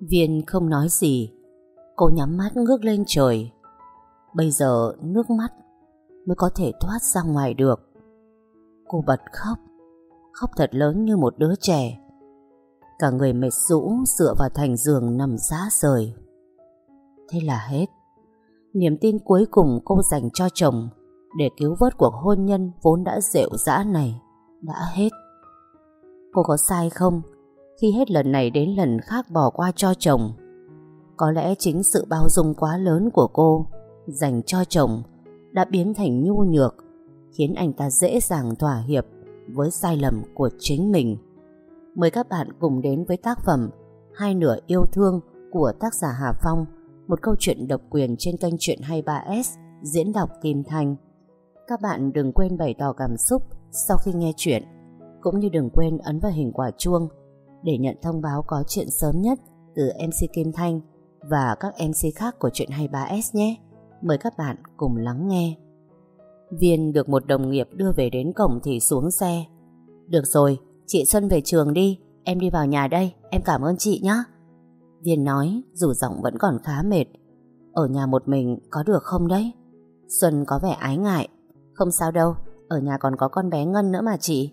Viên không nói gì. Cô nhắm mắt ngước lên trời. Bây giờ nước mắt Mới có thể thoát ra ngoài được. Cô bật khóc. Khóc thật lớn như một đứa trẻ. Cả người mệt rũ Dựa vào thành giường nằm rã rời. Thế là hết. Niềm tin cuối cùng cô dành cho chồng Để cứu vớt cuộc hôn nhân Vốn đã rệu dã này Đã hết. Cô có sai không? Khi hết lần này đến lần khác bỏ qua cho chồng Có lẽ chính sự bao dung quá lớn của cô Dành cho chồng Đã biến thành nhu nhược Khiến anh ta dễ dàng thỏa hiệp Với sai lầm của chính mình Mời các bạn cùng đến với tác phẩm Hai nửa yêu thương của tác giả Hà Phong một câu chuyện độc quyền trên kênh truyện 23S diễn đọc Kim Thanh. Các bạn đừng quên bày tỏ cảm xúc sau khi nghe chuyện, cũng như đừng quên ấn vào hình quả chuông để nhận thông báo có chuyện sớm nhất từ MC Kim Thanh và các MC khác của chuyện 23S nhé. Mời các bạn cùng lắng nghe. Viên được một đồng nghiệp đưa về đến cổng thì xuống xe. Được rồi, chị Xuân về trường đi, em đi vào nhà đây, em cảm ơn chị nhé. Viên nói dù giọng vẫn còn khá mệt Ở nhà một mình có được không đấy Xuân có vẻ ái ngại Không sao đâu Ở nhà còn có con bé Ngân nữa mà chị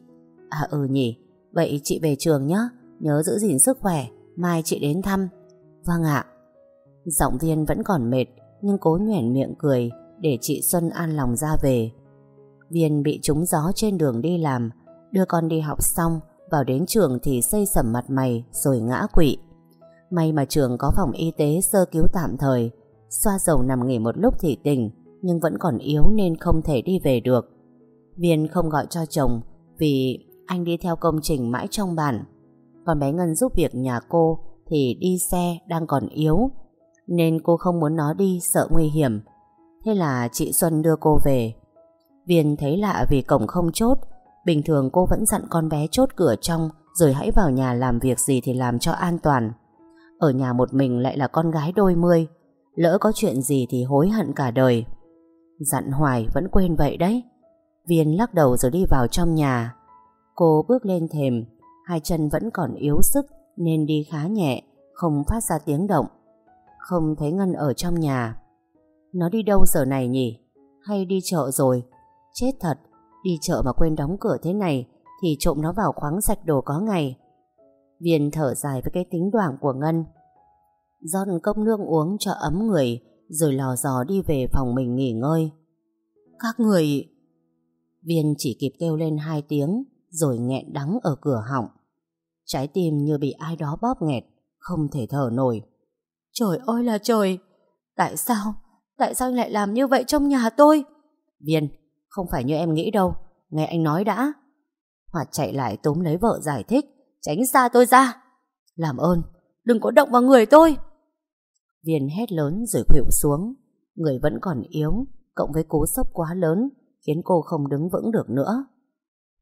À ừ nhỉ Vậy chị về trường nhé Nhớ giữ gìn sức khỏe, Mai chị đến thăm. Vâng ạ. Giọng viên vẫn còn mệt, Nhưng cố nhoẻn miệng cười Để chị Xuân an lòng ra về. Viên bị trúng gió trên đường đi làm, Đưa con đi học xong, Vào đến trường thì xây sầm mặt mày Rồi ngã quỵ. May mà trường có phòng y tế sơ cứu tạm thời. Xoa dầu nằm nghỉ một lúc thì tỉnh, Nhưng vẫn còn yếu nên không thể đi về được. Viên không gọi cho chồng Vì anh đi theo công trình mãi trong bản. Còn bé Ngân giúp việc nhà cô Thì đi xe đang còn yếu, Nên cô không muốn nó đi sợ nguy hiểm. Thế là chị Xuân đưa cô về. Viên thấy lạ vì cổng không chốt, Bình thường cô vẫn dặn con bé chốt cửa trong Rồi hãy vào nhà làm việc gì thì làm cho an toàn. Ở nhà một mình lại là con gái đôi mươi, Lỡ có chuyện gì thì hối hận cả đời. Dặn hoài vẫn quên vậy đấy. Viên lắc đầu rồi đi vào trong nhà. Cô bước lên thềm Hai chân vẫn còn yếu sức, Nên đi khá nhẹ, Không phát ra tiếng động. Không thấy Ngân ở trong nhà. Nó đi đâu giờ này nhỉ? Hay đi chợ rồi? Chết thật, Đi chợ mà quên đóng cửa thế này Thì trộm nó vào khoáng sạch đồ có ngày. Viên thở dài với cái tính đoạn của Ngân. Rót cốc nước uống cho ấm người, rồi lò dò đi về phòng mình nghỉ ngơi. Các người... Viên chỉ kịp kêu lên hai tiếng rồi nghẹn đắng ở cửa họng. Trái tim như bị ai đó bóp nghẹt, không thể thở nổi. Trời ơi là trời! Tại sao? Tại sao anh lại làm như vậy trong nhà tôi? Viên, không phải như em nghĩ đâu. Nghe anh nói đã. Hoạt chạy lại túm lấy vợ giải thích. Tránh xa tôi ra. Làm ơn, đừng có động vào người tôi. Viên hét lớn rồi khuỵu xuống. Người vẫn còn yếu, cộng với cú sốc quá lớn, khiến cô không đứng vững được nữa.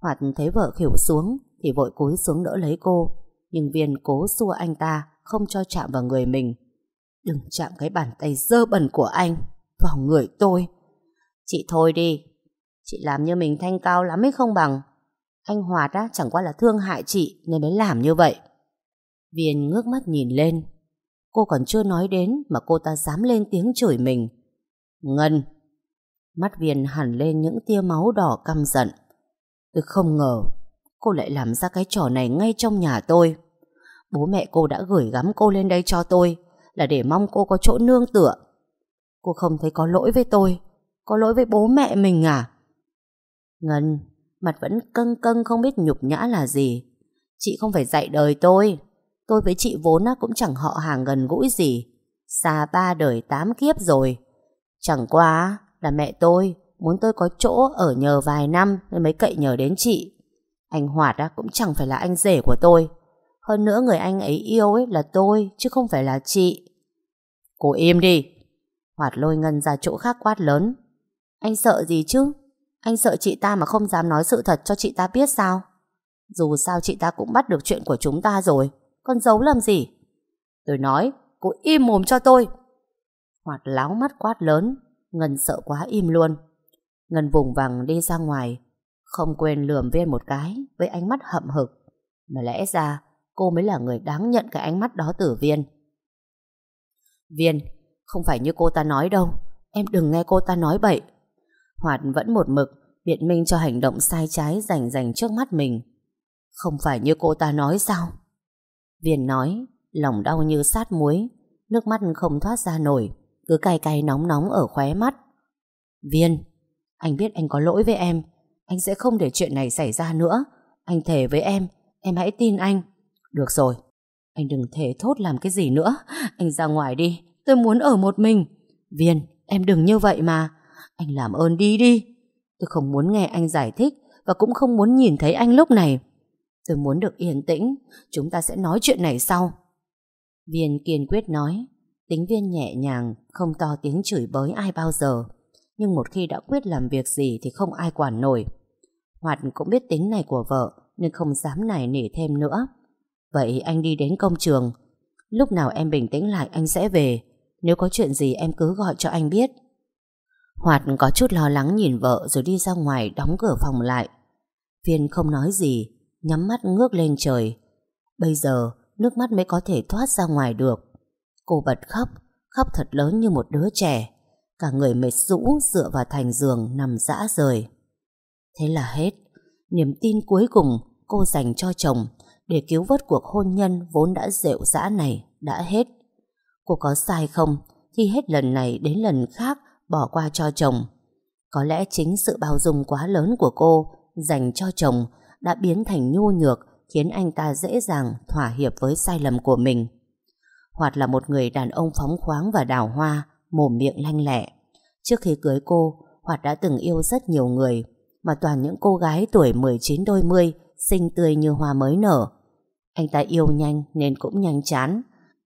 Hoạt thấy vợ khỉu xuống, thì vội cúi xuống đỡ lấy cô. Nhưng Viên cố xua anh ta, không cho chạm vào người mình. Đừng chạm cái bàn tay dơ bẩn của anh vào người tôi. Chị thôi đi, chị làm như mình thanh cao lắm ấy không bằng. Anh Hoạt á, chẳng qua là thương hại chị nên mới làm như vậy. Viên ngước mắt nhìn lên, Cô còn chưa nói đến mà cô ta dám lên tiếng chửi mình. Ngân! Mắt viên hẳn lên những tia máu đỏ căm giận. Tôi không ngờ cô lại làm ra cái trò này ngay trong nhà tôi. Bố mẹ cô đã gửi gắm cô lên đây cho tôi là để mong cô có chỗ nương tựa. Cô không thấy có lỗi với tôi, có lỗi với bố mẹ mình à? Ngân, mặt vẫn căng căng không biết nhục nhã là gì. Chị không phải dạy đời tôi. Tôi với chị vốn cũng chẳng họ hàng gần gũi gì Xa ba đời tám kiếp rồi Chẳng qua là mẹ tôi Muốn tôi có chỗ ở nhờ vài năm Nên mới cậy nhờ đến chị. Anh Hoạt cũng chẳng phải là anh rể của tôi. Hơn nữa người anh ấy yêu ấy là tôi Chứ không phải là chị. Cô im đi. Hoạt lôi Ngân ra chỗ khác quát lớn. Anh sợ gì chứ? Anh sợ chị ta mà không dám nói sự thật cho chị ta biết sao? Dù sao chị ta cũng bắt được chuyện của chúng ta rồi. Con giấu làm gì? Tôi nói, cô im mồm cho tôi. Hoạt láo mắt quát lớn, Ngân sợ quá im luôn. Ngân vùng vằng đi ra ngoài, không quên lườm viên một cái với ánh mắt hậm hực. Mà lẽ ra cô mới là người đáng nhận cái ánh mắt đó từ viên. Viên, không phải như cô ta nói đâu. Em đừng nghe cô ta nói bậy. Hoạt vẫn một mực biện minh cho hành động sai trái rành rành trước mắt mình. Không phải như cô ta nói sao? Viên nói, lòng đau như sát muối, nước mắt không thoát ra nổi, cứ cay cay nóng nóng ở khóe mắt. Viên, anh biết anh có lỗi với em, anh sẽ không để chuyện này xảy ra nữa. Anh thề với em, em hãy tin anh. Được rồi, anh đừng thể thốt làm cái gì nữa. Anh ra ngoài đi, tôi muốn ở một mình. Viên, em đừng như vậy mà. Anh làm ơn đi đi. Tôi không muốn nghe anh giải thích và cũng không muốn nhìn thấy anh lúc này. Tôi muốn được yên tĩnh, chúng ta sẽ nói chuyện này sau. Viên kiên quyết nói, tính viên nhẹ nhàng, không to tiếng chửi bới ai bao giờ. Nhưng một khi đã quyết làm việc gì thì không ai quản nổi. Hoạt cũng biết tính này của vợ nên không dám nài nỉ thêm nữa. Vậy anh đi đến công trường. Lúc nào em bình tĩnh lại anh sẽ về. Nếu có chuyện gì em cứ gọi cho anh biết. Hoạt có chút lo lắng nhìn vợ rồi đi ra ngoài đóng cửa phòng lại. Viên không nói gì, nhắm mắt ngước lên trời. Bây giờ nước mắt mới có thể thoát ra ngoài được. Cô bật khóc, khóc thật lớn như một đứa trẻ. Cả người mệt rũ dựa vào thành giường nằm dã rời. Thế là hết. Niềm tin cuối cùng cô dành cho chồng để cứu vớt cuộc hôn nhân vốn đã rệu rã này đã hết. Cô có sai không khi hết lần này đến lần khác bỏ qua cho chồng? Có lẽ chính sự bao dung quá lớn của cô dành cho chồng đã biến thành nhu nhược khiến anh ta dễ dàng thỏa hiệp với sai lầm của mình. Hoạt là một người đàn ông phóng khoáng và đào hoa, mồm miệng lanh lẹ. Trước khi cưới cô, Hoạt đã từng yêu rất nhiều người, mà toàn những cô gái tuổi 19 đôi mươi, xinh tươi như hoa mới nở. Anh ta yêu nhanh nên cũng nhanh chán.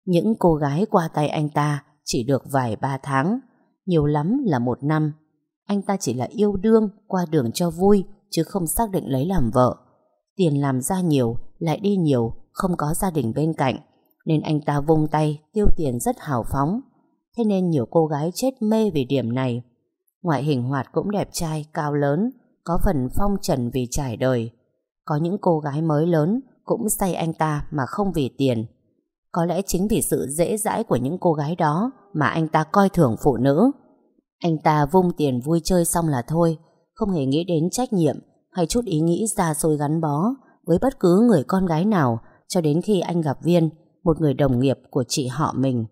Những cô gái qua tay anh ta chỉ được vài ba tháng, nhiều lắm là một năm. Anh ta chỉ là yêu đương qua đường cho vui, chứ không xác định lấy làm vợ. Tiền làm ra nhiều, lại đi nhiều, không có gia đình bên cạnh, nên anh ta vung tay tiêu tiền rất hào phóng. Thế nên nhiều cô gái chết mê vì điểm này. Ngoại hình hoạt cũng đẹp trai, cao lớn, có phần phong trần vì trải đời. Có những cô gái mới lớn cũng say anh ta mà không vì tiền. Có lẽ chính vì sự dễ dãi của những cô gái đó mà anh ta coi thường phụ nữ. Anh ta vung tiền vui chơi xong là thôi, không hề nghĩ đến trách nhiệm hay chút ý nghĩ xa xôi gắn bó với bất cứ người con gái nào cho đến khi anh gặp Viên, một người đồng nghiệp của chị họ mình.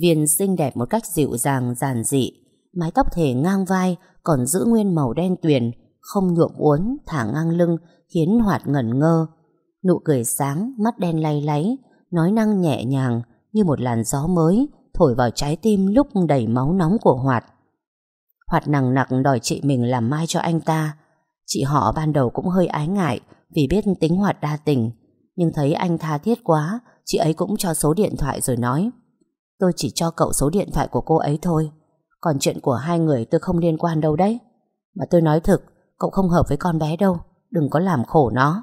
Viên xinh đẹp một cách dịu dàng, giản dị, mái tóc thể ngang vai còn giữ nguyên màu đen tuyền, không nhuộm uốn, thả ngang lưng khiến Hoạt ngẩn ngơ. Nụ cười sáng, mắt đen lay láy, nói năng nhẹ nhàng như một làn gió mới thổi vào trái tim lúc đầy máu nóng của Hoạt. Hoạt nặng nặc đòi chị mình làm mai cho anh ta. Chị họ ban đầu cũng hơi ái ngại vì biết tính Hoạt đa tình, nhưng thấy anh tha thiết quá, chị ấy cũng cho số điện thoại rồi nói Tôi chỉ cho cậu số điện thoại của cô ấy thôi, còn chuyện của hai người tôi không liên quan đâu đấy. Mà tôi nói thực, cậu không hợp với con bé đâu, đừng có làm khổ nó.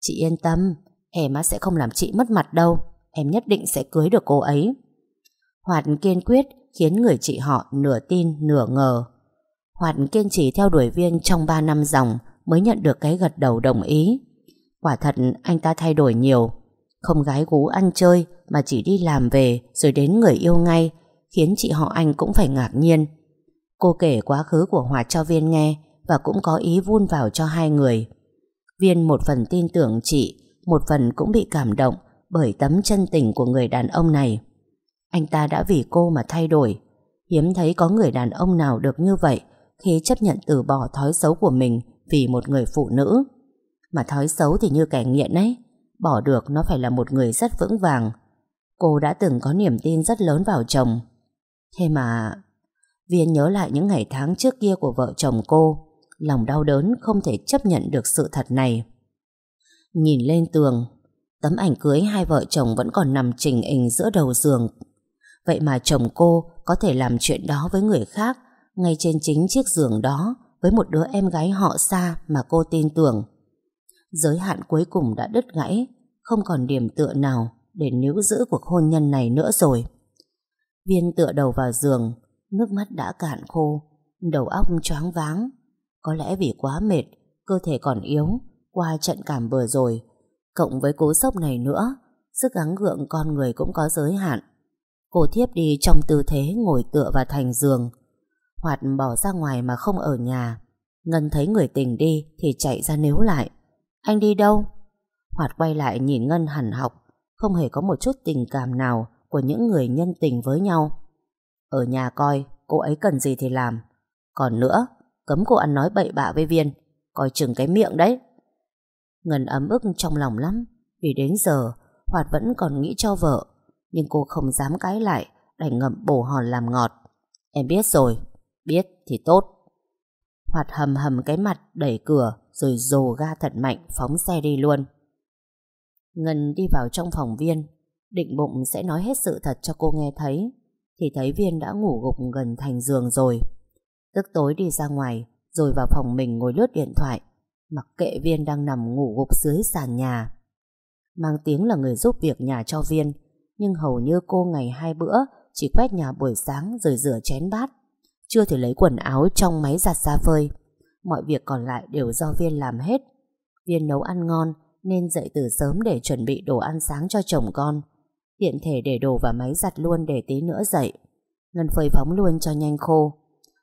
Chị yên tâm, em sẽ không làm chị mất mặt đâu, em nhất định sẽ cưới được cô ấy. Hoạt kiên quyết khiến người chị họ nửa tin nửa ngờ. Hoạt kiên trì theo đuổi viên trong 3 năm dòng mới nhận được cái gật đầu đồng ý. Quả thật anh ta thay đổi nhiều, không gái gú ăn chơi mà chỉ đi làm về rồi đến người yêu ngay, khiến chị họ anh cũng phải ngạc nhiên. Cô kể quá khứ của hòa cho Viên nghe và cũng có ý vun vào cho hai người. Viên một phần tin tưởng chị, một phần cũng bị cảm động bởi tấm chân tình của người đàn ông này. Anh ta đã vì cô mà thay đổi. Hiếm thấy có người đàn ông nào được như vậy khi chấp nhận từ bỏ thói xấu của mình vì một người phụ nữ. Mà thói xấu thì như kẻ nghiện ấy, bỏ được nó phải là một người rất vững vàng. Cô đã từng có niềm tin rất lớn vào chồng. Thế mà... Viên nhớ lại những ngày tháng trước kia của vợ chồng cô, lòng đau đớn không thể chấp nhận được sự thật này. Nhìn lên tường, tấm ảnh cưới hai vợ chồng vẫn còn nằm trình hình giữa đầu giường. Vậy mà chồng cô có thể làm chuyện đó với người khác ngay trên chính chiếc giường đó với một đứa em gái họ xa mà cô tin tưởng. Giới hạn cuối cùng đã đứt gãy, không còn điểm tựa nào để níu giữ cuộc hôn nhân này nữa rồi. Viên tựa đầu vào giường, nước mắt đã cạn khô, đầu óc choáng váng. Có lẽ vì quá mệt, cơ thể còn yếu, qua trận cảm vừa rồi, cộng với cú sốc này nữa, sức gắng gượng con người cũng có giới hạn. Cô thiếp đi trong tư thế ngồi tựa vào thành giường. Hoạt bỏ ra ngoài mà không ở nhà. Ngân thấy người tình đi thì chạy ra níu lại. Anh đi đâu? Hoạt quay lại nhìn Ngân hẳn học, không hề có một chút tình cảm nào của những người nhân tình với nhau. Ở nhà coi, cô ấy cần gì thì làm. Còn nữa, cấm cô ăn nói bậy bạ với Viên, coi chừng cái miệng đấy. Ngân ấm ức trong lòng lắm, vì đến giờ Hoạt vẫn còn nghĩ cho vợ, nhưng cô không dám cãi lại, đành ngậm bổ hòn làm ngọt. Em biết rồi, biết thì tốt. Hoạt hầm hầm cái mặt đẩy cửa rồi dồ ga thật mạnh phóng xe đi luôn. Ngân đi vào trong phòng viên, định bụng sẽ nói hết sự thật cho cô nghe thấy, thì thấy viên đã ngủ gục gần thành giường rồi. Tức tối đi ra ngoài, rồi vào phòng mình ngồi lướt điện thoại, mặc kệ viên đang nằm ngủ gục dưới sàn nhà. Mang tiếng là người giúp việc nhà cho viên, nhưng hầu như cô ngày hai bữa chỉ quét nhà buổi sáng rồi rửa chén bát, chưa thể lấy quần áo trong máy giặt ra phơi. Mọi việc còn lại đều do viên làm hết. Viên nấu ăn ngon, nên dậy từ sớm để chuẩn bị đồ ăn sáng cho chồng con. Tiện thể để đồ và máy giặt luôn để tí nữa dậy. Ngân phơi phóng luôn cho nhanh khô.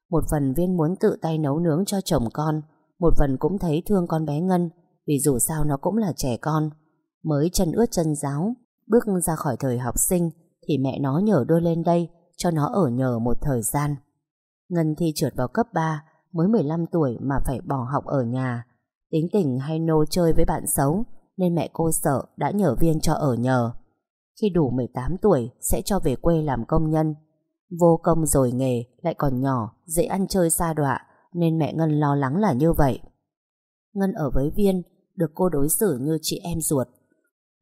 Một phần viên muốn tự tay nấu nướng cho chồng con, một phần cũng thấy thương con bé Ngân, vì dù sao nó cũng là trẻ con. Mới chân ướt chân giáo, bước ra khỏi thời học sinh, thì mẹ nó nhờ đưa lên đây, cho nó ở nhờ một thời gian. Ngân thi trượt vào cấp 3, mới 15 tuổi mà phải bỏ học ở nhà, Tính tình hay nô chơi với bạn xấu Nên mẹ cô sợ đã nhờ Viên cho ở nhờ. Khi đủ 18 tuổi Sẽ cho về quê làm công nhân. Vô công rồi nghề Lại còn nhỏ Dễ ăn chơi xa đọa Nên mẹ Ngân lo lắng là như vậy. Ngân ở với Viên Được cô đối xử như chị em ruột.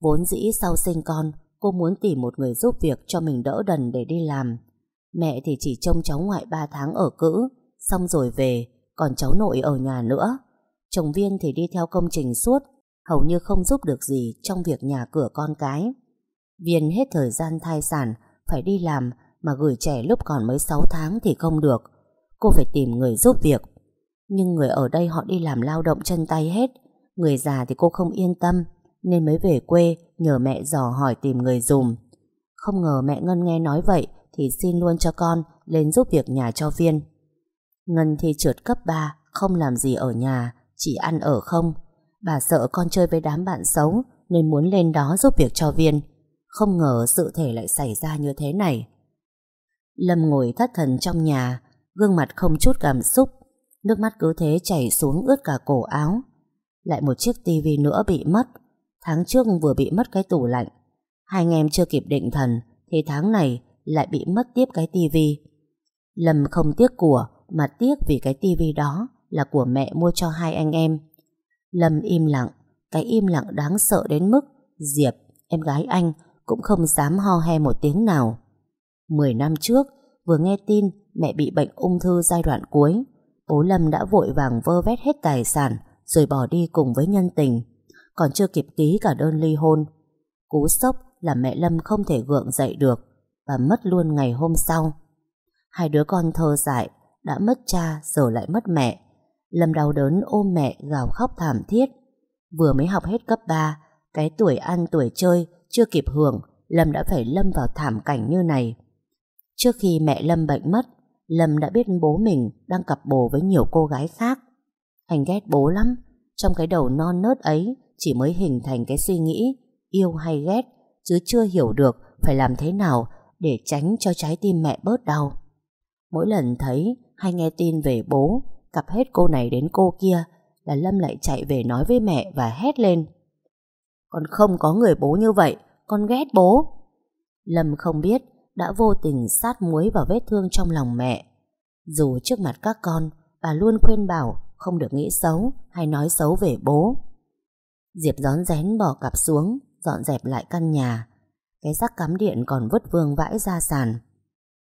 Vốn dĩ sau sinh con Cô muốn tìm một người giúp việc cho mình đỡ đần để đi làm. Mẹ thì chỉ trông cháu ngoại 3 tháng ở cữ Xong rồi về Còn cháu nội ở nhà nữa Chồng Viên thì đi theo công trình suốt, hầu như không giúp được gì trong việc nhà cửa con cái. Viên hết thời gian thai sản, phải đi làm mà gửi trẻ lúc còn mới 6 tháng thì không được. Cô phải tìm người giúp việc. Nhưng người ở đây họ đi làm lao động chân tay hết. Người già thì cô không yên tâm, nên mới về quê nhờ mẹ dò hỏi tìm người dùm. Không ngờ mẹ Ngân nghe nói vậy thì xin luôn cho con lên giúp việc nhà cho Viên. Ngân thì trượt cấp 3, không làm gì ở nhà, chỉ ăn ở không. Bà sợ con chơi với đám bạn xấu Nên muốn lên đó giúp việc cho Viên. Không ngờ sự thể lại xảy ra như thế này. Lâm ngồi thất thần trong nhà Gương mặt không chút cảm xúc. Nước mắt cứ thế chảy xuống ướt cả cổ áo. Lại một chiếc tivi nữa bị mất. Tháng trước vừa bị mất cái tủ lạnh. Hai anh em chưa kịp định thần Thì tháng này lại bị mất tiếp cái tivi. Lâm không tiếc của mà tiếc vì cái tivi đó là của mẹ mua cho hai anh em. Lâm im lặng, cái im lặng đáng sợ đến mức Diệp, em gái anh, cũng không dám ho he một tiếng nào. Mười năm trước, vừa nghe tin mẹ bị bệnh ung thư giai đoạn cuối, bố Lâm đã vội vàng vơ vét hết tài sản rồi bỏ đi cùng với nhân tình, còn chưa kịp ký cả đơn ly hôn. Cú sốc là mẹ Lâm không thể gượng dậy được và mất luôn ngày hôm sau. Hai đứa con thơ dại, đã mất cha giờ lại mất mẹ, Lâm đau đớn ôm mẹ gào khóc thảm thiết. Vừa mới học hết cấp 3, cái tuổi ăn tuổi chơi chưa kịp hưởng, Lâm đã phải lâm vào thảm cảnh như này. Trước khi mẹ Lâm bệnh mất, Lâm đã biết bố mình đang cặp bồ với nhiều cô gái khác. Anh ghét bố lắm, trong cái đầu non nớt ấy chỉ mới hình thành cái suy nghĩ yêu hay ghét, chứ chưa hiểu được phải làm thế nào để tránh cho trái tim mẹ bớt đau. Mỗi lần thấy hay nghe tin về bố, Cặp hết cô này đến cô kia, Là Lâm lại chạy về nói với mẹ Và hét lên. Con không có người bố như vậy, Con ghét bố. Lâm không biết, đã vô tình sát muối vào vết thương trong lòng mẹ. Dù trước mặt các con, Bà luôn khuyên bảo Không được nghĩ xấu hay nói xấu về bố. Diệp gión rén bỏ cặp xuống, Dọn dẹp lại căn nhà. Cái rác cắm điện còn vứt vương vãi ra sàn.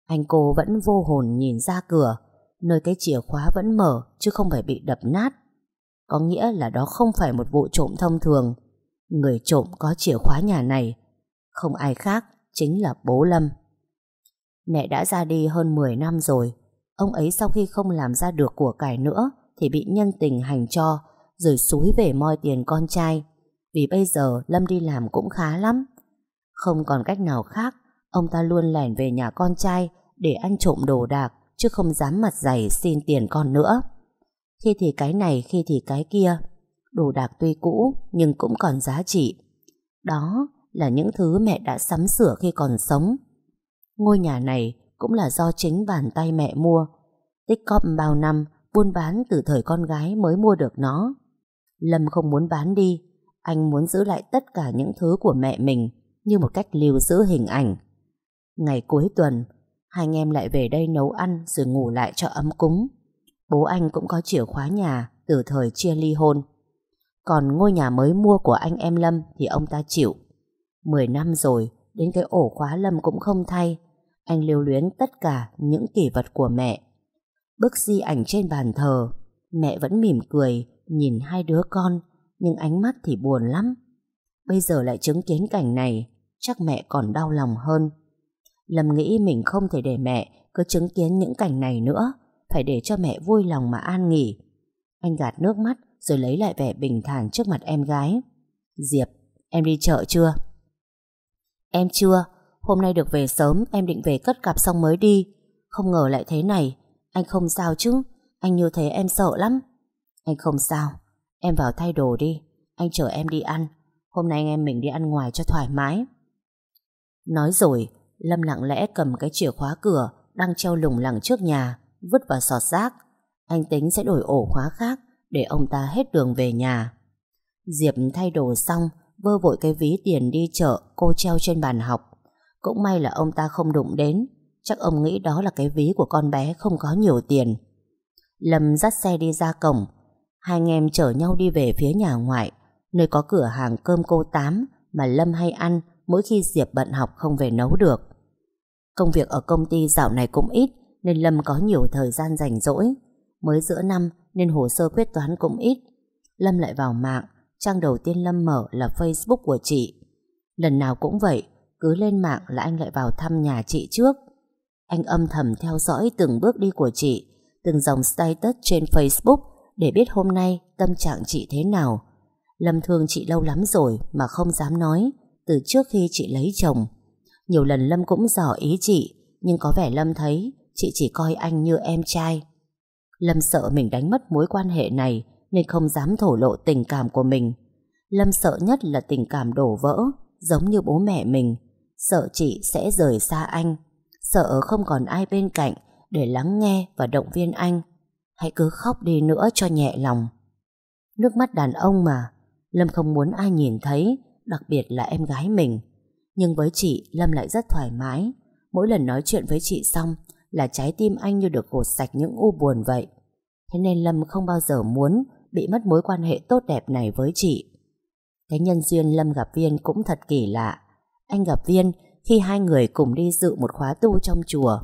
Anh cô vẫn vô hồn nhìn ra cửa nơi cái chìa khóa vẫn mở chứ không phải bị đập nát. Có nghĩa là đó không phải một vụ trộm thông thường. Người trộm có chìa khóa nhà này, không ai khác, chính là bố Lâm. Mẹ đã ra đi hơn 10 năm rồi, ông ấy sau khi không làm ra được của cải nữa thì bị nhân tình hành cho, rồi xúi về moi tiền con trai. Vì bây giờ Lâm đi làm cũng khá lắm. Không còn cách nào khác, Ông ta luôn lẻn về nhà con trai để ăn trộm đồ đạc chứ không dám mặt dày xin tiền con nữa. Khi thì cái này, khi thì cái kia. Đồ đạc tuy cũ nhưng cũng còn giá trị. Đó là những thứ mẹ đã sắm sửa khi còn sống. Ngôi nhà này cũng là do chính bàn tay mẹ mua. Tích cóp bao năm, buôn bán từ thời con gái mới mua được nó. Lâm không muốn bán đi, anh muốn giữ lại tất cả những thứ của mẹ mình như một cách lưu giữ hình ảnh. Ngày cuối tuần, hai anh em lại về đây nấu ăn rồi ngủ lại cho ấm cúng. Bố anh cũng có chìa khóa nhà từ thời chia ly hôn. Còn ngôi nhà mới mua của anh em Lâm thì ông ta chịu. Mười năm rồi, đến cái ổ khóa Lâm cũng không thay. Anh lưu luyến tất cả những kỷ vật của mẹ. Bức di ảnh trên bàn thờ, mẹ vẫn mỉm cười nhìn hai đứa con, nhưng ánh mắt thì buồn lắm. Bây giờ lại chứng kiến cảnh này, chắc mẹ còn đau lòng hơn. Lâm nghĩ mình không thể để mẹ cứ chứng kiến những cảnh này nữa, phải để cho mẹ vui lòng mà an nghỉ. Anh gạt nước mắt rồi lấy lại vẻ bình thản trước mặt em gái. Diệp, em đi chợ chưa? Em chưa, hôm nay được về sớm em định về cất cặp xong mới đi. Không ngờ lại thế này, anh không sao chứ, anh như thế em sợ lắm. Anh không sao, em vào thay đồ đi, anh chở em đi ăn. Hôm nay anh em mình đi ăn ngoài cho thoải mái. Nói rồi, Lâm lặng lẽ cầm cái chìa khóa cửa đang treo lủng lẳng trước nhà, vứt vào sọt rác. Anh tính sẽ đổi ổ khóa khác để ông ta hết đường về nhà. Diệp thay đồ xong, vơ vội cái ví tiền đi chợ cô treo trên bàn học. Cũng may là ông ta không đụng đến, chắc ông nghĩ đó là cái ví của con bé không có nhiều tiền. Lâm dắt xe đi ra cổng, hai anh em chở nhau đi về phía nhà ngoại, nơi có cửa hàng cơm cô Tám mà Lâm hay ăn mỗi khi Diệp bận học không về nấu được. Công việc ở công ty dạo này cũng ít nên Lâm có nhiều thời gian rảnh rỗi. Mới giữa năm nên hồ sơ quyết toán cũng ít. Lâm lại vào mạng, trang đầu tiên Lâm mở là Facebook của chị. Lần nào cũng vậy, cứ lên mạng là anh lại vào thăm nhà chị trước. Anh âm thầm theo dõi từng bước đi của chị, từng dòng status trên Facebook để biết hôm nay tâm trạng chị thế nào. Lâm thương chị lâu lắm rồi mà không dám nói, từ trước khi chị lấy chồng. Nhiều lần Lâm cũng dò ý chị, nhưng có vẻ Lâm thấy chị chỉ coi anh như em trai. Lâm sợ mình đánh mất mối quan hệ này nên không dám thổ lộ tình cảm của mình. Lâm sợ nhất là tình cảm đổ vỡ, giống như bố mẹ mình. Sợ chị sẽ rời xa anh, sợ không còn ai bên cạnh để lắng nghe và động viên anh. Hãy cứ khóc đi nữa cho nhẹ lòng. Nước mắt đàn ông mà, Lâm không muốn ai nhìn thấy, đặc biệt là em gái mình. Nhưng với chị, Lâm lại rất thoải mái. Mỗi lần nói chuyện với chị xong là trái tim anh như được gột sạch những u buồn vậy. Thế nên Lâm không bao giờ muốn bị mất mối quan hệ tốt đẹp này với chị. Cái nhân duyên Lâm gặp Viên cũng thật kỳ lạ. Anh gặp Viên khi hai người cùng đi dự một khóa tu trong chùa.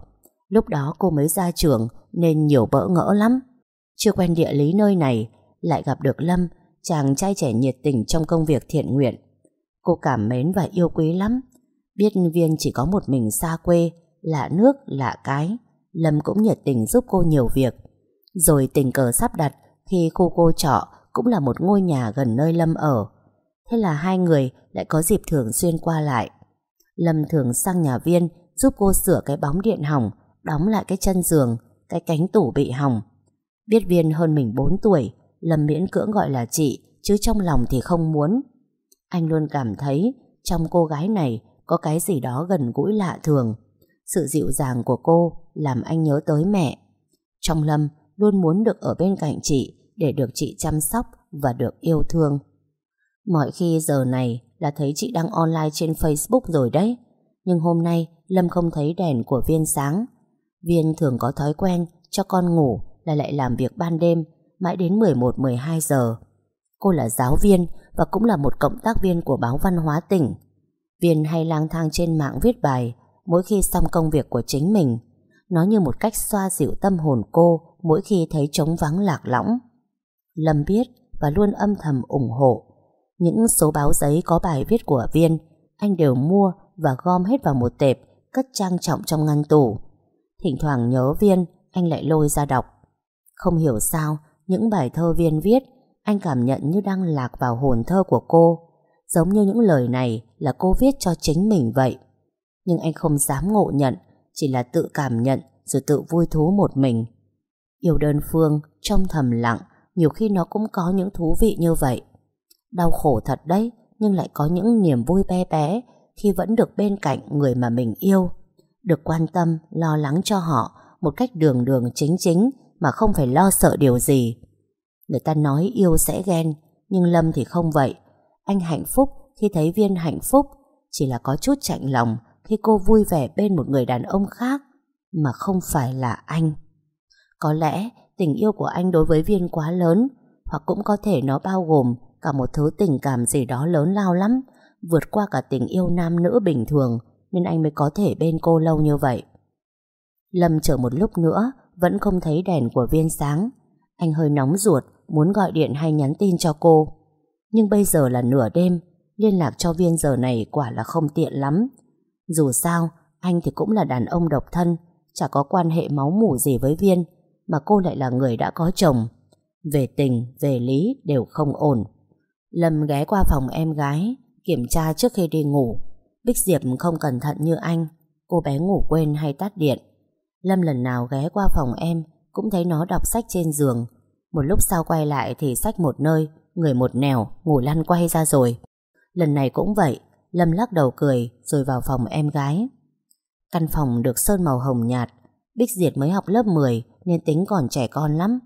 Lúc đó cô mới ra trường nên nhiều bỡ ngỡ lắm. Chưa quen địa lý nơi này, lại gặp được Lâm, chàng trai trẻ nhiệt tình trong công việc thiện nguyện. Cô cảm mến và yêu quý lắm. Biết Viên chỉ có một mình xa quê, lạ nước, lạ cái. Lâm cũng nhiệt tình giúp cô nhiều việc. Rồi tình cờ sắp đặt khi khu cô trọ cũng là một ngôi nhà gần nơi Lâm ở. Thế là hai người lại có dịp thường xuyên qua lại. Lâm thường sang nhà Viên giúp cô sửa cái bóng điện hỏng, đóng lại cái chân giường, cái cánh tủ bị hỏng. Biết Viên hơn mình 4 tuổi, Lâm miễn cưỡng gọi là chị, chứ trong lòng thì không muốn. Anh luôn cảm thấy trong cô gái này có cái gì đó gần gũi lạ thường. Sự dịu dàng của cô làm anh nhớ tới mẹ. Trong Lâm luôn muốn được ở bên cạnh chị để được chị chăm sóc và được yêu thương. Mọi khi giờ này là thấy chị đang online trên Facebook rồi đấy. Nhưng hôm nay Lâm không thấy đèn của Viên sáng. Viên thường có thói quen cho con ngủ là lại làm việc ban đêm, mãi đến 11-12 giờ. Cô là giáo viên và cũng là một cộng tác viên của báo văn hóa tỉnh. Viên hay lang thang trên mạng viết bài mỗi khi xong công việc của chính mình. Nó như một cách xoa dịu tâm hồn cô mỗi khi thấy trống vắng lạc lõng. Lâm biết và luôn âm thầm ủng hộ. Những số báo giấy có bài viết của Viên, anh đều mua và gom hết vào một tệp cất trang trọng trong ngăn tủ. Thỉnh thoảng nhớ Viên, anh lại lôi ra đọc. Không hiểu sao, những bài thơ Viên viết anh cảm nhận như đang lạc vào hồn thơ của cô giống như những lời này là cô viết cho chính mình vậy. Nhưng anh không dám ngộ nhận Chỉ là tự cảm nhận Rồi tự vui thú một mình. Yêu đơn phương trong thầm lặng Nhiều khi nó cũng có những thú vị như vậy. Đau khổ thật đấy Nhưng lại có những niềm vui bé bé Khi vẫn được bên cạnh người mà mình yêu. Được quan tâm, lo lắng cho họ Một cách đường đường chính chính Mà không phải lo sợ điều gì. Người ta nói yêu sẽ ghen, Nhưng Lâm thì không vậy. Anh hạnh phúc khi thấy Viên hạnh phúc, Chỉ là có chút chạnh lòng Khi cô vui vẻ bên một người đàn ông khác, Mà không phải là anh. Có lẽ tình yêu của anh đối với Viên quá lớn, Hoặc cũng có thể nó bao gồm Cả một thứ tình cảm gì đó lớn lao lắm, Vượt qua cả tình yêu nam nữ bình thường, Nên anh mới có thể bên cô lâu như vậy. Lâm chờ một lúc nữa, Vẫn không thấy đèn của Viên sáng. Anh hơi nóng ruột Muốn gọi điện hay nhắn tin cho cô. Nhưng bây giờ là nửa đêm Liên lạc cho Viên giờ này quả là không tiện lắm. Dù sao Anh thì cũng là đàn ông độc thân Chả có quan hệ máu mủ gì với Viên Mà cô lại là người đã có chồng. Về tình, về lý đều không ổn. Lâm ghé qua phòng em gái Kiểm tra trước khi đi ngủ. Bích Diệp không cẩn thận như anh Cô bé ngủ quên hay tắt điện. Lâm lần nào ghé qua phòng em Cũng thấy nó đọc sách trên giường một lúc sau quay lại thì sách một nơi, Người một nẻo, ngủ lăn quay ra rồi. Lần này cũng vậy, Lâm lắc đầu cười rồi vào phòng em gái. Căn phòng được sơn màu hồng nhạt, Bích Diệt mới học lớp 10 Nên tính còn trẻ con lắm.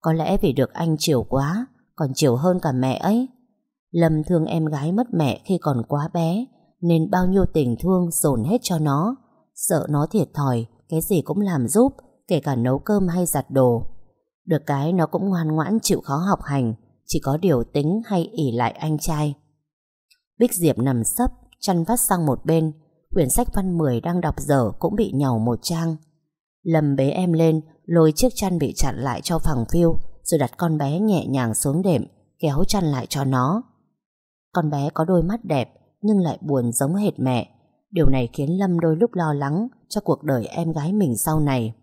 Có lẽ vì được anh chiều quá, Còn chiều hơn cả mẹ ấy. Lâm thương em gái mất mẹ khi còn quá bé, Nên bao nhiêu tình thương dồn hết cho nó. Sợ nó thiệt thòi, Cái gì cũng làm giúp, Kể cả nấu cơm hay giặt đồ được cái nó cũng ngoan ngoãn chịu khó học hành, Chỉ có điều tính hay ỉ lại anh trai. Bích Diệp nằm sấp, Chăn vắt sang một bên, Quyển sách văn 10 đang đọc dở Cũng bị nhàu một trang. Lâm bế em lên, Lôi chiếc chăn bị chặn lại cho phẳng phiu, Rồi đặt con bé nhẹ nhàng xuống đệm, Kéo chăn lại cho nó. Con bé có đôi mắt đẹp, Nhưng lại buồn giống hệt mẹ. Điều này khiến Lâm đôi lúc lo lắng Cho cuộc đời em gái mình sau này.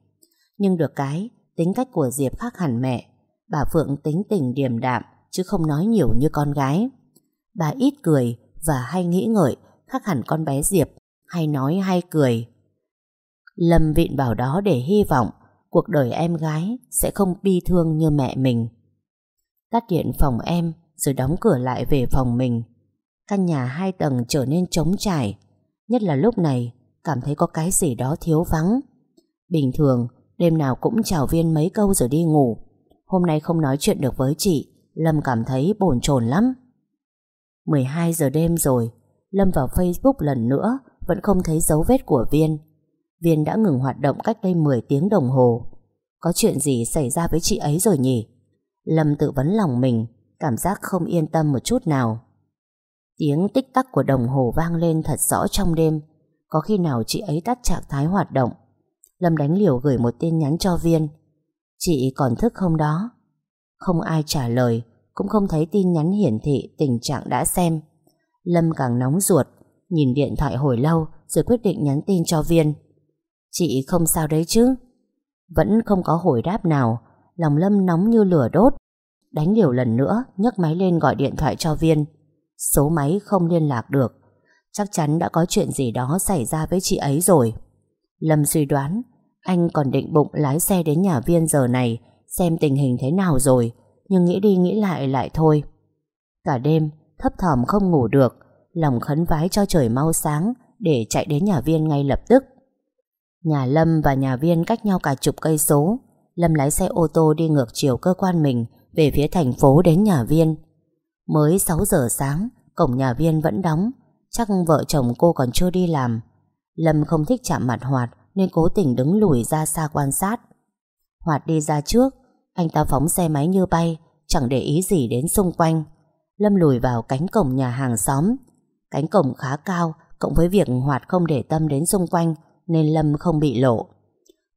Nhưng được cái Tính cách của Diệp khác hẳn mẹ. Bà Phượng tính tình điềm đạm, Chứ không nói nhiều như con gái. Bà ít cười và hay nghĩ ngợi, Khác hẳn con bé Diệp, Hay nói hay cười. Lâm vịn vào đó để hy vọng, Cuộc đời em gái Sẽ không bi thương như mẹ mình. Tắt điện phòng em, Rồi đóng cửa lại về phòng mình. Căn nhà hai tầng trở nên trống trải, Nhất là lúc này Cảm thấy có cái gì đó thiếu vắng. Bình thường Đêm nào cũng chào viên mấy câu rồi đi ngủ. Hôm nay không nói chuyện được với chị, Lâm cảm thấy bồn chồn lắm. 12 giờ đêm rồi, Lâm vào Facebook lần nữa, Vẫn không thấy dấu vết của Viên. Viên đã ngừng hoạt động cách đây 10 tiếng đồng hồ. Có chuyện gì xảy ra với chị ấy rồi nhỉ? Lâm tự vấn lòng mình, Cảm giác không yên tâm một chút nào. Tiếng tích tắc của đồng hồ vang lên thật rõ trong đêm. Có khi nào chị ấy tắt trạng thái hoạt động Lâm đánh liều gửi một tin nhắn cho Viên. Chị còn thức không đó? Không ai trả lời, Cũng không thấy tin nhắn hiển thị tình trạng đã xem. Lâm càng nóng ruột, Nhìn điện thoại hồi lâu Rồi quyết định nhắn tin cho Viên. Chị không sao đấy chứ? Vẫn không có hồi đáp nào, Lòng Lâm nóng như lửa đốt. Đánh liều lần nữa nhấc máy lên gọi điện thoại cho Viên. Số máy không liên lạc được. Chắc chắn đã có chuyện gì đó xảy ra với chị ấy rồi. Lâm suy đoán anh còn định bụng lái xe đến nhà viên giờ này xem tình hình thế nào rồi nhưng nghĩ đi nghĩ lại lại thôi. Cả đêm thấp thỏm không ngủ được lòng khấn vái cho trời mau sáng để chạy đến nhà viên ngay lập tức. Nhà Lâm và nhà viên cách nhau cả chục cây số Lâm lái xe ô tô đi ngược chiều cơ quan mình về phía thành phố đến nhà viên. Mới 6 giờ sáng, cổng nhà viên vẫn đóng, chắc vợ chồng cô còn chưa đi làm. Lâm không thích chạm mặt Hoạt nên cố tình đứng lùi ra xa quan sát. Hoạt đi ra trước, anh ta phóng xe máy như bay, chẳng để ý gì đến xung quanh. Lâm lùi vào cánh cổng nhà hàng xóm. Cánh cổng khá cao, cộng với việc Hoạt không để tâm đến xung quanh, nên Lâm không bị lộ.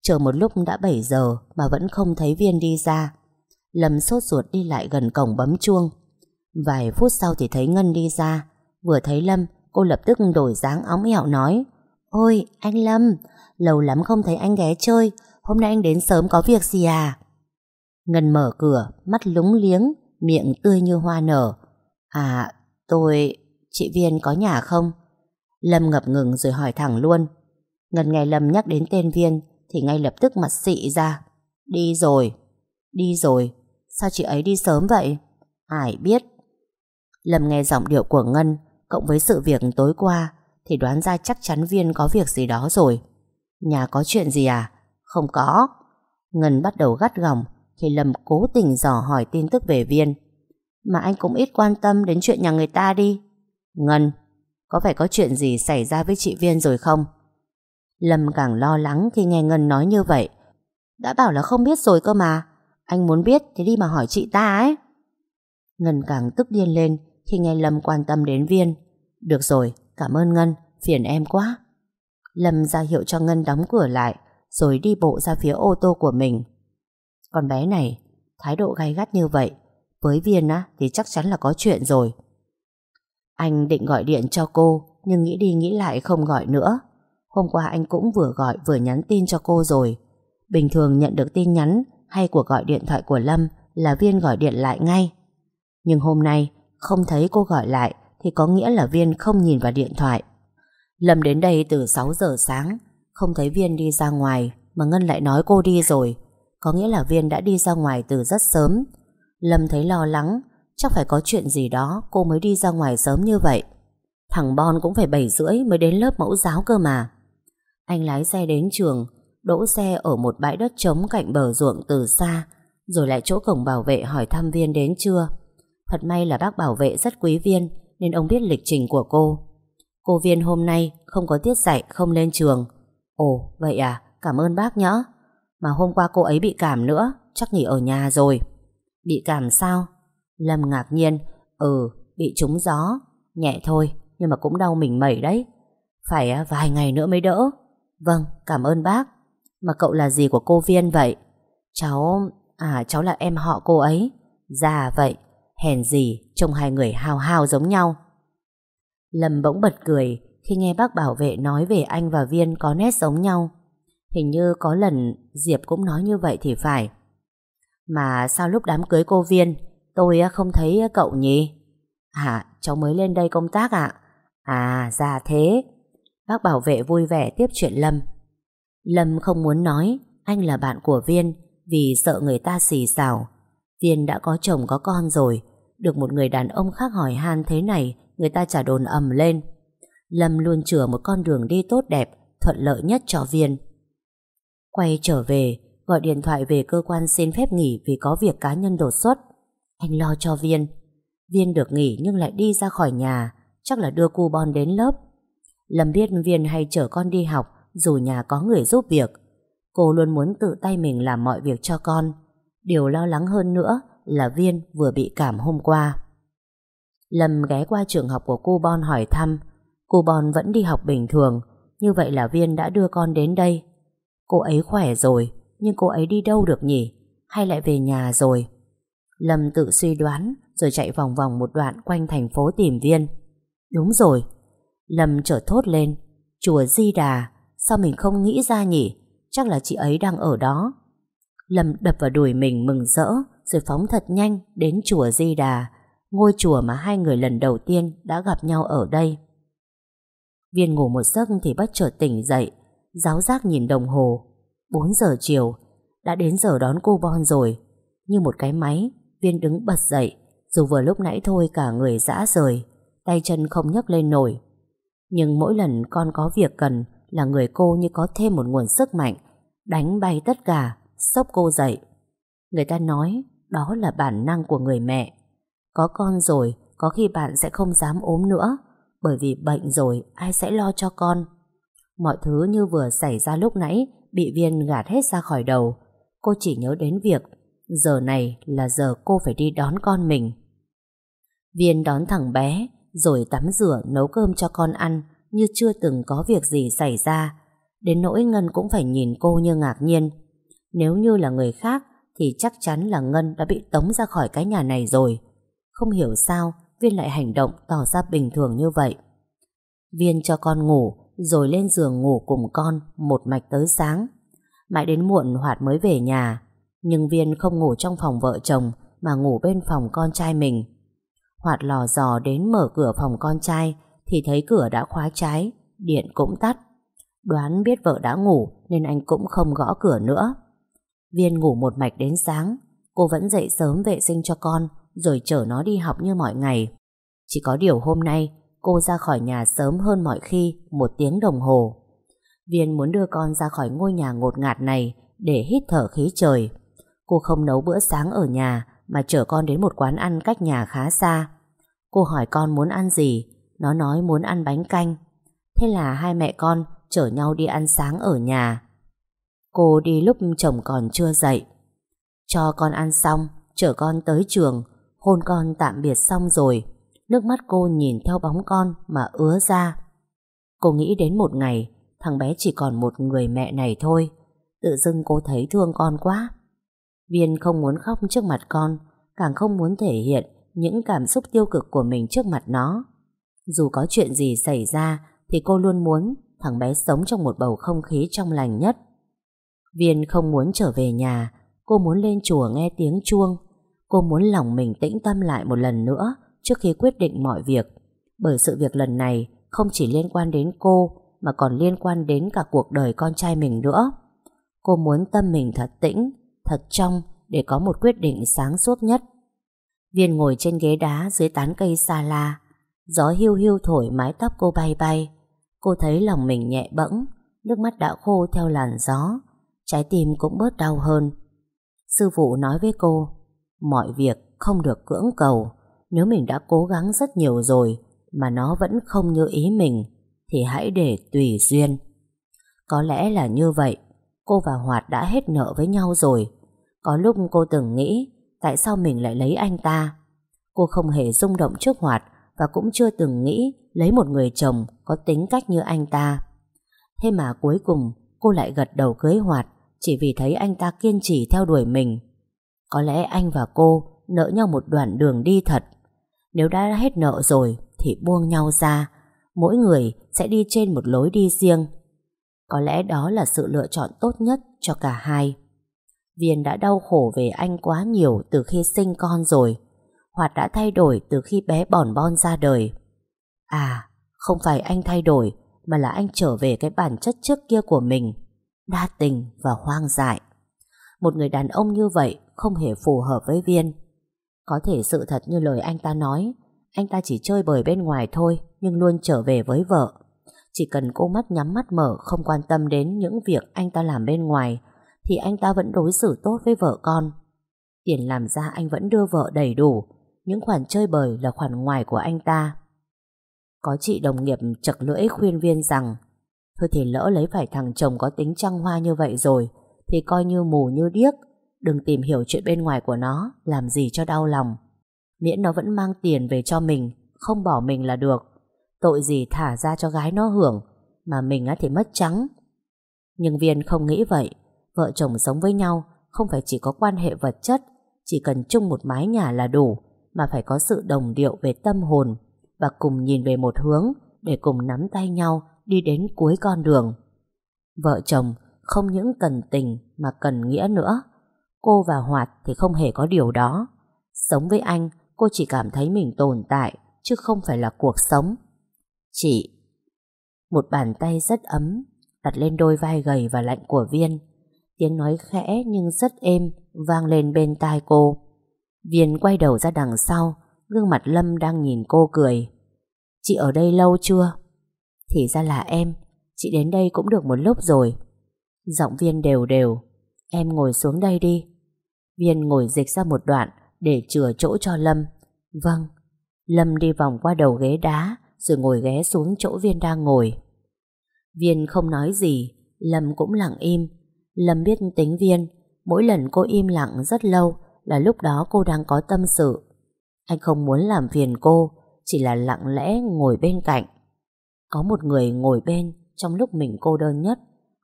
Chờ một lúc đã 7 giờ mà vẫn không thấy Viên đi ra. Lâm sốt ruột đi lại gần cổng bấm chuông. Vài phút sau thì thấy Ngân đi ra. Vừa thấy Lâm, cô lập tức đổi dáng óng hẹo nói Ôi, anh Lâm, Lâu lắm không thấy anh ghé chơi Hôm nay anh đến sớm có việc gì à Ngân mở cửa, Mắt lúng liếng, Miệng tươi như hoa nở À tôi, Chị Viên có nhà không Lâm ngập ngừng rồi hỏi thẳng luôn. Ngân nghe Lâm nhắc đến tên Viên thì ngay lập tức mặt xị ra. Đi rồi. Đi rồi. Sao chị ấy đi sớm vậy? Ai biết. Lâm nghe giọng điệu của Ngân, cộng với sự việc tối qua thì đoán ra chắc chắn Viên có việc gì đó rồi. Nhà có chuyện gì à? Không có. Ngân bắt đầu gắt gỏng thì Lâm cố tình dò hỏi tin tức về Viên. Mà anh cũng ít quan tâm đến chuyện nhà người ta đi. Ngân, có phải có chuyện gì xảy ra với chị Viên rồi không? Lâm càng lo lắng khi nghe Ngân nói như vậy. Đã bảo là không biết rồi cơ mà. Anh muốn biết thì đi mà hỏi chị ta ấy. Ngân càng tức điên lên khi nghe Lâm quan tâm đến Viên. Được rồi, cảm ơn Ngân, phiền em quá. Lâm ra hiệu cho Ngân đóng cửa lại rồi đi bộ ra phía ô tô của mình. Con bé này, thái độ gay gắt như vậy, với Viên á thì chắc chắn là có chuyện rồi. Anh định gọi điện cho cô, nhưng nghĩ đi nghĩ lại không gọi nữa. Hôm qua anh cũng vừa gọi vừa nhắn tin cho cô rồi. Bình thường nhận được tin nhắn hay cuộc gọi điện thoại của Lâm là Viên gọi điện lại ngay. Nhưng hôm nay không thấy cô gọi lại thì có nghĩa là Viên không nhìn vào điện thoại. Lâm đến đây từ 6 giờ sáng, không thấy Viên đi ra ngoài mà Ngân lại nói cô đi rồi. Có nghĩa là Viên đã đi ra ngoài từ rất sớm. Lâm thấy lo lắng, chắc phải có chuyện gì đó cô mới đi ra ngoài sớm như vậy. Thằng Bon cũng phải 7 rưỡi mới đến lớp mẫu giáo cơ mà. Anh lái xe đến trường, đỗ xe ở một bãi đất trống cạnh bờ ruộng từ xa, rồi lại chỗ cổng bảo vệ hỏi thăm Viên đến chưa. Thật may là bác bảo vệ rất quý Viên, nên ông biết lịch trình của cô. Cô Viên hôm nay không có tiết dạy, không lên trường. Ồ, vậy à, cảm ơn bác nhỡ. Mà hôm qua cô ấy bị cảm nữa, chắc nghỉ ở nhà rồi. Bị cảm sao? Lâm ngạc nhiên, ừ, bị trúng gió. Nhẹ thôi, nhưng mà cũng đau mình mẩy đấy. Phải à, vài ngày nữa mới đỡ. Vâng, cảm ơn bác. Mà cậu là gì của cô Viên vậy? Cháu... À, cháu là em họ cô ấy. Già vậy, hèn gì, trông hai người hào hào giống nhau. Lâm bỗng bật cười khi nghe bác bảo vệ nói về anh và Viên có nét giống nhau. Hình như có lần Diệp cũng nói như vậy thì phải. Mà sao lúc đám cưới cô Viên tôi à, không thấy cậu nhỉ? À, cháu mới lên đây công tác ạ. À, ra thế. Bác bảo vệ vui vẻ tiếp chuyện Lâm. Lâm không muốn nói anh là bạn của Viên vì sợ người ta xì xào. Viên đã có chồng có con rồi, được một người đàn ông khác hỏi han thế này, người ta trả đồn ầm lên. Lâm luôn chừa một con đường đi tốt đẹp, thuận lợi nhất cho Viên. Quay trở về, gọi điện thoại về cơ quan xin phép nghỉ vì có việc cá nhân đột xuất. Anh lo cho Viên. Viên được nghỉ nhưng lại đi ra khỏi nhà, chắc là đưa cu bon đến lớp. Lâm biết Viên hay chở con đi học dù nhà có người giúp việc. Cô luôn muốn tự tay mình làm mọi việc cho con. Điều lo lắng hơn nữa là Viên vừa bị cảm hôm qua. Lâm ghé qua trường học của cô Bon hỏi thăm. Cô Bon vẫn đi học bình thường, như vậy là Viên đã đưa con đến đây. Cô ấy khỏe rồi, nhưng cô ấy đi đâu được nhỉ? Hay lại về nhà rồi? Lâm tự suy đoán rồi chạy vòng vòng một đoạn quanh thành phố tìm Viên. Đúng rồi. Lâm trở thốt lên. Chùa Di Đà, sao mình không nghĩ ra nhỉ? Chắc là chị ấy đang ở đó. Lâm đập vào đùi mình mừng rỡ rồi phóng thật nhanh đến chùa Di Đà, ngôi chùa mà hai người lần đầu tiên đã gặp nhau ở đây. Viên ngủ một giấc thì bất chợt tỉnh dậy, giáo giác nhìn đồng hồ. 4 giờ chiều, đã đến giờ đón cô Bon rồi. Như một cái máy, Viên đứng bật dậy, dù vừa lúc nãy thôi cả người dã rời, tay chân không nhấc lên nổi. Nhưng mỗi lần con có việc cần là người cô như có thêm một nguồn sức mạnh, đánh bay tất cả, sốc cô dậy. Người ta nói đó là bản năng của người mẹ. Có con rồi, có khi bạn sẽ không dám ốm nữa, bởi vì bệnh rồi ai sẽ lo cho con. Mọi thứ như vừa xảy ra lúc nãy bị viên gạt hết ra khỏi đầu. Cô chỉ nhớ đến việc giờ này là giờ cô phải đi đón con mình. Viên đón thằng bé, rồi tắm rửa nấu cơm cho con ăn như chưa từng có việc gì xảy ra. Đến nỗi Ngân cũng phải nhìn cô như ngạc nhiên. Nếu như là người khác thì chắc chắn là Ngân đã bị tống ra khỏi cái nhà này rồi. Không hiểu sao Viên lại hành động tỏ ra bình thường như vậy. Viên cho con ngủ rồi lên giường ngủ cùng con một mạch tới sáng. Mãi đến muộn Hoạt mới về nhà nhưng Viên không ngủ trong phòng vợ chồng mà ngủ bên phòng con trai mình. Hoạt lò dò đến mở cửa phòng con trai thì thấy cửa đã khóa trái, điện cũng tắt. Đoán biết vợ đã ngủ nên anh cũng không gõ cửa nữa. Viên ngủ một mạch đến sáng, cô vẫn dậy sớm vệ sinh cho con rồi chở nó đi học như mọi ngày. Chỉ có điều hôm nay cô ra khỏi nhà sớm hơn mọi khi một tiếng đồng hồ. Viên muốn đưa con ra khỏi ngôi nhà ngột ngạt này để hít thở khí trời. Cô không nấu bữa sáng ở nhà mà chở con đến một quán ăn cách nhà khá xa. Cô hỏi con muốn ăn gì, nó nói muốn ăn bánh canh. Thế là hai mẹ con chở nhau đi ăn sáng ở nhà. Cô đi lúc chồng còn chưa dậy. Cho con ăn xong, chở con tới trường, hôn con tạm biệt xong rồi. Nước mắt cô nhìn theo bóng con mà ứa ra. Cô nghĩ đến một ngày, thằng bé chỉ còn một người mẹ này thôi. Tự dưng cô thấy thương con quá. Viên không muốn khóc trước mặt con, càng không muốn thể hiện những cảm xúc tiêu cực của mình trước mặt nó. Dù có chuyện gì xảy ra thì cô luôn muốn thằng bé sống trong một bầu không khí trong lành nhất. Viên không muốn trở về nhà, cô muốn lên chùa nghe tiếng chuông. Cô muốn lòng mình tĩnh tâm lại một lần nữa trước khi quyết định mọi việc. Bởi sự việc lần này không chỉ liên quan đến cô mà còn liên quan đến cả cuộc đời con trai mình nữa. Cô muốn tâm mình thật tĩnh, thật trong để có một quyết định sáng suốt nhất. Viên ngồi trên ghế đá dưới tán cây xa la, gió hiu hiu thổi mái tóc cô bay bay. Cô thấy lòng mình nhẹ bẫng, nước mắt đã khô theo làn gió, trái tim cũng bớt đau hơn. Sư phụ nói với cô, mọi việc không được cưỡng cầu, nếu mình đã cố gắng rất nhiều rồi mà nó vẫn không như ý mình, thì hãy để tùy duyên. Có lẽ là như vậy, cô và Hoạt đã hết nợ với nhau rồi. Có lúc cô từng nghĩ tại sao mình lại lấy anh ta. Cô không hề rung động trước Hoạt và cũng chưa từng nghĩ lấy một người chồng có tính cách như anh ta. Thế mà cuối cùng cô lại gật đầu cưới Hoạt chỉ vì thấy anh ta kiên trì theo đuổi mình. Có lẽ anh và cô nợ nhau một đoạn đường đi thật. Nếu đã hết nợ rồi thì buông nhau ra, mỗi người sẽ đi trên một lối đi riêng. Có lẽ đó là sự lựa chọn tốt nhất cho cả hai. Viên đã đau khổ về anh quá nhiều từ khi sinh con rồi. Hoạt đã thay đổi từ khi bé bòn bon ra đời. À, không phải anh thay đổi, mà là anh trở về cái bản chất trước kia của mình. Đa tình và hoang dại. Một người đàn ông như vậy không hề phù hợp với Viên. Có thể sự thật như lời anh ta nói, anh ta chỉ chơi bời bên ngoài thôi, nhưng luôn trở về với vợ. Chỉ cần cô mắt nhắm mắt mở không quan tâm đến những việc anh ta làm bên ngoài, thì anh ta vẫn đối xử tốt với vợ con. Tiền làm ra anh vẫn đưa vợ đầy đủ, những khoản chơi bời là khoản ngoài của anh ta. Có chị đồng nghiệp chật lưỡi khuyên viên rằng Thôi thì lỡ lấy phải thằng chồng có tính trăng hoa như vậy rồi thì coi như mù như điếc. Đừng tìm hiểu chuyện bên ngoài của nó, Làm gì cho đau lòng. Miễn nó vẫn mang tiền về cho mình, Không bỏ mình là được. Tội gì thả ra cho gái nó hưởng, Mà mình thì mất trắng. Nhưng Viên không nghĩ vậy. Vợ chồng sống với nhau, Không phải chỉ có quan hệ vật chất, Chỉ cần chung một mái nhà là đủ, Mà phải có sự đồng điệu về tâm hồn Và cùng nhìn về một hướng Để cùng nắm tay nhau Đi đến cuối con đường. Vợ chồng không những cần tình Mà cần nghĩa nữa. Cô và Hoạt thì không hề có điều đó. Sống với anh, Cô chỉ cảm thấy mình tồn tại, Chứ không phải là cuộc sống. Chị, Một bàn tay rất ấm, Đặt lên đôi vai gầy và lạnh của Viên. Tiếng nói khẽ nhưng rất êm, Vang lên bên tai cô. Viên quay đầu ra đằng sau, Gương mặt Lâm đang nhìn cô cười. Chị ở đây lâu chưa? Thì ra là em, Chị đến đây cũng được một lúc rồi. Giọng Viên đều đều. Em ngồi xuống đây đi. Viên ngồi dịch ra một đoạn Để chừa chỗ cho Lâm. Vâng. Lâm đi vòng qua đầu ghế đá Rồi ngồi ghé xuống chỗ Viên đang ngồi. Viên không nói gì, Lâm cũng lặng im. Lâm biết tính Viên, Mỗi lần cô im lặng rất lâu Là lúc đó cô đang có tâm sự. Anh không muốn làm phiền cô, Chỉ là lặng lẽ ngồi bên cạnh. Có một người ngồi bên Trong lúc mình cô đơn nhất.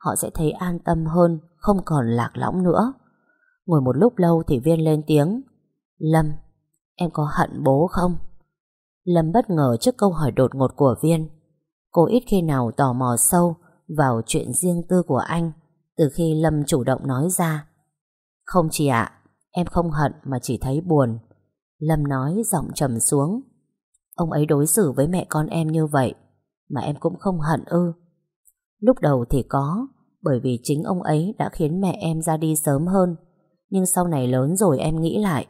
Họ sẽ thấy an tâm hơn Không còn lạc lõng nữa. Ngồi một lúc lâu thì Viên lên tiếng Lâm, em có hận bố không? Lâm bất ngờ trước câu hỏi đột ngột của Viên. Cô ít khi nào tò mò sâu Vào chuyện riêng tư của anh Từ khi Lâm chủ động nói ra. Không chị ạ Em không hận mà chỉ thấy buồn. Lâm nói giọng trầm xuống Ông ấy đối xử với mẹ con em như vậy Mà em cũng không hận ư? Lúc đầu thì có, Bởi vì chính ông ấy đã khiến mẹ em ra đi sớm hơn. Nhưng sau này lớn rồi em nghĩ lại,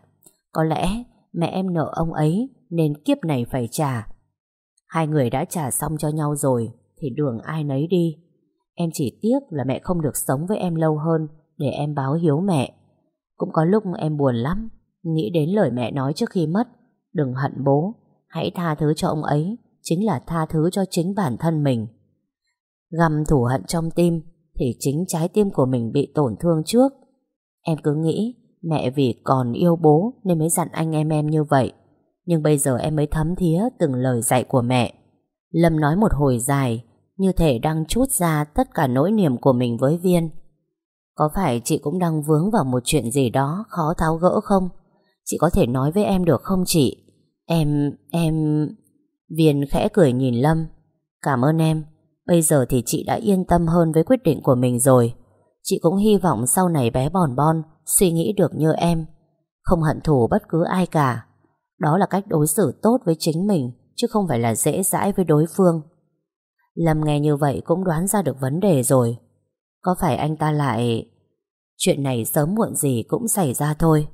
Có lẽ mẹ em nợ ông ấy Nên kiếp này phải trả. Hai người đã trả xong cho nhau rồi, Thì đường ai nấy đi. Em chỉ tiếc là mẹ không được sống với em lâu hơn Để em báo hiếu mẹ. Cũng có lúc em buồn lắm, Nghĩ đến lời mẹ nói trước khi mất, Đừng hận bố, Hãy tha thứ cho ông ấy, Chính là tha thứ cho chính bản thân mình. Găm thủ hận trong tim Thì chính trái tim của mình bị tổn thương trước. Em cứ nghĩ Mẹ vì còn yêu bố Nên mới dặn anh em em như vậy. Nhưng bây giờ em mới thấm thía Từng lời dạy của mẹ. Lâm nói một hồi dài Như thể đang chút ra tất cả nỗi niềm của mình với Viên. Có phải chị cũng đang vướng vào một chuyện gì đó Khó tháo gỡ không? Chị có thể nói với em được không chị? Em, em... Viên khẽ cười nhìn Lâm. Cảm ơn em. Bây giờ thì chị đã yên tâm hơn với quyết định của mình rồi. Chị cũng hy vọng sau này bé bòn bon Suy nghĩ được như em, Không hận thù bất cứ ai cả. Đó là cách đối xử tốt với chính mình, Chứ không phải là dễ dãi với đối phương. Lâm nghe như vậy cũng đoán ra được vấn đề rồi. Có phải anh ta lại... Chuyện này sớm muộn gì cũng xảy ra thôi.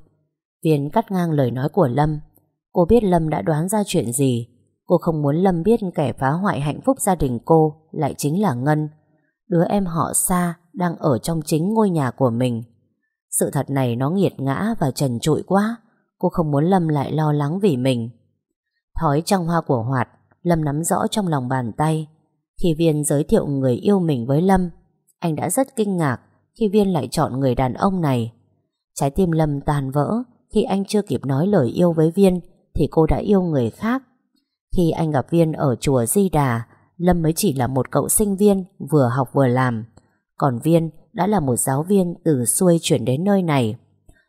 Viên cắt ngang lời nói của Lâm. Cô biết Lâm đã đoán ra chuyện gì Cô không muốn Lâm biết kẻ phá hoại hạnh phúc gia đình cô Lại chính là Ngân. Đứa em họ xa Đang ở trong chính ngôi nhà của mình. Sự thật này nó nghiệt ngã và trần trụi quá, Cô không muốn Lâm lại lo lắng vì mình. Thói trăng hoa của Hoạt, Lâm nắm rõ trong lòng bàn tay. Khi Viên giới thiệu người yêu mình với Lâm, Anh đã rất kinh ngạc Khi Viên lại chọn người đàn ông này. Trái tim Lâm tàn vỡ, Khi anh chưa kịp nói lời yêu với Viên thì cô đã yêu người khác. Khi anh gặp Viên ở chùa Di Đà, Lâm mới chỉ là một cậu sinh viên vừa học vừa làm. Còn Viên đã là một giáo viên từ xuôi chuyển đến nơi này.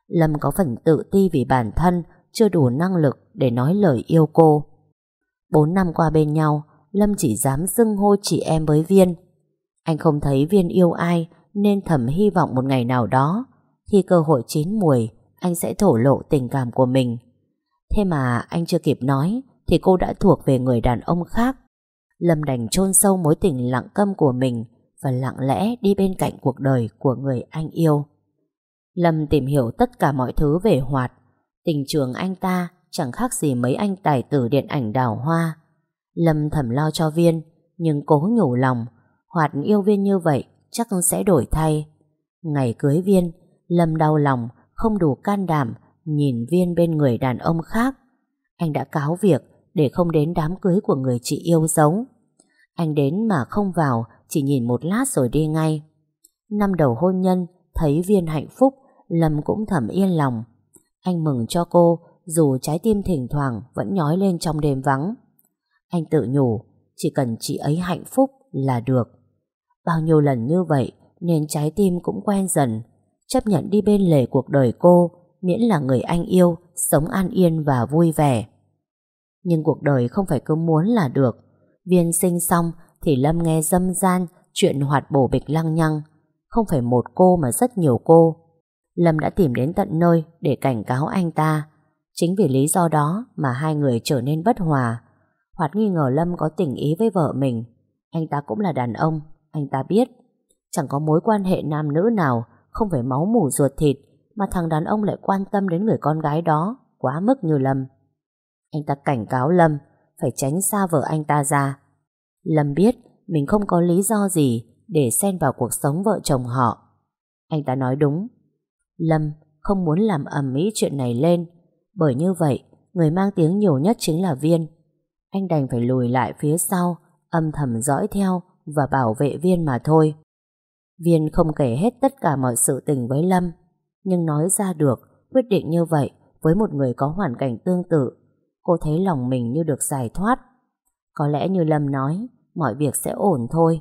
Lâm có phần tự ti vì bản thân chưa đủ năng lực để nói lời yêu cô. Bốn năm qua bên nhau, Lâm chỉ dám xưng hô chị em với Viên. Anh không thấy Viên yêu ai nên thầm hy vọng một ngày nào đó, khi cơ hội chín mùi, anh sẽ thổ lộ tình cảm của mình. Thế mà anh chưa kịp nói thì cô đã thuộc về người đàn ông khác. Lâm đành chôn sâu mối tình lặng câm của mình Và lặng lẽ đi bên cạnh cuộc đời của người anh yêu. Lâm tìm hiểu tất cả mọi thứ về Hoạt. Tình trường anh ta chẳng khác gì mấy anh tài tử điện ảnh đào hoa. Lâm thầm lo cho Viên, Nhưng cố nhủ lòng, Hoạt yêu Viên như vậy chắc sẽ đổi thay. Ngày cưới Viên, Lâm đau lòng, không đủ can đảm Nhìn Viên bên người đàn ông khác. Anh đã cáo việc để không đến đám cưới của người chị yêu dấu. Anh đến mà không vào Chỉ nhìn một lát rồi đi ngay. Năm đầu hôn nhân Thấy Viên hạnh phúc Lâm cũng thầm yên lòng. Anh mừng cho cô Dù trái tim thỉnh thoảng vẫn nhói lên trong đêm vắng. Anh tự nhủ Chỉ cần chị ấy hạnh phúc là được. Bao nhiêu lần như vậy Nên trái tim cũng quen dần. Chấp nhận đi bên lề cuộc đời cô miễn là người anh yêu, sống an yên và vui vẻ. Nhưng cuộc đời không phải cứ muốn là được. Viên sinh xong thì Lâm nghe dâm gian chuyện hoạt bổ bịch lăng nhăng. Không phải một cô mà rất nhiều cô. Lâm đã tìm đến tận nơi để cảnh cáo anh ta. Chính vì lý do đó mà hai người trở nên bất hòa. Hoạt nghi ngờ Lâm có tình ý với vợ mình. Anh ta cũng là đàn ông, anh ta biết. Chẳng có mối quan hệ nam nữ nào không phải máu mủ ruột thịt mà thằng đàn ông lại quan tâm đến người con gái đó quá mức như Lâm. Anh ta cảnh cáo Lâm phải tránh xa vợ anh ta ra. Lâm biết mình không có lý do gì để xen vào cuộc sống vợ chồng họ. Anh ta nói đúng. Lâm không muốn làm ầm ĩ chuyện này lên, bởi như vậy, người mang tiếng nhiều nhất chính là Viên. Anh đành phải lùi lại phía sau, âm thầm dõi theo và bảo vệ Viên mà thôi. Viên không kể hết tất cả mọi sự tình với Lâm, nhưng nói ra được, quyết định như vậy với một người có hoàn cảnh tương tự. Cô thấy lòng mình như được giải thoát. Có lẽ như Lâm nói, mọi việc sẽ ổn thôi.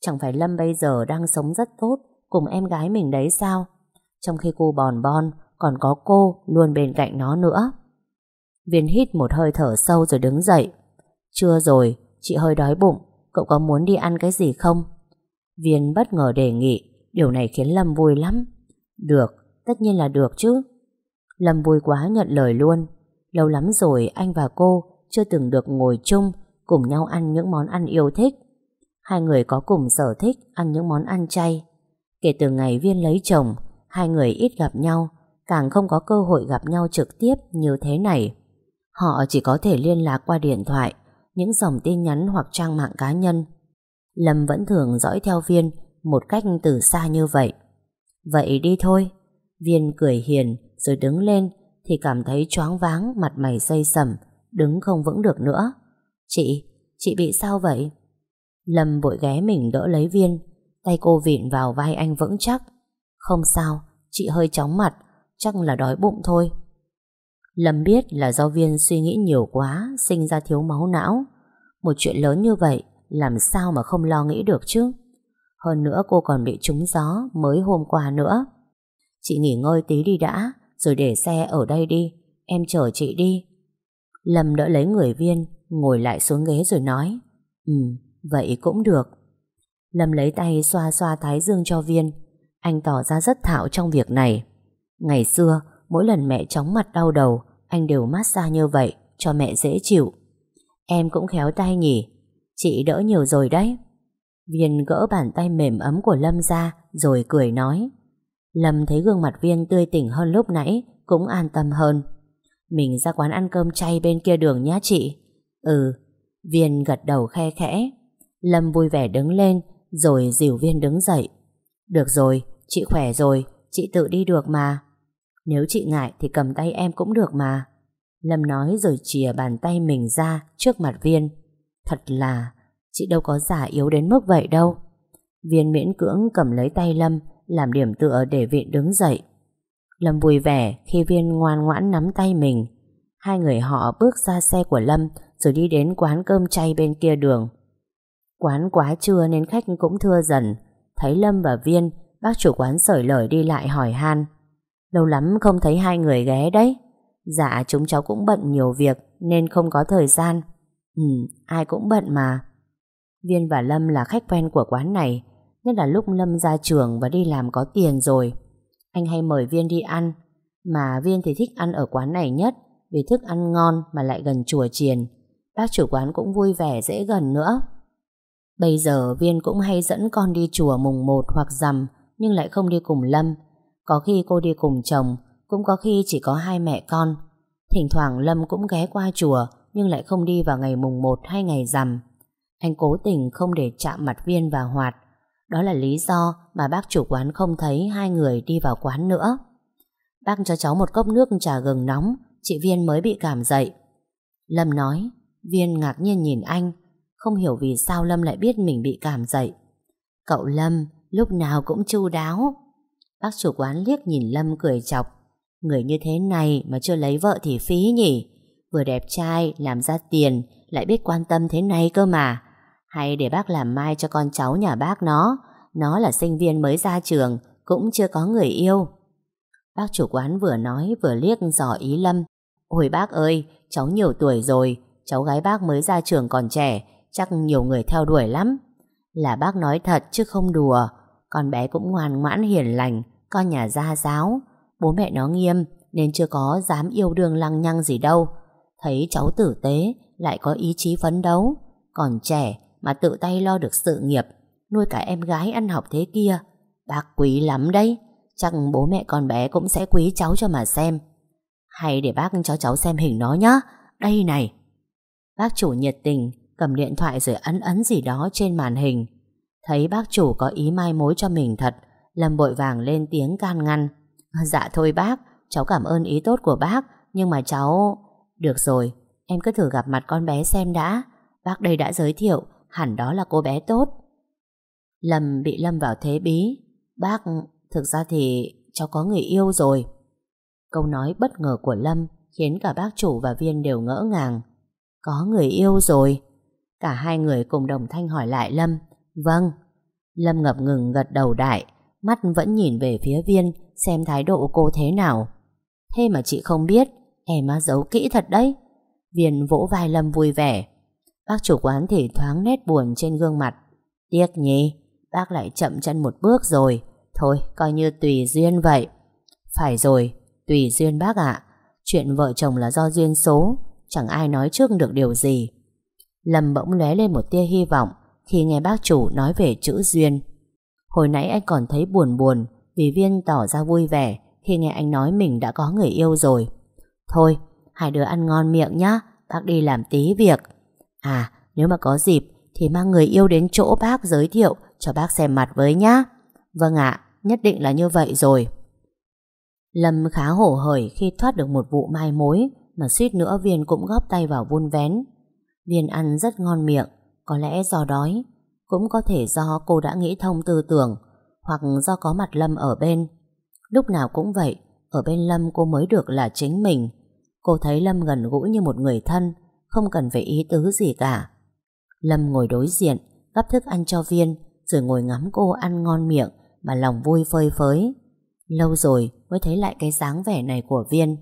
Chẳng phải Lâm bây giờ đang sống rất tốt cùng em gái mình đấy sao? Trong khi cô bòn bon, còn có cô luôn bên cạnh nó nữa. Viên hít một hơi thở sâu rồi đứng dậy. Chưa rồi, chị hơi đói bụng, cậu có muốn đi ăn cái gì không? Viên bất ngờ đề nghị, điều này khiến Lâm vui lắm. Được, Tất nhiên là được chứ Lâm vui quá nhận lời luôn Lâu lắm rồi anh và cô chưa từng được ngồi chung cùng nhau ăn những món ăn yêu thích. Hai người có cùng sở thích ăn những món ăn chay. Kể từ ngày Viên lấy chồng, hai người ít gặp nhau, càng không có cơ hội gặp nhau trực tiếp như thế này. Họ chỉ có thể liên lạc qua điện thoại, những dòng tin nhắn hoặc trang mạng cá nhân. Lâm vẫn thường dõi theo Viên một cách từ xa như vậy. Vậy đi thôi. Viên cười hiền rồi đứng lên thì cảm thấy choáng váng mặt mày dây sầm, đứng không vững được nữa. Chị, chị bị sao vậy? Lâm vội ghé mình đỡ lấy Viên, tay cô vịn vào vai anh vững chắc. Không sao, chị hơi chóng mặt, chắc là đói bụng thôi. Lâm biết là do Viên suy nghĩ nhiều quá, sinh ra thiếu máu não. Một chuyện lớn như vậy, làm sao mà không lo nghĩ được chứ? Hơn nữa cô còn bị trúng gió mới hôm qua nữa. Chị nghỉ ngơi tí đi đã, rồi để xe ở đây đi, em chở chị đi. Lâm đỡ lấy người Viên, ngồi lại xuống ghế rồi nói, Ừ, vậy cũng được. Lâm lấy tay xoa xoa thái dương cho Viên, anh tỏ ra rất thạo trong việc này. Ngày xưa, mỗi lần mẹ chóng mặt đau đầu, anh đều massage như vậy, cho mẹ dễ chịu. Em cũng khéo tay nhỉ, chị đỡ nhiều rồi đấy. Viên gỡ bàn tay mềm ấm của Lâm ra, rồi cười nói. Lâm thấy gương mặt Viên tươi tỉnh hơn lúc nãy, cũng an tâm hơn. Mình ra quán ăn cơm chay bên kia đường nhá chị. Ừ, Viên gật đầu khe khẽ. Lâm vui vẻ đứng lên, rồi dìu Viên đứng dậy. Được rồi, chị khỏe rồi, chị tự đi được mà. Nếu chị ngại thì cầm tay em cũng được mà. Lâm nói rồi chìa bàn tay mình ra trước mặt Viên. Thật là, chị đâu có giả yếu đến mức vậy đâu. Viên miễn cưỡng cầm lấy tay Lâm, làm điểm tựa để viện đứng dậy. Lâm vui vẻ khi Viên ngoan ngoãn nắm tay mình. Hai người họ bước ra xe của Lâm rồi đi đến quán cơm chay bên kia đường. Quán quá trưa nên khách cũng thưa dần. Thấy Lâm và Viên, bác chủ quán sởi lời đi lại hỏi han. Lâu lắm không thấy hai người ghé đấy. Dạ chúng cháu cũng bận nhiều việc nên không có thời gian. Ừ, ai cũng bận mà. Viên và Lâm là khách quen của quán này, nhất là lúc Lâm ra trường và đi làm có tiền rồi. Anh hay mời Viên đi ăn, mà Viên thì thích ăn ở quán này nhất vì thức ăn ngon mà lại gần chùa chiền. Bác chủ quán cũng vui vẻ dễ gần nữa. Bây giờ Viên cũng hay dẫn con đi chùa mùng 1 hoặc rằm nhưng lại không đi cùng Lâm. Có khi cô đi cùng chồng, cũng có khi chỉ có hai mẹ con. Thỉnh thoảng Lâm cũng ghé qua chùa nhưng lại không đi vào ngày mùng 1 hay ngày rằm. Anh cố tình không để chạm mặt Viên và Hoạt. Đó là lý do mà bác chủ quán không thấy hai người đi vào quán nữa. Bác cho cháu một cốc nước trà gừng nóng, chị Viên mới bị cảm dậy. Lâm nói, Viên ngạc nhiên nhìn anh, không hiểu vì sao Lâm lại biết mình bị cảm dậy. Cậu Lâm, lúc nào cũng chu đáo. Bác chủ quán liếc nhìn Lâm cười chọc. Người như thế này mà chưa lấy vợ thì phí nhỉ. Vừa đẹp trai, làm ra tiền, lại biết quan tâm thế này cơ mà. Hay để bác làm mai cho con cháu nhà bác nó. Nó là sinh viên mới ra trường, cũng chưa có người yêu. Bác chủ quán vừa nói vừa liếc dò ý Lâm. Ôi bác ơi, cháu nhiều tuổi rồi, cháu gái bác mới ra trường còn trẻ, chắc nhiều người theo đuổi lắm. Là bác nói thật chứ không đùa, con bé cũng ngoan ngoãn hiền lành, con nhà gia giáo. Bố mẹ nó nghiêm nên chưa có dám yêu đương lăng nhăng gì đâu. Thấy cháu tử tế lại có ý chí phấn đấu. Còn trẻ mà tự tay lo được sự nghiệp, nuôi cả em gái ăn học thế kia. Bác quý lắm đấy. Chắc bố mẹ con bé cũng sẽ quý cháu cho mà xem. Hay để bác cho cháu xem hình nó nhá. Đây này. Bác chủ nhiệt tình cầm điện thoại rồi ấn ấn gì đó trên màn hình. Thấy bác chủ có ý mai mối cho mình thật, Lâm bội vàng lên tiếng can ngăn. Dạ thôi bác, cháu cảm ơn ý tốt của bác, nhưng mà cháu... Được rồi, em cứ thử gặp mặt con bé xem đã. Bác đây đã giới thiệu, hẳn đó là cô bé tốt. Lâm bị Lâm vào thế bí. Bác, thực ra thì cháu có người yêu rồi. Câu nói bất ngờ của Lâm khiến cả bác chủ và viên đều ngỡ ngàng. Có người yêu rồi. Cả hai người cùng đồng thanh hỏi lại Lâm. Vâng. Lâm ngập ngừng gật đầu đại, mắt vẫn nhìn về phía viên xem thái độ cô thế nào. Thế mà chị không biết, em á giấu kỹ thật đấy. Viên vỗ vai Lâm vui vẻ. Bác chủ quán thì thoáng nét buồn trên gương mặt. Tiếc nhỉ, bác lại chậm chân một bước rồi. Thôi, coi như tùy duyên vậy. Phải rồi, tùy duyên bác ạ. Chuyện vợ chồng là do duyên số, Chẳng ai nói trước được điều gì Lâm bỗng lóe lên một tia hy vọng Khi nghe bác chủ nói về chữ duyên Hồi nãy anh còn thấy buồn buồn Vì Viên tỏ ra vui vẻ Khi nghe anh nói mình đã có người yêu rồi Thôi Hai đứa ăn ngon miệng nhá Bác đi làm tí việc À nếu mà có dịp Thì mang người yêu đến chỗ bác giới thiệu Cho bác xem mặt với nhá Vâng ạ nhất định là như vậy rồi Lâm khá hổ hởi khi thoát được một vụ mai mối mà suýt nữa Viên cũng góp tay vào vun vén. Viên ăn rất ngon miệng, có lẽ do đói, cũng có thể do cô đã nghĩ thông tư tưởng, hoặc do có mặt Lâm ở bên. Lúc nào cũng vậy, ở bên Lâm cô mới được là chính mình. Cô thấy Lâm gần gũi như một người thân, không cần phải ý tứ gì cả. Lâm ngồi đối diện, gắp thức ăn cho Viên, rồi ngồi ngắm cô ăn ngon miệng, mà lòng vui phơi phới. Lâu rồi mới thấy lại cái dáng vẻ này của Viên.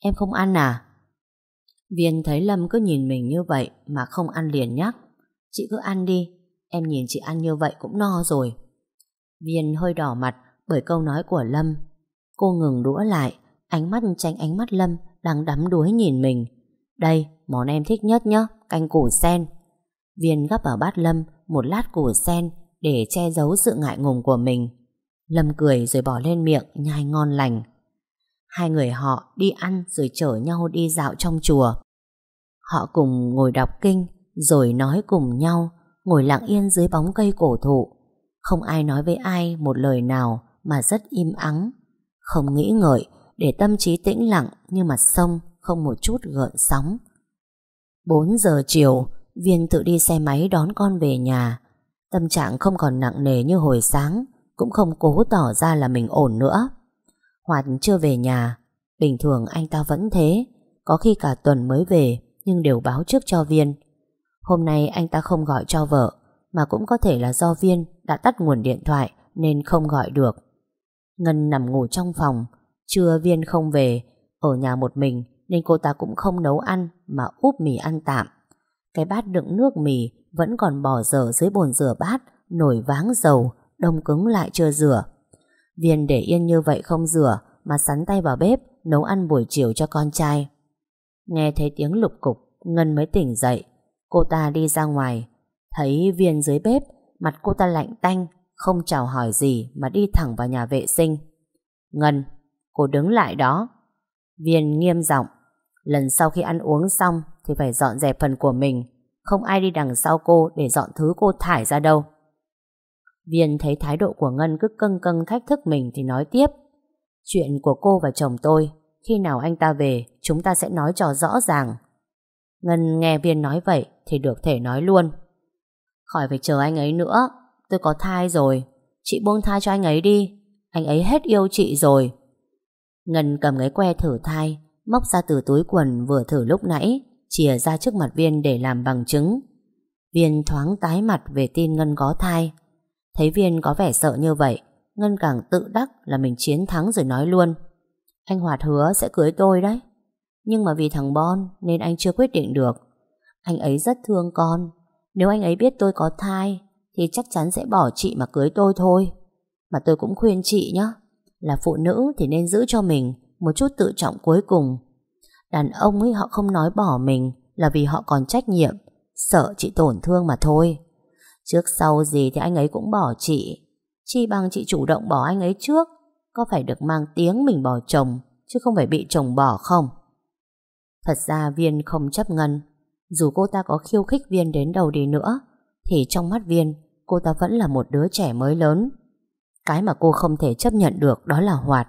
Em không ăn à? Viên thấy Lâm cứ nhìn mình như vậy mà không ăn liền nhắc. Chị cứ ăn đi, em nhìn chị ăn như vậy cũng no rồi. Viên hơi đỏ mặt bởi câu nói của Lâm. Cô ngừng đũa lại, ánh mắt tránh ánh mắt Lâm đang đắm đuối nhìn mình. Đây, món em thích nhất nhá, canh củ sen. Viên gắp vào bát Lâm một lát củ sen để che giấu sự ngại ngùng của mình. Lâm cười rồi bỏ lên miệng nhai ngon lành. Hai người họ đi ăn rồi chở nhau đi dạo trong chùa. Họ cùng ngồi đọc kinh rồi nói cùng nhau, ngồi lặng yên dưới bóng cây cổ thụ. Không ai nói với ai một lời nào mà rất im ắng, không nghĩ ngợi để tâm trí tĩnh lặng như mặt sông không một chút gợn sóng. 4 giờ chiều, Viên tự đi xe máy đón con về nhà. Tâm trạng không còn nặng nề như hồi sáng Cũng không cố tỏ ra là mình ổn nữa Hoạt chưa về nhà Bình thường anh ta vẫn thế Có khi cả tuần mới về Nhưng đều báo trước cho Viên Hôm nay anh ta không gọi cho vợ Mà cũng có thể là do Viên đã tắt nguồn điện thoại Nên không gọi được Ngân nằm ngủ trong phòng Trưa Viên không về Ở nhà một mình nên cô ta cũng không nấu ăn Mà úp mì ăn tạm Cái bát đựng nước mì vẫn còn bỏ dở dưới bồn rửa bát, nổi váng dầu, đông cứng lại chưa rửa. Viên để yên như vậy không rửa, mà sắn tay vào bếp, nấu ăn buổi chiều cho con trai. Nghe thấy tiếng lục cục, Ngân mới tỉnh dậy. Cô ta đi ra ngoài, thấy Viên dưới bếp, mặt cô ta lạnh tanh, không chào hỏi gì mà đi thẳng vào nhà vệ sinh. Ngân, cô đứng lại đó. Viên nghiêm giọng lần sau khi ăn uống xong thì phải dọn dẹp phần của mình, không ai đi đằng sau cô để dọn thứ cô thải ra đâu. Viên thấy thái độ của Ngân cứ câng câng thách thức mình thì nói tiếp. Chuyện của cô và chồng tôi, khi nào anh ta về, chúng ta sẽ nói cho rõ ràng. Ngân nghe Viên nói vậy thì được thể nói luôn. Khỏi phải chờ anh ấy nữa, tôi có thai rồi. Chị buông thai cho anh ấy đi, anh ấy hết yêu chị rồi. Ngân cầm cái que thử thai, móc ra từ túi quần vừa thử lúc nãy, chìa ra trước mặt Viên để làm bằng chứng. Viên thoáng tái mặt về tin Ngân có thai. Thấy Viên có vẻ sợ như vậy, Ngân càng tự đắc là mình chiến thắng rồi nói luôn. Anh Hoạt hứa sẽ cưới tôi đấy. Nhưng mà vì thằng Bon nên anh chưa quyết định được. Anh ấy rất thương con. Nếu anh ấy biết tôi có thai thì chắc chắn sẽ bỏ chị mà cưới tôi thôi. Mà tôi cũng khuyên chị nhé. Là phụ nữ thì nên giữ cho mình một chút tự trọng cuối cùng Đàn ông ấy họ không nói bỏ mình là vì họ còn trách nhiệm, sợ chị tổn thương mà thôi. Trước sau gì thì anh ấy cũng bỏ chị. Chi bằng chị chủ động bỏ anh ấy trước, có phải được mang tiếng mình bỏ chồng, chứ không phải bị chồng bỏ không? Thật ra Viên không chấp ngân, dù cô ta có khiêu khích Viên đến đâu đi nữa, thì trong mắt Viên, cô ta vẫn là một đứa trẻ mới lớn. Cái mà cô không thể chấp nhận được đó là Hoạt.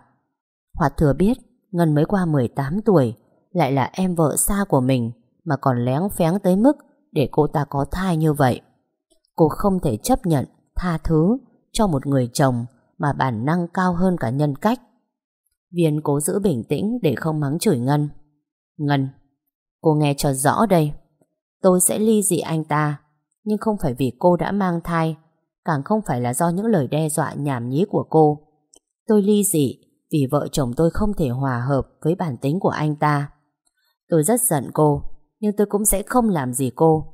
Hoạt thừa biết Ngân mới qua 18 tuổi lại là em vợ xa của mình mà còn lén phén tới mức để cô ta có thai như vậy. Cô không thể chấp nhận tha thứ cho một người chồng mà bản năng cao hơn cả nhân cách. Viên cố giữ bình tĩnh để không mắng chửi Ngân. Ngân, cô nghe cho rõ đây. Tôi sẽ ly dị anh ta, nhưng không phải vì cô đã mang thai, càng không phải là do những lời đe dọa nhảm nhí của cô. Tôi ly dị vì vợ chồng tôi không thể hòa hợp với bản tính của anh ta. Tôi rất giận cô, nhưng tôi cũng sẽ không làm gì cô.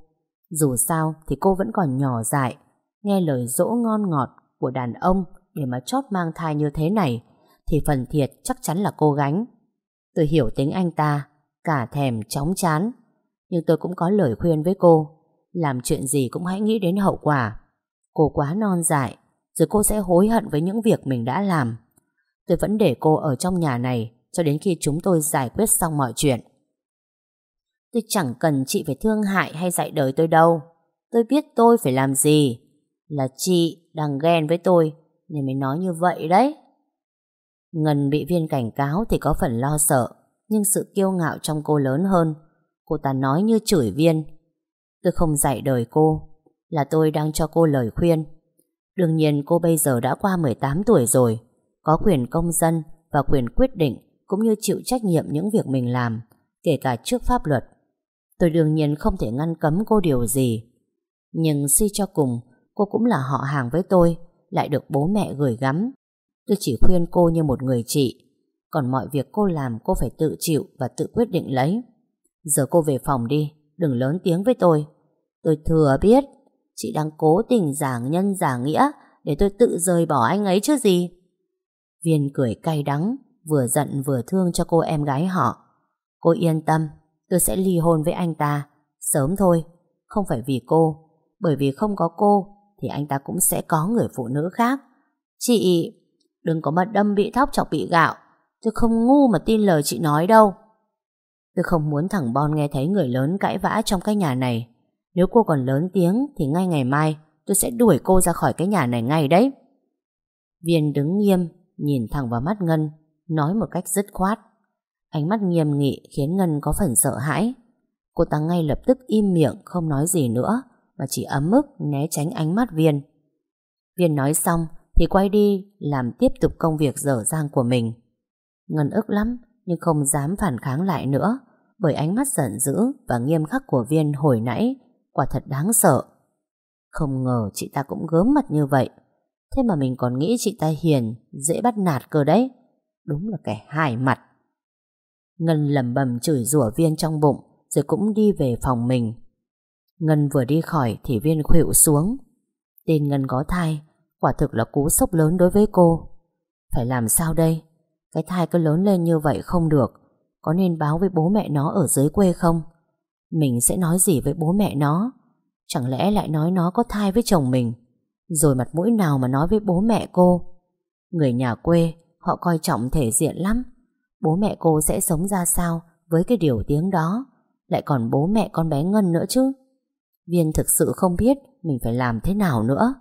Dù sao thì cô vẫn còn nhỏ dại, nghe lời dỗ ngon ngọt của đàn ông để mà chót mang thai như thế này, thì phần thiệt chắc chắn là cô gánh. Tôi hiểu tính anh ta, cả thèm chóng chán. Nhưng tôi cũng có lời khuyên với cô, làm chuyện gì cũng hãy nghĩ đến hậu quả. Cô quá non dại, rồi cô sẽ hối hận với những việc mình đã làm. Tôi vẫn để cô ở trong nhà này cho đến khi chúng tôi giải quyết xong mọi chuyện. Tôi chẳng cần chị phải thương hại hay dạy đời tôi đâu. Tôi biết tôi phải làm gì. Là chị đang ghen với tôi nên mới nói như vậy đấy. Ngân bị viên cảnh cáo thì có phần lo sợ, nhưng sự kiêu ngạo trong cô lớn hơn. Cô ta nói như chửi viên. Tôi không dạy đời cô, là tôi đang cho cô lời khuyên. Đương nhiên cô bây giờ đã qua 18 tuổi rồi có quyền công dân và quyền quyết định cũng như chịu trách nhiệm những việc mình làm kể cả trước pháp luật. Tôi đương nhiên không thể ngăn cấm cô điều gì. Nhưng suy cho cùng, cô cũng là họ hàng với tôi, lại được bố mẹ gửi gắm. Tôi chỉ khuyên cô như một người chị. Còn mọi việc cô làm cô phải tự chịu và tự quyết định lấy. Giờ cô về phòng đi, đừng lớn tiếng với tôi. Tôi thừa biết, chị đang cố tình giảng nhân giả nghĩa để tôi tự rời bỏ anh ấy chứ gì. Viên cười cay đắng, vừa giận vừa thương cho cô em gái họ. Cô yên tâm, tôi sẽ ly hôn với anh ta. Sớm thôi, không phải vì cô. Bởi vì không có cô, thì anh ta cũng sẽ có người phụ nữ khác. Chị, đừng có mà đâm bị thóc chọc bị gạo. Tôi không ngu mà tin lời chị nói đâu. Tôi không muốn thằng Bon nghe thấy người lớn cãi vã trong cái nhà này. Nếu cô còn lớn tiếng thì ngay ngày mai tôi sẽ đuổi cô ra khỏi cái nhà này ngay đấy. Viên đứng nghiêm, nhìn thẳng vào mắt Ngân, nói một cách dứt khoát. Ánh mắt nghiêm nghị khiến Ngân có phần sợ hãi. Cô ta ngay lập tức im miệng không nói gì nữa mà chỉ ấm ức né tránh ánh mắt Viên. Viên nói xong thì quay đi làm tiếp tục công việc dở dang của mình. Ngân ức lắm nhưng không dám phản kháng lại nữa bởi ánh mắt giận dữ và nghiêm khắc của Viên hồi nãy quả thật đáng sợ. Không ngờ chị ta cũng gớm mặt như vậy. Thế mà mình còn nghĩ chị ta hiền, dễ bắt nạt cơ đấy. Đúng là kẻ hài mặt. Ngân lầm bầm chửi rủa viên trong bụng rồi cũng đi về phòng mình. Ngân vừa đi khỏi thì viên khuỵu xuống. Tên Ngân có thai, quả thực là cú sốc lớn đối với cô. Phải làm sao đây? Cái thai cứ lớn lên như vậy không được. Có nên báo với bố mẹ nó ở dưới quê không? Mình sẽ nói gì với bố mẹ nó? Chẳng lẽ lại nói nó có thai với chồng mình? Rồi mặt mũi nào mà nói với bố mẹ cô? Người nhà quê, họ coi trọng thể diện lắm. Bố mẹ cô sẽ sống ra sao với cái điều tiếng đó? Lại còn bố mẹ con bé Ngân nữa chứ? Viên thực sự không biết mình phải làm thế nào nữa.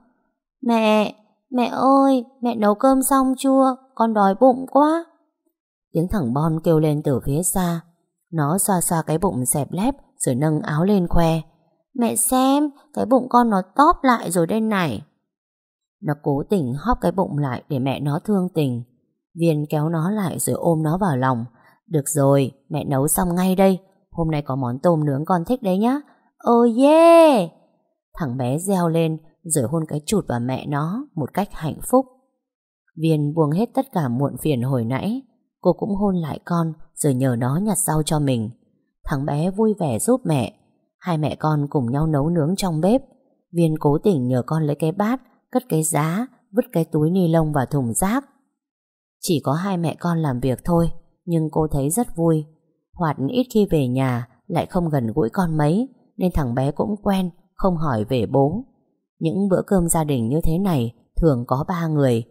Mẹ, mẹ ơi, mẹ nấu cơm xong chưa? Con đói bụng quá. Tiếng thằng Bon kêu lên từ phía xa. Nó xoa xoa cái bụng xẹp lép rồi nâng áo lên khoe. Mẹ xem, cái bụng con nó tóp lại rồi đây này. Nó cố tình hóp cái bụng lại để mẹ nó thương tình. Viên kéo nó lại rồi ôm nó vào lòng. Được rồi, mẹ nấu xong ngay đây. Hôm nay có món tôm nướng con thích đấy nhá. Oh yeah! Thằng bé reo lên rồi hôn cái chụt vào mẹ nó một cách hạnh phúc. Viên buông hết tất cả muộn phiền hồi nãy. Cô cũng hôn lại con rồi nhờ nó nhặt rau cho mình. Thằng bé vui vẻ giúp mẹ. Hai mẹ con cùng nhau nấu nướng trong bếp. Viên cố tình nhờ con lấy cái bát, cất cái giá, vứt cái túi ni lông vào thùng rác. Chỉ có hai mẹ con làm việc thôi, nhưng cô thấy rất vui. Hoạt ít khi về nhà, lại không gần gũi con mấy, nên thằng bé cũng quen, không hỏi về bố. Những bữa cơm gia đình như thế này thường có ba người,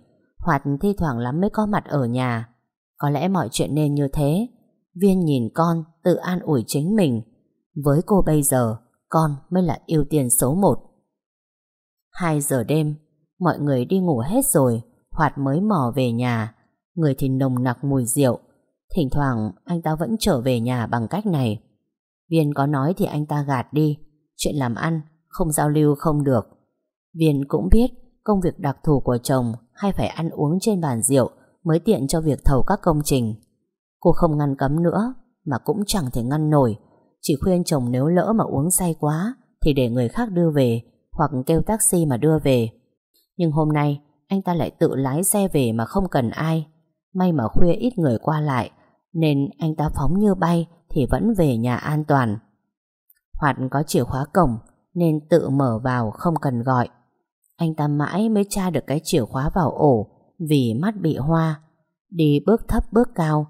Hoạt thi thoảng lắm mới có mặt ở nhà. Có lẽ mọi chuyện nên như thế. Viên nhìn con, tự an ủi chính mình. Với cô bây giờ, con mới là ưu tiên số một. Hai giờ đêm, mọi người đi ngủ hết rồi, Hoạt mới mò về nhà. Người thì nồng nặc mùi rượu. Thỉnh thoảng anh ta vẫn trở về nhà bằng cách này. Viên có nói thì anh ta gạt đi. Chuyện làm ăn, không giao lưu không được. Viên cũng biết công việc đặc thù của chồng hay phải ăn uống trên bàn rượu mới tiện cho việc thầu các công trình. Cô không ngăn cấm nữa, mà cũng chẳng thể ngăn nổi. Chỉ khuyên chồng nếu lỡ mà uống say quá thì để người khác đưa về hoặc kêu taxi mà đưa về. Nhưng hôm nay anh ta lại tự lái xe về mà không cần ai. May mà khuya ít người qua lại nên anh ta phóng như bay thì vẫn về nhà an toàn. Hoạt có chìa khóa cổng nên tự mở vào không cần gọi. Anh ta mãi mới tra được cái chìa khóa vào ổ vì mắt bị hoa. Đi bước thấp bước cao.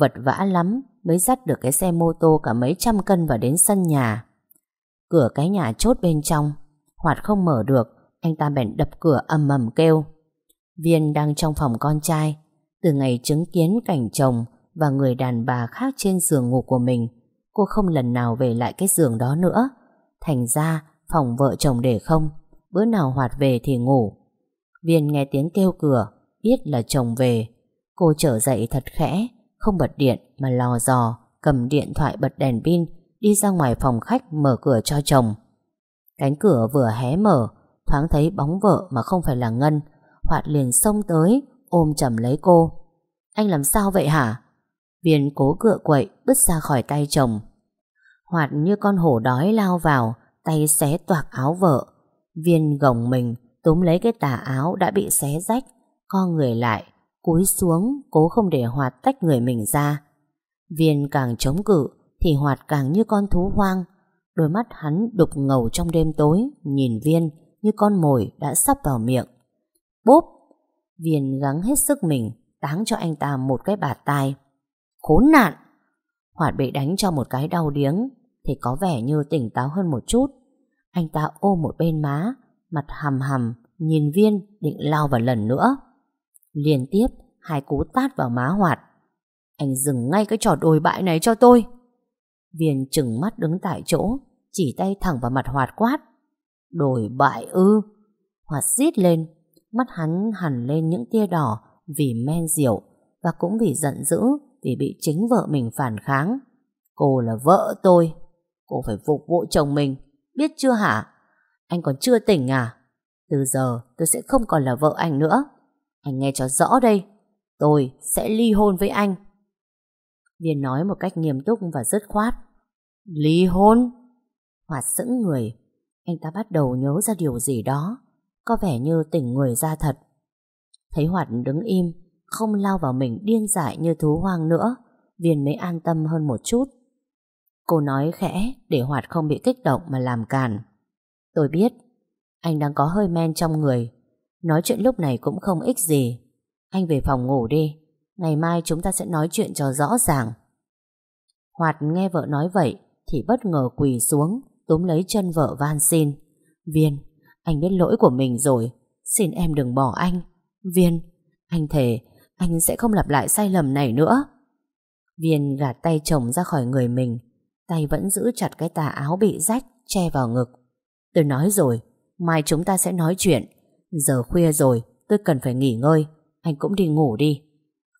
Vật vã lắm mới dắt được cái xe mô tô cả mấy trăm cân vào đến sân nhà. Cửa cái nhà chốt bên trong, Hoạt không mở được, anh ta bèn đập cửa ầm ầm kêu. Viên đang trong phòng con trai, từ ngày chứng kiến cảnh chồng và người đàn bà khác trên giường ngủ của mình, cô không lần nào về lại cái giường đó nữa. Thành ra, phòng vợ chồng để không, bữa nào Hoạt về thì ngủ. Viên nghe tiếng kêu cửa, biết là chồng về. Cô trở dậy thật khẽ, không bật điện mà lò dò, cầm điện thoại bật đèn pin, đi ra ngoài phòng khách mở cửa cho chồng. Cánh cửa vừa hé mở, thoáng thấy bóng vợ mà không phải là Ngân, Hoạt liền xông tới, ôm chầm lấy cô. Anh làm sao vậy hả? Viên cố cựa quậy, bứt ra khỏi tay chồng. Hoạt như con hổ đói lao vào, tay xé toạc áo vợ. Viên gồng mình, túm lấy cái tà áo đã bị xé rách, co người lại, cúi xuống, cố không để Hoạt tách người mình ra. Viên càng chống cự, thì Hoạt càng như con thú hoang. Đôi mắt hắn đục ngầu trong đêm tối, nhìn Viên như con mồi đã sắp vào miệng. Bốp! Viên gắng hết sức mình, táng cho anh ta một cái bạt tai. Khốn nạn! Hoạt bị đánh cho một cái đau điếng, thì có vẻ như tỉnh táo hơn một chút. Anh ta ôm một bên má, mặt hầm hầm, nhìn Viên định lao vào lần nữa. Liên tiếp, hai cú tát vào má Hoạt. Anh dừng ngay cái trò đồi bại này cho tôi. Viên chừng mắt đứng tại chỗ, chỉ tay thẳng vào mặt Hoạt quát. Đồi bại ư. Hoạt rít lên, mắt hắn hẳn lên những tia đỏ vì men rượu và cũng vì giận dữ vì bị chính vợ mình phản kháng. Cô là vợ tôi, cô phải phục vụ chồng mình, biết chưa hả? Anh còn chưa tỉnh à? Từ giờ tôi sẽ không còn là vợ anh nữa. Anh nghe cho rõ đây, tôi sẽ ly hôn với anh. Viên nói một cách nghiêm túc và dứt khoát. Ly hôn? Hoạt sững người, anh ta bắt đầu nhớ ra điều gì đó, có vẻ như tỉnh người ra thật. Thấy Hoạt đứng im, không lao vào mình điên dại như thú hoang nữa, Viên mới an tâm hơn một chút. Cô nói khẽ để Hoạt không bị kích động mà làm càn. Tôi biết, anh đang có hơi men trong người, nói chuyện lúc này cũng không ích gì. Anh về phòng ngủ đi, ngày mai chúng ta sẽ nói chuyện cho rõ ràng. Hoạt nghe vợ nói vậy thì bất ngờ quỳ xuống, túm lấy chân vợ van xin. Viên, anh biết lỗi của mình rồi, xin em đừng bỏ anh. Viên, anh thề, anh sẽ không lặp lại sai lầm này nữa. Viên gạt tay chồng ra khỏi người mình, tay vẫn giữ chặt cái tà áo bị rách, che vào ngực. Tôi nói rồi, mai chúng ta sẽ nói chuyện. Giờ khuya rồi, tôi cần phải nghỉ ngơi, anh cũng đi ngủ đi.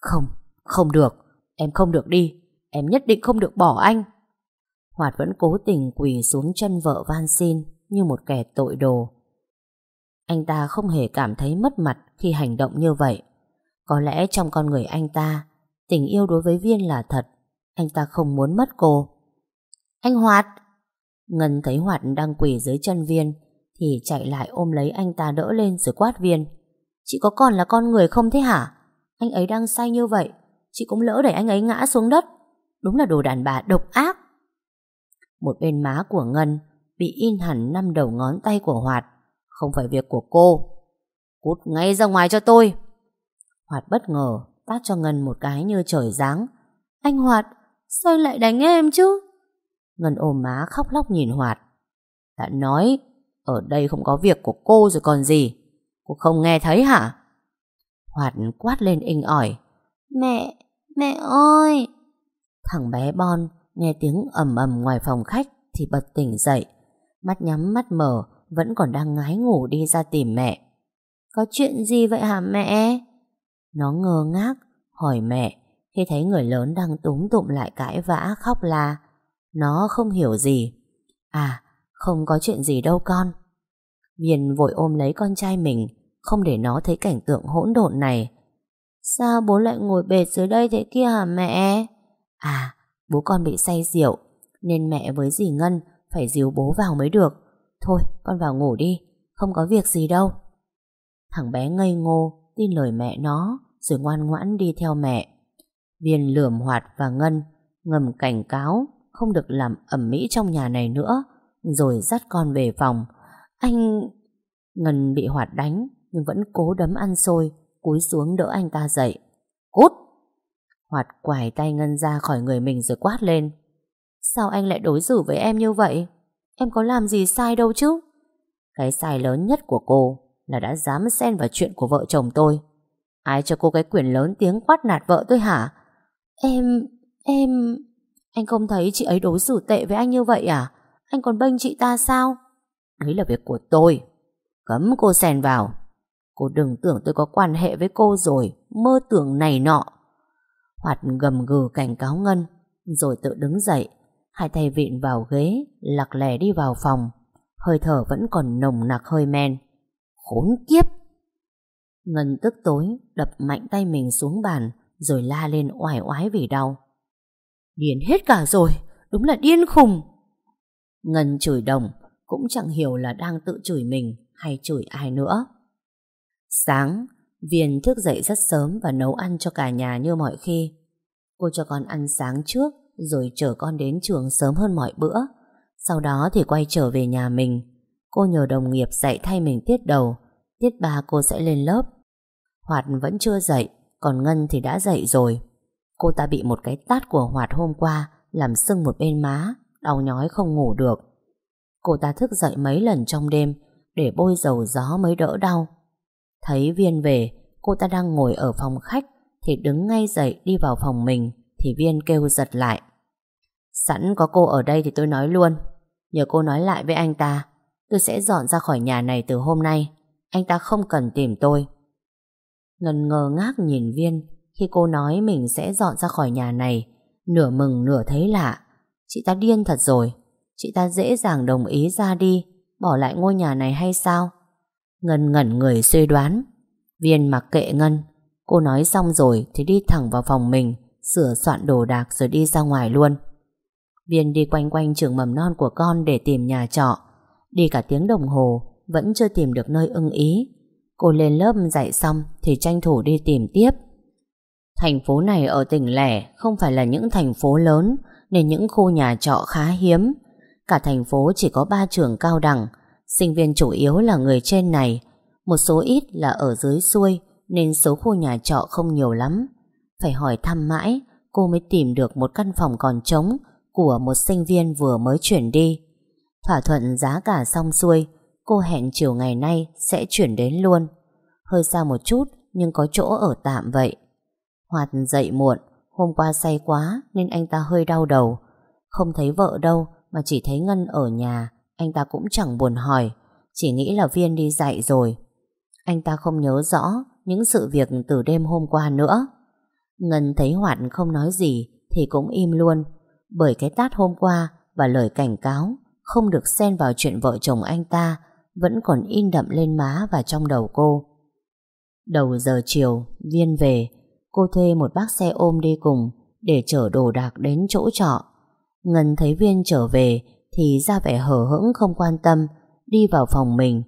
Không, không được, em không được đi, em nhất định không được bỏ anh. Hoạt vẫn cố tình quỳ xuống chân vợ van xin như một kẻ tội đồ. Anh ta không hề cảm thấy mất mặt khi hành động như vậy. Có lẽ trong con người anh ta, tình yêu đối với Viên là thật. Anh ta không muốn mất cô. Anh Hoạt! Ngân thấy Hoạt đang quỳ dưới chân Viên thì chạy lại ôm lấy anh ta đỡ lên rồi quát Viên. Chị có còn là con người không thế hả? Anh ấy đang say như vậy, chị cũng lỡ để anh ấy ngã xuống đất. Đúng là đồ đàn bà độc ác. Một bên má của Ngân bị in hẳn năm đầu ngón tay của Hoạt. Không phải việc của cô. Cút ngay ra ngoài cho tôi. Hoạt bất ngờ tát cho Ngân một cái như trời giáng. Anh Hoạt, sao anh lại đánh em chứ? Ngân ôm má khóc lóc nhìn Hoạt. Đã nói, ở đây không có việc của cô rồi còn gì. Cô không nghe thấy hả? Hoạt quát lên inh ỏi. Mẹ, mẹ ơi! Thằng bé Bon nghe tiếng ầm ầm ngoài phòng khách thì bật tỉnh dậy. Mắt nhắm mắt mở, vẫn còn đang ngái ngủ đi ra tìm mẹ. Có chuyện gì vậy hả mẹ? Nó ngơ ngác, hỏi mẹ khi thấy người lớn đang túm tụm lại cãi vã khóc la. Nó không hiểu gì. À, không có chuyện gì đâu con. Viên vội ôm lấy con trai mình, không để nó thấy cảnh tượng hỗn độn này. Sao bố lại ngồi bệt dưới đây thế kia hả mẹ? À, bố con bị say rượu, nên mẹ với dì Ngân phải dìu bố vào mới được. Thôi, con vào ngủ đi, không có việc gì đâu. Thằng bé ngây ngô, tin lời mẹ nó, rồi ngoan ngoãn đi theo mẹ. Viên lườm hoạt và Ngân, ngầm cảnh cáo, không được làm ẩm mỹ trong nhà này nữa, rồi dắt con về phòng. Anh... Ngân bị hoạt đánh, nhưng vẫn cố đấm ăn xôi, cúi xuống đỡ anh ta dậy. Cút! Hoạt quải tay Ngân ra khỏi người mình rồi quát lên. Sao anh lại đối xử với em như vậy? Em có làm gì sai đâu chứ? Cái sai lớn nhất của cô là đã dám xen vào chuyện của vợ chồng tôi. Ai cho cô cái quyền lớn tiếng quát nạt vợ tôi hả? Em... em... Anh không thấy chị ấy đối xử tệ với anh như vậy à? Anh còn bênh chị ta sao? Đấy là việc của tôi. Cấm cô xen vào. Cô đừng tưởng tôi có quan hệ với cô rồi. Mơ tưởng này nọ. Hoạt gầm gừ cảnh cáo Ngân. Rồi tự đứng dậy. Hai tay vịn vào ghế. Lặc lẻ đi vào phòng. Hơi thở vẫn còn nồng nặc hơi men. Khốn kiếp! Ngân tức tối đập mạnh tay mình xuống bàn rồi la lên oải oái vì đau. Điên hết cả rồi, đúng là điên khùng. Ngân chửi đồng cũng chẳng hiểu là đang tự chửi mình hay chửi ai nữa. Sáng, Viên thức dậy rất sớm và nấu ăn cho cả nhà như mọi khi. Cô cho con ăn sáng trước rồi chở con đến trường sớm hơn mọi bữa. Sau đó thì quay trở về nhà mình. Cô nhờ đồng nghiệp dạy thay mình tiết đầu. Tiết ba cô sẽ lên lớp. Hoạt vẫn chưa dậy, còn Ngân thì đã dậy rồi. Cô ta bị một cái tát của Hoạt hôm qua làm sưng một bên má, đau nhói không ngủ được. Cô ta thức dậy mấy lần trong đêm để bôi dầu gió mới đỡ đau. Thấy Viên về, cô ta đang ngồi ở phòng khách thì đứng ngay dậy đi vào phòng mình thì Viên kêu giật lại. Sẵn có cô ở đây thì tôi nói luôn. Nhờ cô nói lại với anh ta, tôi sẽ dọn ra khỏi nhà này từ hôm nay. Anh ta không cần tìm tôi. Ngân ngơ ngác nhìn Viên khi cô nói mình sẽ dọn ra khỏi nhà này, nửa mừng nửa thấy lạ. Chị ta điên thật rồi. Chị ta dễ dàng đồng ý ra đi, bỏ lại ngôi nhà này hay sao? Ngân ngẩn người suy đoán. Viên mặc kệ Ngân. Cô nói xong rồi thì đi thẳng vào phòng mình, sửa soạn đồ đạc rồi đi ra ngoài luôn. Viên đi quanh quanh trường mầm non của con để tìm nhà trọ. Đi cả tiếng đồng hồ, vẫn chưa tìm được nơi ưng ý. Cô lên lớp dạy xong thì tranh thủ đi tìm tiếp. Thành phố này ở tỉnh lẻ không phải là những thành phố lớn nên những khu nhà trọ khá hiếm. Cả thành phố chỉ có 3 trường cao đẳng, sinh viên chủ yếu là người trên này, một số ít là ở dưới xuôi nên số khu nhà trọ không nhiều lắm. Phải hỏi thăm mãi, cô mới tìm được một căn phòng còn trống của một sinh viên vừa mới chuyển đi. Thỏa thuận giá cả xong xuôi, cô hẹn chiều ngày nay sẽ chuyển đến luôn. Hơi xa một chút nhưng có chỗ ở tạm vậy. Hoạt dậy muộn, hôm qua say quá nên anh ta hơi đau đầu. Không thấy vợ đâu mà chỉ thấy Ngân ở nhà, anh ta cũng chẳng buồn hỏi, chỉ nghĩ là Viên đi dạy rồi. Anh ta không nhớ rõ những sự việc từ đêm hôm qua nữa. Ngân thấy Hoạt không nói gì thì cũng im luôn, bởi cái tát hôm qua và lời cảnh cáo không được xen vào chuyện vợ chồng anh ta vẫn còn in đậm lên má và trong đầu cô. Đầu giờ chiều, Viên về, cô thuê một bác xe ôm đi cùng để chở đồ đạc đến chỗ trọ. Ngân thấy Viên trở về thì ra vẻ hở hững không quan tâm, đi vào phòng mình.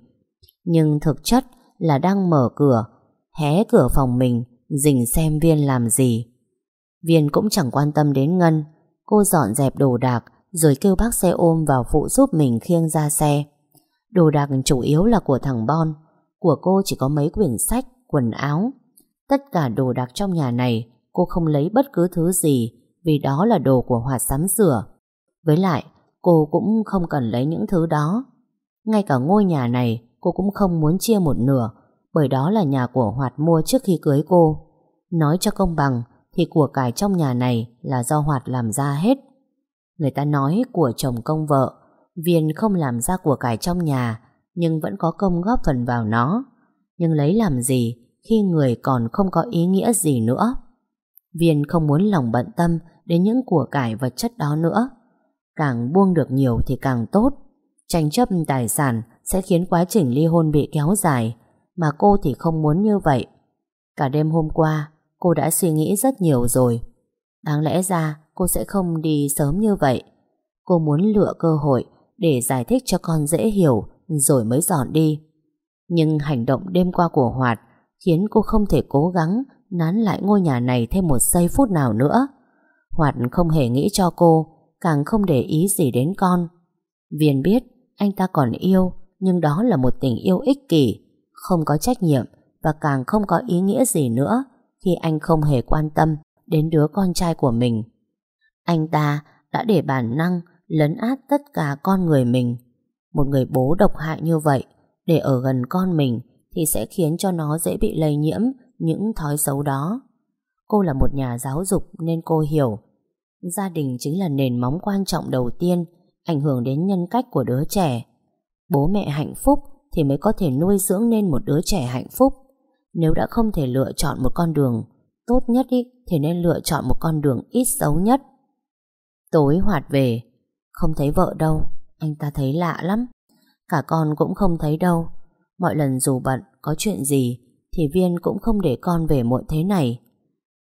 Nhưng thực chất là đang mở cửa, hé cửa phòng mình, dình xem Viên làm gì. Viên cũng chẳng quan tâm đến Ngân, cô dọn dẹp đồ đạc rồi kêu bác xe ôm vào phụ giúp mình khiêng ra xe. Đồ đạc chủ yếu là của thằng Bon, của cô chỉ có mấy quyển sách, quần áo. Tất cả đồ đạc trong nhà này cô không lấy bất cứ thứ gì vì đó là đồ của Hoạt sắm sửa. Với lại, cô cũng không cần lấy những thứ đó. Ngay cả ngôi nhà này, cô cũng không muốn chia một nửa, bởi đó là nhà của Hoạt mua trước khi cưới cô. Nói cho công bằng, thì của cải trong nhà này là do Hoạt làm ra hết. Người ta nói của chồng công vợ, Viên không làm ra của cải trong nhà, nhưng vẫn có công góp phần vào nó. Nhưng lấy làm gì khi người còn không có ý nghĩa gì nữa? Viên không muốn lòng bận tâm đến những của cải vật chất đó nữa. Càng buông được nhiều thì càng tốt. Tranh chấp tài sản sẽ khiến quá trình ly hôn bị kéo dài, mà cô thì không muốn như vậy. Cả đêm hôm qua, cô đã suy nghĩ rất nhiều rồi. Đáng lẽ ra cô sẽ không đi sớm như vậy. Cô muốn lựa cơ hội để giải thích cho con dễ hiểu rồi mới dọn đi. Nhưng hành động đêm qua của Hoạt khiến cô không thể cố gắng nán lại ngôi nhà này thêm một giây phút nào nữa. Hoạt không hề nghĩ cho cô càng không để ý gì đến con. Viên biết anh ta còn yêu, nhưng đó là một tình yêu ích kỷ, không có trách nhiệm và càng không có ý nghĩa gì nữa khi anh không hề quan tâm đến đứa con trai của mình. Anh ta đã để bản năng lấn át tất cả con người mình. Một người bố độc hại như vậy, để ở gần con mình thì sẽ khiến cho nó dễ bị lây nhiễm những thói xấu đó. Cô là một nhà giáo dục nên cô hiểu gia đình chính là nền móng quan trọng đầu tiên ảnh hưởng đến nhân cách của đứa trẻ. Bố mẹ hạnh phúc thì mới có thể nuôi dưỡng nên một đứa trẻ hạnh phúc. Nếu đã không thể lựa chọn một con đường tốt nhất ý, thì nên lựa chọn một con đường ít xấu nhất. Tối hoạt về, không thấy vợ đâu, anh ta thấy lạ lắm. Cả con cũng không thấy đâu. Mọi lần dù bận, có chuyện gì, thì Viên cũng không để con về muộn thế này.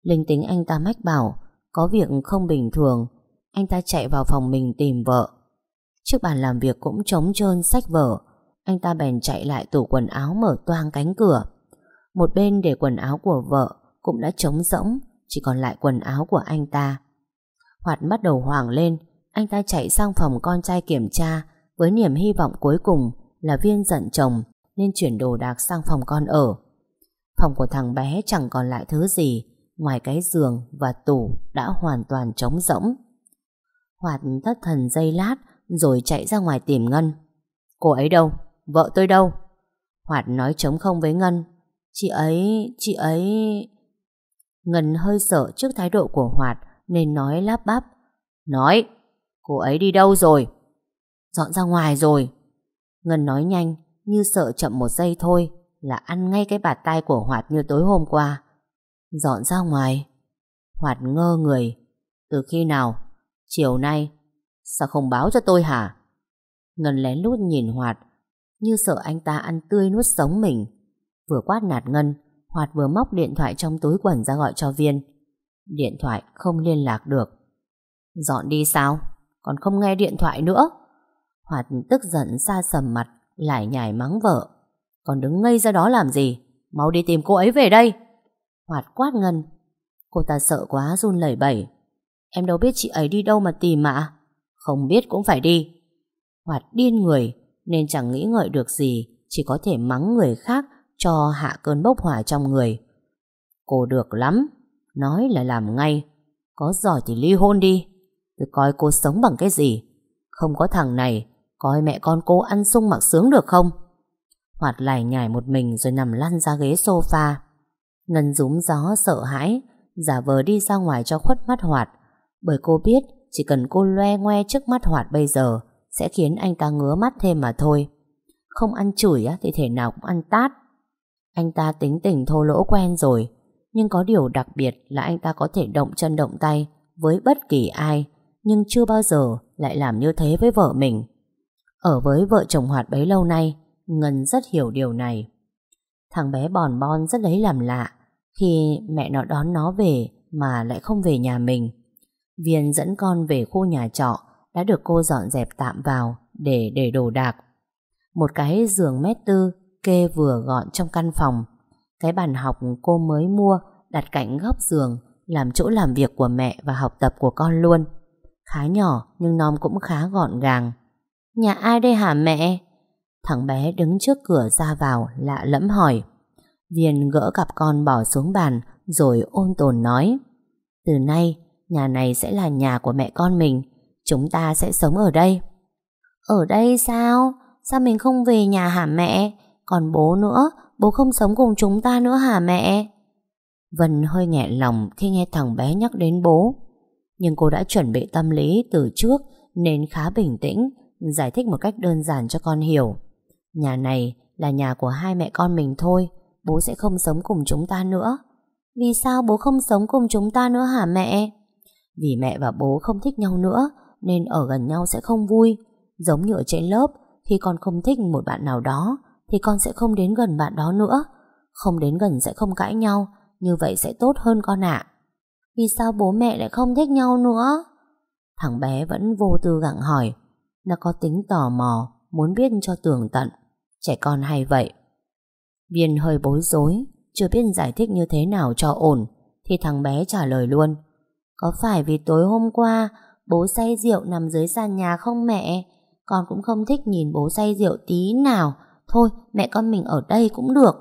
Linh tính anh ta mách bảo, có việc không bình thường, anh ta chạy vào phòng mình tìm vợ. Trước bàn làm việc cũng trống trơn sách vở, anh ta bèn chạy lại tủ quần áo mở toang cánh cửa. Một bên để quần áo của vợ cũng đã trống rỗng, chỉ còn lại quần áo của anh ta. Hoạt bắt đầu hoảng lên, anh ta chạy sang phòng con trai kiểm tra với niềm hy vọng cuối cùng là Viên giận chồng nên chuyển đồ đạc sang phòng con ở. Phòng của thằng bé chẳng còn lại thứ gì ngoài cái giường và tủ đã hoàn toàn trống rỗng. Hoạt thất thần dây lát rồi chạy ra ngoài tìm Ngân. Cô ấy đâu? Vợ tôi đâu? Hoạt nói trống không với Ngân. Chị ấy, chị ấy... Ngân hơi sợ trước thái độ của Hoạt nên nói láp bắp. Nói, cô ấy đi đâu rồi? Dọn ra ngoài rồi. Ngân nói nhanh, như sợ chậm một giây thôi là ăn ngay cái bạt tay của Hoạt như tối hôm qua. Dọn ra ngoài. Hoạt ngơ người. Từ khi nào? Chiều nay. Sao không báo cho tôi hả? Ngân lén lút nhìn Hoạt như sợ anh ta ăn tươi nuốt sống mình. Vừa quát nạt Ngân, Hoạt vừa móc điện thoại trong túi quần ra gọi cho Viên. Điện thoại không liên lạc được. Dọn đi sao? Còn không nghe điện thoại nữa. Hoạt tức giận xa sầm mặt, lại nhảy mắng vợ. Còn đứng ngây ra đó làm gì? Mau đi tìm cô ấy về đây. Hoạt quát Ngân. Cô ta sợ quá run lẩy bẩy. Em đâu biết chị ấy đi đâu mà tìm mà. Không biết cũng phải đi. Hoạt điên người, nên chẳng nghĩ ngợi được gì, chỉ có thể mắng người khác cho hạ cơn bốc hỏa trong người. Cô được lắm, nói là làm ngay. Có giỏi thì ly hôn đi. Tôi coi cô sống bằng cái gì. Không có thằng này, coi mẹ con cô ăn sung mặc sướng được không? Hoạt lại nhảy một mình rồi nằm lăn ra ghế sofa. Ngân rúm gió sợ hãi, giả vờ đi ra ngoài cho khuất mắt Hoạt. Bởi cô biết chỉ cần cô loe ngoe trước mắt Hoạt bây giờ sẽ khiến anh ta ngứa mắt thêm mà thôi. Không ăn chửi thì thể nào cũng ăn tát. Anh ta tính tình thô lỗ quen rồi, nhưng có điều đặc biệt là anh ta có thể động chân động tay với bất kỳ ai, nhưng chưa bao giờ lại làm như thế với vợ mình. Ở với vợ chồng Hoạt bấy lâu nay, Ngân rất hiểu điều này. Thằng bé bòn bon rất lấy làm lạ khi mẹ nó đón nó về mà lại không về nhà mình. Viên dẫn con về khu nhà trọ đã được cô dọn dẹp tạm vào để để đồ đạc. Một cái giường mét tư kê vừa gọn trong căn phòng. Cái bàn học cô mới mua đặt cạnh góc giường làm chỗ làm việc của mẹ và học tập của con luôn. Khá nhỏ nhưng nom cũng khá gọn gàng. Nhà ai đây hả mẹ? Thằng bé đứng trước cửa ra vào lạ lẫm hỏi. Viên gỡ cặp con bỏ xuống bàn rồi ôn tồn nói. Từ nay, nhà này sẽ là nhà của mẹ con mình. Chúng ta sẽ sống ở đây. Ở đây sao? Sao mình không về nhà hả mẹ? Còn bố nữa, bố không sống cùng chúng ta nữa hả mẹ? Vân hơi nghẹn lòng khi nghe thằng bé nhắc đến bố. Nhưng cô đã chuẩn bị tâm lý từ trước nên khá bình tĩnh, giải thích một cách đơn giản cho con hiểu. Nhà này là nhà của hai mẹ con mình thôi, bố sẽ không sống cùng chúng ta nữa. Vì sao bố không sống cùng chúng ta nữa hả mẹ? Vì mẹ và bố không thích nhau nữa, nên ở gần nhau sẽ không vui. Giống như ở trên lớp, khi con không thích một bạn nào đó, thì con sẽ không đến gần bạn đó nữa. Không đến gần sẽ không cãi nhau, như vậy sẽ tốt hơn con ạ. Vì sao bố mẹ lại không thích nhau nữa? Thằng bé vẫn vô tư gặng hỏi. Nó có tính tò mò, muốn biết cho tường tận. Trẻ con hay vậy. Viên hơi bối rối, chưa biết giải thích như thế nào cho ổn, thì thằng bé trả lời luôn. Có phải vì tối hôm qua bố say rượu nằm dưới sàn nhà không mẹ? Con cũng không thích nhìn bố say rượu tí nào. Thôi, mẹ con mình ở đây cũng được.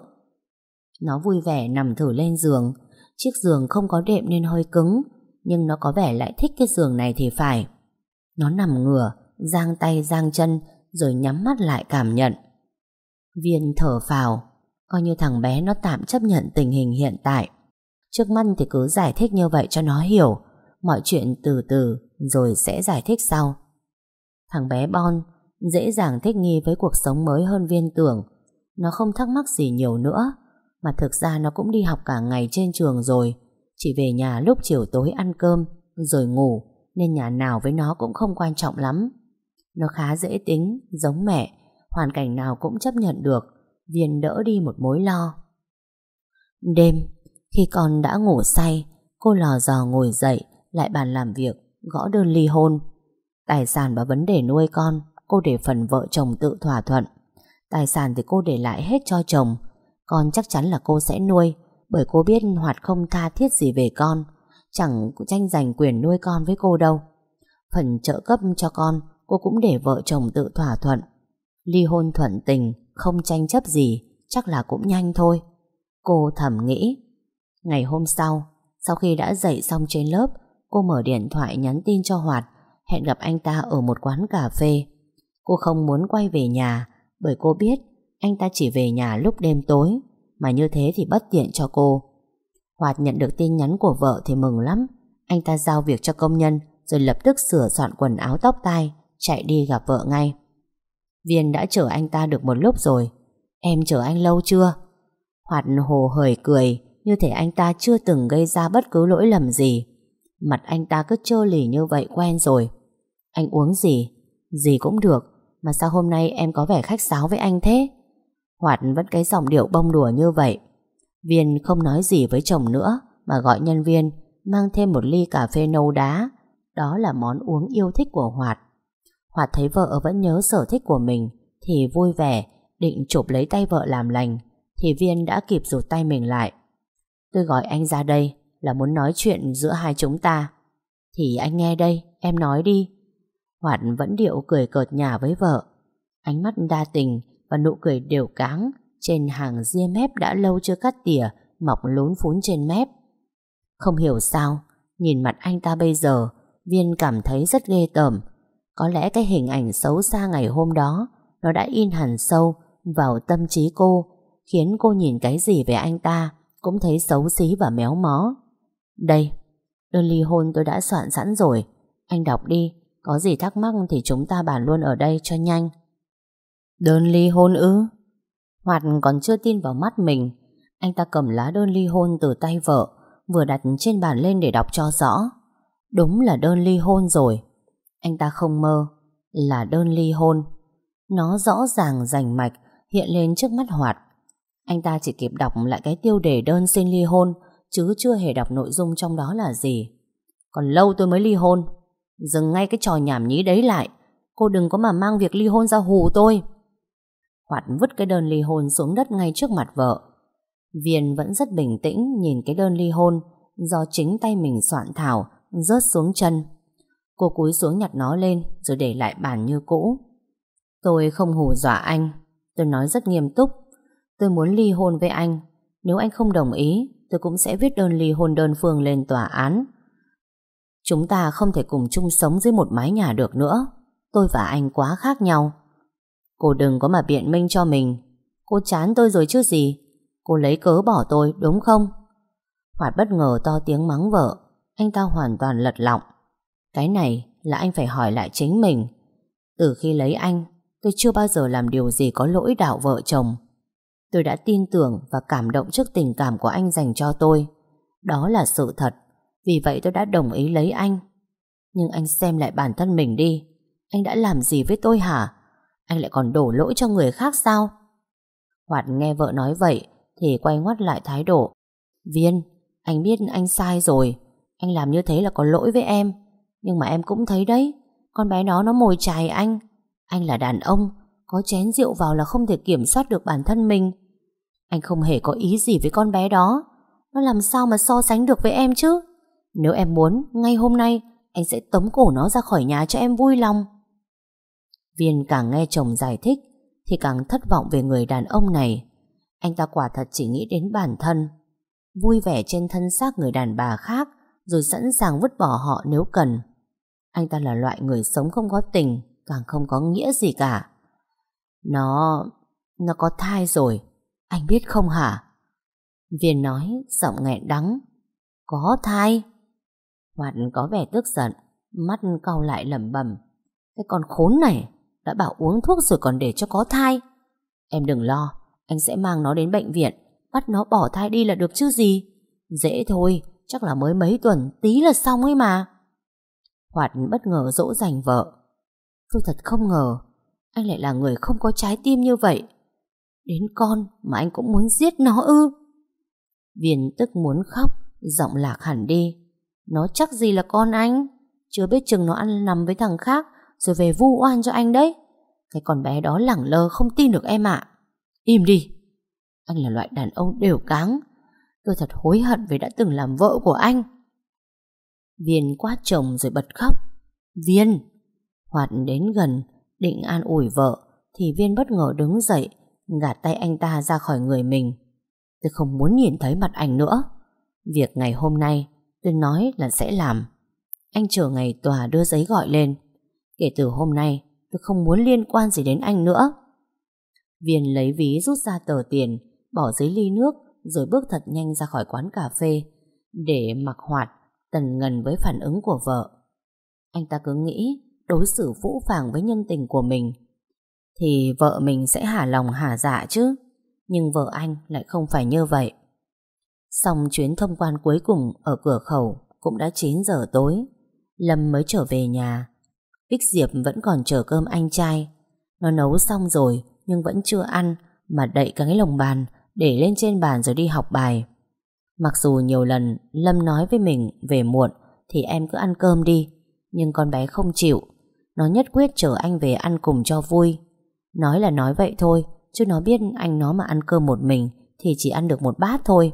Nó vui vẻ nằm thử lên giường. Chiếc giường không có đệm nên hơi cứng Nhưng nó có vẻ lại thích cái giường này thì phải Nó nằm ngửa Giang tay giang chân Rồi nhắm mắt lại cảm nhận Viên thở phào Coi như thằng bé nó tạm chấp nhận tình hình hiện tại. Trước mắt thì cứ giải thích như vậy cho nó hiểu. Mọi chuyện từ từ, Rồi sẽ giải thích sau. Thằng bé Bon Dễ dàng thích nghi với cuộc sống mới hơn viên tưởng. Nó không thắc mắc gì nhiều nữa, Mà thực ra nó cũng đi học cả ngày trên trường rồi. Chỉ về nhà lúc chiều tối ăn cơm, Rồi ngủ, Nên nhà nào với nó cũng không quan trọng lắm. Nó khá dễ tính, Giống mẹ, Hoàn cảnh nào cũng chấp nhận được. Viên đỡ đi một mối lo. Đêm, Khi con đã ngủ say, Cô lò dò ngồi dậy, Lại bàn làm việc, Gõ đơn ly hôn. Tài sản và vấn đề nuôi con, Cô để phần vợ chồng tự thỏa thuận. Tài sản thì cô để lại hết cho chồng. Con chắc chắn là cô sẽ nuôi, Bởi cô biết Hoạt không tha thiết gì về con. Chẳng tranh giành quyền nuôi con với cô đâu. Phần trợ cấp cho con, Cô cũng để vợ chồng tự thỏa thuận. Ly hôn thuận tình không tranh chấp gì, Chắc là cũng nhanh thôi. Cô thầm nghĩ. Ngày hôm sau Sau khi đã dậy xong trên lớp, Cô mở điện thoại nhắn tin cho Hoạt, Hẹn gặp anh ta ở một quán cà phê. Cô không muốn quay về nhà, Bởi cô biết Anh ta chỉ về nhà lúc đêm tối, Mà như thế thì bất tiện cho cô. Hoạt nhận được tin nhắn của vợ thì mừng lắm. Anh ta giao việc cho công nhân, Rồi lập tức sửa soạn quần áo tóc tai, Chạy đi gặp vợ ngay. Viên đã chở anh ta được một lúc rồi. Em chở anh lâu chưa? Hoạt hồ hởi cười, Như thể anh ta chưa từng gây ra bất cứ lỗi lầm gì. Mặt anh ta cứ trơ lì như vậy quen rồi. Anh uống gì? Gì cũng được, Mà sao hôm nay em có vẻ khách sáo với anh thế? Hoạt vẫn cái giọng điệu bông đùa như vậy. Viên không nói gì với chồng nữa, Mà gọi nhân viên, Mang thêm một ly cà phê nâu đá. Đó là món uống yêu thích của Hoạt. Hoạt thấy vợ vẫn nhớ sở thích của mình, Thì vui vẻ, Định chụp lấy tay vợ làm lành, Thì Viên đã kịp rụt tay mình lại. Tôi gọi anh ra đây Là muốn nói chuyện giữa hai chúng ta. Thì anh nghe đây, Em nói đi. Hoạt vẫn điệu cười cợt nhả với vợ. Ánh mắt đa tình Và nụ cười đều cáng Trên hàng ria mép đã lâu chưa cắt tỉa, Mọc lún phún trên mép. Không hiểu sao, Nhìn mặt anh ta bây giờ, Viên cảm thấy rất ghê tởm có lẽ cái hình ảnh xấu xa ngày hôm đó, Nó đã in hẳn sâu Vào tâm trí cô, Khiến cô nhìn cái gì về anh ta Cũng thấy xấu xí và méo mó. Đây, Đơn ly hôn tôi đã soạn sẵn rồi. Anh đọc đi, Có gì thắc mắc thì chúng ta bàn luôn ở đây cho nhanh. Đơn ly hôn ư? Hoạt còn chưa tin vào mắt mình. Anh ta cầm lá đơn ly hôn từ tay vợ, Vừa đặt trên bàn lên để đọc cho rõ. Đúng là đơn ly hôn rồi anh ta không mơ, Là đơn ly hôn. Nó rõ ràng rành mạch, Hiện lên trước mắt Hoạt. Anh ta chỉ kịp đọc lại cái tiêu đề đơn xin ly hôn, Chứ chưa hề đọc nội dung trong đó là gì. Còn lâu tôi mới ly hôn. Dừng ngay cái trò nhảm nhí đấy lại. Cô đừng có mà mang việc ly hôn ra hù tôi. Hoạt vứt cái đơn ly hôn xuống đất ngay trước mặt vợ. Viên vẫn rất bình tĩnh nhìn cái đơn ly hôn, do chính tay mình soạn thảo, rớt xuống chân. Cô cúi xuống nhặt nó lên, Rồi để lại bàn như cũ. Tôi không hù dọa anh. Tôi nói rất nghiêm túc. Tôi muốn ly hôn với anh. Nếu anh không đồng ý, Tôi cũng sẽ viết đơn ly hôn đơn phương lên tòa án. Chúng ta không thể cùng chung sống dưới một mái nhà được nữa. Tôi và anh quá khác nhau. Cô đừng có mà biện minh cho mình. Cô chán tôi rồi chứ gì? Cô lấy cớ bỏ tôi, đúng không? Hoạt bất ngờ to tiếng mắng vợ. Anh ta hoàn toàn lật lọng cái này là anh phải hỏi lại chính mình. Từ khi lấy anh, Tôi chưa bao giờ làm điều gì có lỗi đạo vợ chồng. Tôi đã tin tưởng Và cảm động trước tình cảm của anh dành cho tôi. Đó là sự thật, Vì vậy tôi đã đồng ý lấy anh. Nhưng anh xem lại bản thân mình đi, Anh đã làm gì với tôi hả? Anh lại còn đổ lỗi cho người khác sao? Hoạt nghe vợ nói vậy Thì quay ngoắt lại thái độ. Viên, Anh biết anh sai rồi. Anh làm như thế là có lỗi với em nhưng mà em cũng thấy đấy Con bé nó nó mồi chài anh. Anh là đàn ông Có chén rượu vào là không thể kiểm soát được bản thân mình. Anh không hề có ý gì với con bé đó. Nó làm sao mà so sánh được với em chứ? Nếu em muốn Ngay hôm nay Anh sẽ tống cổ nó ra khỏi nhà cho em vui lòng. Viên càng nghe chồng giải thích Thì càng thất vọng về người đàn ông này. Anh ta quả thật chỉ nghĩ đến bản thân. Vui vẻ trên thân xác người đàn bà khác, rồi sẵn sàng vứt bỏ họ nếu cần. Anh ta là loại người sống không có tình, càng không có nghĩa gì cả. Nó... nó có thai rồi, anh biết không hả? Viên nói, giọng nghẹn đắng. Có thai? Hoạt có vẻ tức giận, mắt cau lại lẩm bẩm. Cái con khốn này, đã bảo uống thuốc rồi còn để cho có thai. Em đừng lo, anh sẽ mang nó đến bệnh viện, bắt nó bỏ thai đi là được chứ gì. Dễ thôi, chắc là mới mấy tuần, tí là xong ấy mà. Hoạt bất ngờ dỗ dành vợ. Tôi thật không ngờ, anh lại là người không có trái tim như vậy. Đến con mà anh cũng muốn giết nó ư. Viên tức muốn khóc, giọng lạc hẳn đi. Nó chắc gì là con anh, chưa biết chừng nó ăn nằm với thằng khác, rồi về vu oan cho anh đấy. Cái con bé đó lẳng lơ không tin được em ạ. Im đi. Anh là loại đàn ông đều cáng. Tôi thật hối hận vì đã từng làm vợ của anh. Viên quát chồng rồi bật khóc. Viên! Hoạt đến gần, định an ủi vợ, thì Viên bất ngờ đứng dậy, gạt tay anh ta ra khỏi người mình. Tôi không muốn nhìn thấy mặt anh nữa. Việc ngày hôm nay, tôi nói là sẽ làm. Anh chờ ngày tòa đưa giấy gọi lên. Kể từ hôm nay, tôi không muốn liên quan gì đến anh nữa. Viên lấy ví rút ra tờ tiền, bỏ dưới ly nước, rồi bước thật nhanh ra khỏi quán cà phê, để mặc hoạt, tần ngần với phản ứng của vợ. Anh ta cứ nghĩ đối xử phũ phàng với nhân tình của mình, thì vợ mình sẽ hả lòng hả dạ chứ. Nhưng vợ anh lại không phải như vậy. Xong chuyến thông quan cuối cùng ở cửa khẩu cũng đã 9 giờ tối. Lâm mới trở về nhà Bích Diệp vẫn còn chờ cơm anh trai Nó nấu xong rồi Nhưng vẫn chưa ăn Mà đậy cái lồng bàn Để lên trên bàn rồi đi học bài Mặc dù nhiều lần Lâm nói với mình về muộn Thì em cứ ăn cơm đi, Nhưng con bé không chịu. Nó nhất quyết chở anh về ăn cùng cho vui. Nói là nói vậy thôi, Chứ nó biết anh nó mà ăn cơm một mình Thì chỉ ăn được một bát thôi.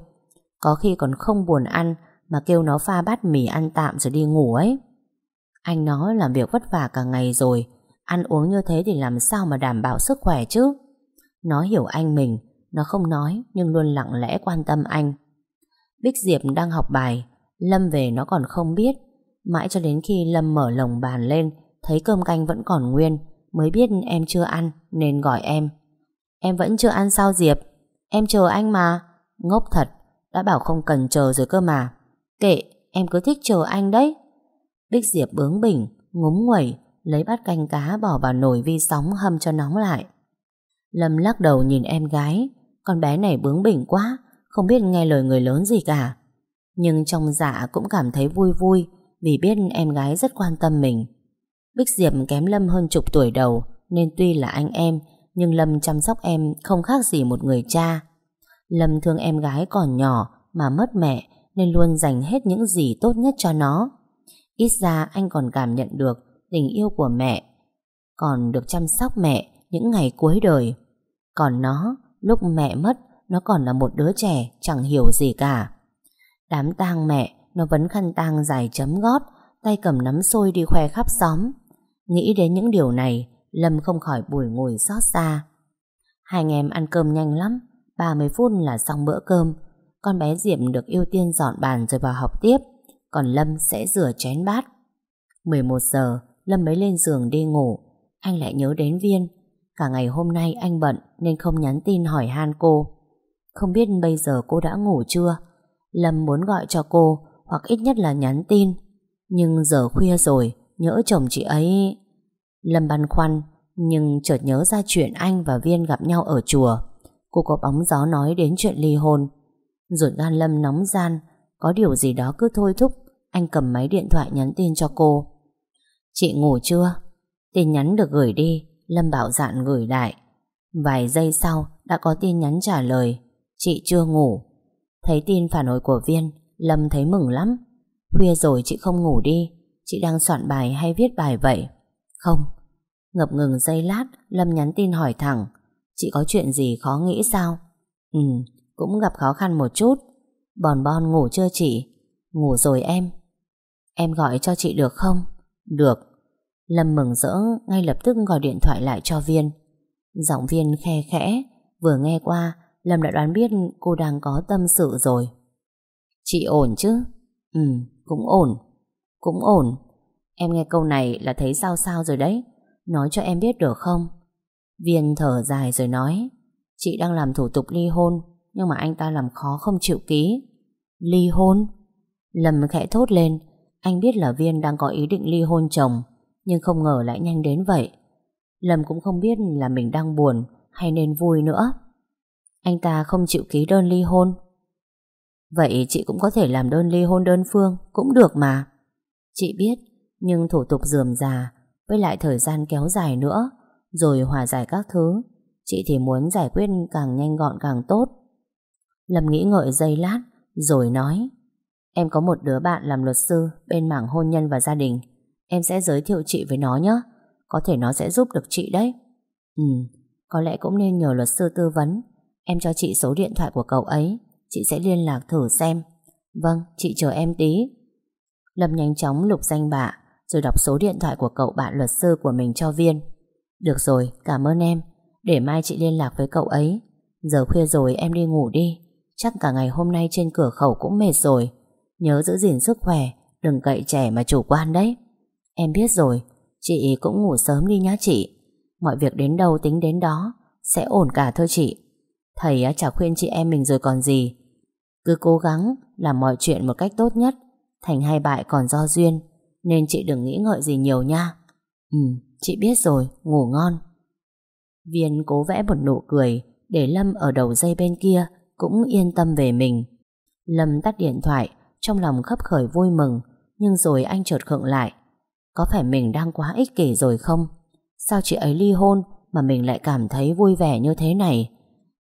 Có khi còn không buồn ăn Mà kêu nó pha bát mì ăn tạm rồi đi ngủ ấy. Anh nó làm việc vất vả cả ngày rồi, Ăn uống như thế thì làm sao mà đảm bảo sức khỏe chứ? Nó hiểu anh mình, Nó không nói nhưng luôn lặng lẽ quan tâm anh. Bích Diệp đang học bài. Lâm về nó còn không biết. Mãi cho đến khi Lâm mở lồng bàn lên Thấy cơm canh vẫn còn nguyên Mới biết em chưa ăn Nên gọi em. Em vẫn chưa ăn sao Diệp? Em chờ anh mà. Ngốc thật Đã bảo không cần chờ rồi cơ mà. Kệ em cứ thích chờ anh đấy. Bích Diệp bướng bỉnh, ngúng nguẩy, lấy bát canh cá bỏ vào nồi vi sóng hâm cho nóng lại. Lâm lắc đầu nhìn em gái, con bé này bướng bỉnh quá, không biết nghe lời người lớn gì cả. Nhưng trong dạ cũng cảm thấy vui vui vì biết em gái rất quan tâm mình. Bích Diệp kém Lâm hơn chục tuổi đầu nên tuy là anh em nhưng Lâm chăm sóc em không khác gì một người cha. Lâm thương em gái còn nhỏ mà mất mẹ nên luôn dành hết những gì tốt nhất cho nó. Ít ra anh còn cảm nhận được tình yêu của mẹ, còn được chăm sóc mẹ những ngày cuối đời. Còn nó, lúc mẹ mất, nó còn là một đứa trẻ chẳng hiểu gì cả. Đám tang mẹ, nó vẫn khăn tang dài chấm gót, tay cầm nắm xôi đi khoe khắp xóm. Nghĩ đến những điều này, Lâm không khỏi bùi ngùi xót xa. Hai anh em ăn cơm nhanh lắm, 30 phút là xong bữa cơm. Con bé Diệm được ưu tiên dọn bàn rồi vào học tiếp còn Lâm sẽ rửa chén bát. 11 giờ, Lâm mới lên giường đi ngủ, anh lại nhớ đến Viên. Cả ngày hôm nay anh bận nên không nhắn tin hỏi han cô. Không biết bây giờ cô đã ngủ chưa? Lâm muốn gọi cho cô hoặc ít nhất là nhắn tin. Nhưng giờ khuya rồi, nhỡ chồng chị ấy... Lâm băn khoăn, nhưng chợt nhớ ra chuyện anh và Viên gặp nhau ở chùa. Cô có bóng gió nói đến chuyện ly hôn. Ruột gan Lâm nóng gian, có điều gì đó cứ thôi thúc anh cầm máy điện thoại nhắn tin cho cô Chị ngủ chưa? Tin nhắn được gửi đi Lâm bảo dạn gửi lại Vài giây sau đã có tin nhắn trả lời Chị chưa ngủ. Thấy tin phản hồi của Viên Lâm thấy mừng lắm. Khuya rồi chị không ngủ đi. Chị đang soạn bài hay viết bài vậy? Không. Ngập ngừng giây lát Lâm nhắn tin hỏi thẳng. Chị có chuyện gì khó nghĩ sao? Ừ cũng gặp khó khăn một chút. Bòn bon ngủ chưa chị? Ngủ rồi em. Em gọi cho chị được không? Được. Lâm mừng rỡ ngay lập tức gọi điện thoại lại cho Viên. Giọng Viên khe khẽ, vừa nghe qua, Lâm đã đoán biết cô đang có tâm sự rồi. Chị ổn chứ? Ừ, cũng ổn. Cũng ổn. Em nghe câu này là thấy sao sao rồi đấy. Nói cho em biết được không? Viên thở dài rồi nói Chị đang làm thủ tục ly hôn Nhưng mà anh ta làm khó không chịu ký Ly hôn? Lâm khẽ thốt lên Anh biết là Viên đang có ý định ly hôn chồng Nhưng không ngờ lại nhanh đến vậy Lâm cũng không biết là mình đang buồn Hay nên vui nữa anh ta không chịu ký đơn ly hôn. Vậy chị cũng có thể làm đơn ly hôn đơn phương, Cũng được mà. Chị biết, Nhưng thủ tục dườm già, Với lại thời gian kéo dài nữa, Rồi hòa giải các thứ, Chị thì muốn giải quyết càng nhanh gọn càng tốt. Lâm nghĩ ngợi giây lát, Rồi nói, Em có một đứa bạn làm luật sư Bên mảng hôn nhân và gia đình, Em sẽ giới thiệu chị với nó nhé Có thể nó sẽ giúp được chị đấy. Ừ Có lẽ cũng nên nhờ luật sư tư vấn. Em cho chị số điện thoại của cậu ấy. Chị sẽ liên lạc thử xem. Vâng chị chờ em tí. Lâm nhanh chóng lục danh bạ, Rồi đọc số điện thoại của cậu bạn luật sư của mình cho Viên. Được rồi, cảm ơn em. Để mai chị liên lạc với cậu ấy. Giờ khuya rồi, em đi ngủ đi. Chắc cả ngày hôm nay trên cửa khẩu cũng mệt rồi. Nhớ giữ gìn sức khỏe, Đừng cậy trẻ mà chủ quan đấy. Em biết rồi, Chị cũng ngủ sớm đi nhá chị. Mọi việc đến đâu tính đến đó, Sẽ ổn cả thôi chị. Thầy chả khuyên chị em mình rồi còn gì. Cứ cố gắng làm mọi chuyện một cách tốt nhất, Thành hay bại còn do duyên, Nên chị đừng nghĩ ngợi gì nhiều nha. Ừ chị biết rồi, Ngủ ngon. Viên cố vẽ một nụ cười Để Lâm ở đầu dây bên kia Cũng yên tâm về mình. Lâm tắt điện thoại, Trong lòng khấp khởi vui mừng, Nhưng rồi anh chợt khựng lại. Có phải mình đang quá ích kỷ rồi không? Sao chị ấy ly hôn Mà mình lại cảm thấy vui vẻ như thế này?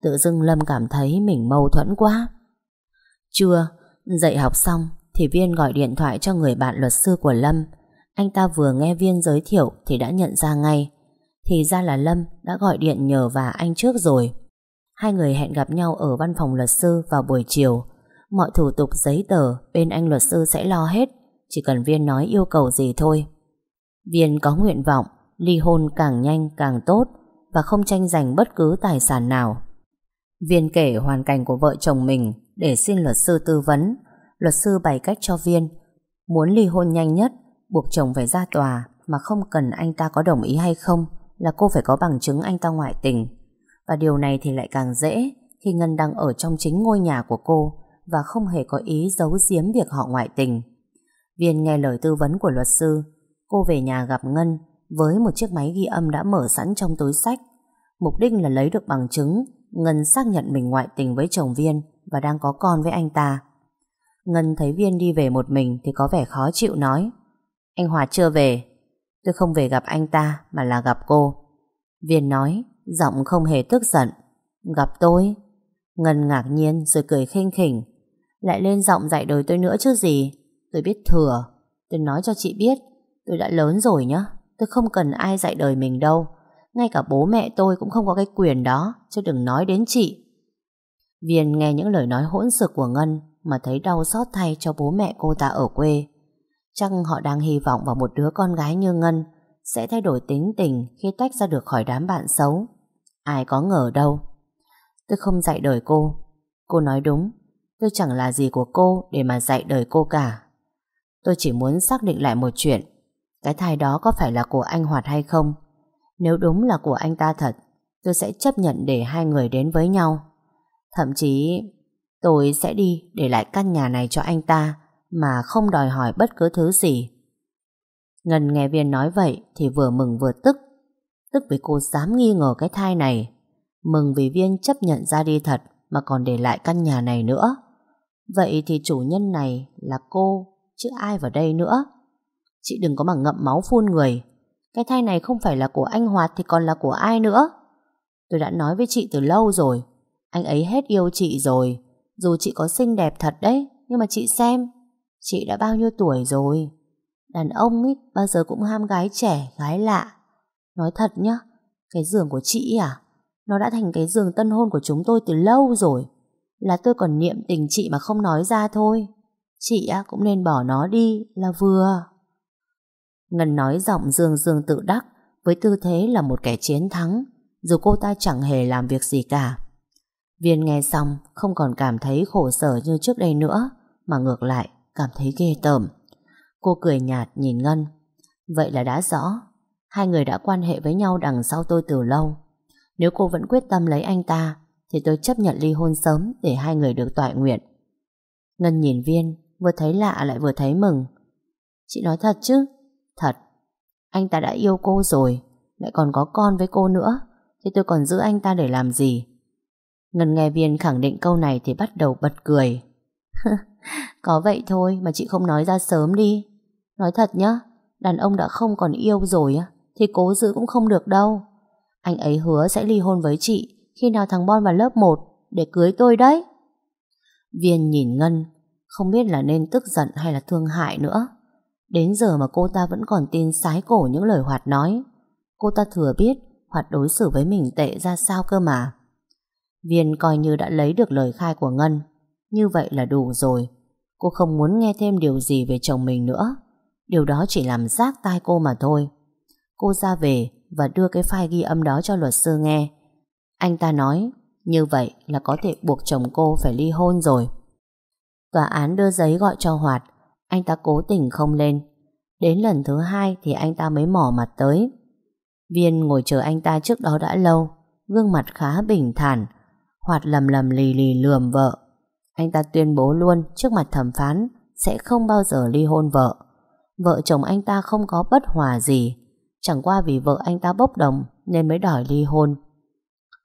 Tự dưng Lâm cảm thấy mình mâu thuẫn quá. Trưa Dạy học xong Thì Viên gọi điện thoại cho người bạn luật sư của Lâm. Anh ta vừa nghe Viên giới thiệu Thì đã nhận ra ngay. Thì ra là Lâm đã gọi điện nhờ và anh trước rồi. Hai người hẹn gặp nhau ở văn phòng luật sư vào buổi chiều. Mọi thủ tục giấy tờ bên anh luật sư sẽ lo hết, Chỉ cần Viên nói yêu cầu gì thôi. Viên có nguyện vọng ly hôn càng nhanh càng tốt và không tranh giành bất cứ tài sản nào. Viên kể hoàn cảnh của vợ chồng mình để xin luật sư tư vấn. Luật sư bày cách cho Viên muốn ly hôn nhanh nhất buộc chồng phải ra tòa mà không cần anh ta có đồng ý hay không là cô phải có bằng chứng anh ta ngoại tình. Và điều này thì lại càng dễ khi Ngân đang ở trong chính ngôi nhà của cô và không hề có ý giấu giếm việc họ ngoại tình. Viên nghe lời tư vấn của luật sư, cô về nhà gặp Ngân với một chiếc máy ghi âm đã mở sẵn trong túi sách. Mục đích là lấy được bằng chứng Ngân xác nhận mình ngoại tình với chồng Viên và đang có con với anh ta. Ngân thấy Viên đi về một mình thì có vẻ khó chịu nói, Anh Hòa chưa về. Tôi không về gặp anh ta mà là gặp cô. Viên nói, Giọng không hề tức giận, Gặp tôi? Ngân ngạc nhiên rồi cười khinh khỉnh, Lại lên giọng dạy đời tôi nữa chứ gì? Tôi biết thừa. Tôi nói cho chị biết, Tôi đã lớn rồi nhá, Tôi không cần ai dạy đời mình đâu. Ngay cả bố mẹ tôi cũng không có cái quyền đó, Chứ đừng nói đến chị. Viên nghe những lời nói hỗn xược của Ngân Mà thấy đau xót thay cho bố mẹ cô ta ở quê. Chắc họ đang hy vọng vào một đứa con gái như Ngân Sẽ thay đổi tính tình Khi tách ra được khỏi đám bạn xấu. Ai có ngờ đâu. Tôi không dạy đời cô. Cô nói đúng. Tôi chẳng là gì của cô để mà dạy đời cô cả. Tôi chỉ muốn xác định lại một chuyện. Cái thai đó có phải là của anh Hoạt hay không? Nếu đúng là của anh ta thật, tôi sẽ chấp nhận để hai người đến với nhau. Thậm chí tôi sẽ đi để lại căn nhà này cho anh ta mà không đòi hỏi bất cứ thứ gì. Ngân nghe Viên nói vậy thì vừa mừng vừa tức. Tức vì cô dám nghi ngờ cái thai này. Mừng vì Viên chấp nhận ra đi thật mà còn để lại căn nhà này nữa. Vậy thì chủ nhân này là cô, chứ ai vào đây nữa? Chị đừng có mà ngậm máu phun người cái thai này không phải là của anh Hoạt Thì còn là của ai nữa? Tôi đã nói với chị từ lâu rồi. Anh ấy hết yêu chị rồi. Dù chị có xinh đẹp thật đấy, Nhưng mà chị xem, Chị đã bao nhiêu tuổi rồi? Đàn ông ấy, bao giờ cũng ham gái trẻ, Gái lạ. Nói thật nhá, Cái giường của chị à Nó đã thành cái giường tân hôn của chúng tôi từ lâu rồi. Là tôi còn niệm tình chị mà không nói ra thôi. Chị á, cũng nên bỏ nó đi, Là vừa. Ngân nói giọng dương dương tự đắc, với tư thế là một kẻ chiến thắng, dù cô ta chẳng hề làm việc gì cả. Viên nghe xong, không còn cảm thấy khổ sở như trước đây nữa, Mà ngược lại, cảm thấy ghê tởm. Cô cười nhạt nhìn Ngân. Vậy là đã rõ, Hai người đã quan hệ với nhau đằng sau tôi từ lâu. Nếu cô vẫn quyết tâm lấy anh ta, Thì tôi chấp nhận ly hôn sớm Để hai người được tọa nguyện. Ngân nhìn Viên, Vừa thấy lạ lại vừa thấy mừng. Chị nói thật chứ? Thật, Anh ta đã yêu cô rồi, Lại còn có con với cô nữa Thì tôi còn giữ anh ta để làm gì? Ngân nghe Viên khẳng định câu này Thì bắt đầu bật cười. Có vậy thôi mà chị không nói ra sớm đi. Nói thật nhá, Đàn ông đã không còn yêu rồi Thì cố giữ cũng không được đâu. Anh ấy hứa sẽ ly hôn với chị Khi nào thằng Bon vào lớp 1 Để cưới tôi đấy. Viên nhìn Ngân, Không biết là nên tức giận hay là thương hại nữa. Đến giờ mà cô ta vẫn còn tin sái cổ những lời Hoạt nói. Cô ta thừa biết Hoạt đối xử với mình tệ ra sao cơ mà. Viên coi như đã lấy được lời khai của Ngân. Như vậy là đủ rồi. Cô không muốn nghe thêm điều gì về chồng mình nữa. Điều đó chỉ làm rác tai cô mà thôi. Cô ra về Và đưa cái file ghi âm đó cho luật sư nghe. Anh ta nói, Như vậy là có thể buộc chồng cô phải ly hôn rồi. Tòa án đưa giấy gọi cho Hoạt anh ta cố tình không lên. Đến lần thứ hai thì anh ta mới mỏ mặt tới. Viên ngồi chờ anh ta trước đó đã lâu, Gương mặt khá bình thản, Hoạt lầm lầm lì lì lườm vợ. Anh ta tuyên bố luôn trước mặt thẩm phán Sẽ không bao giờ ly hôn vợ. Vợ chồng anh ta không có bất hòa gì, Chẳng qua vì vợ anh ta bốc đồng Nên mới đòi ly hôn.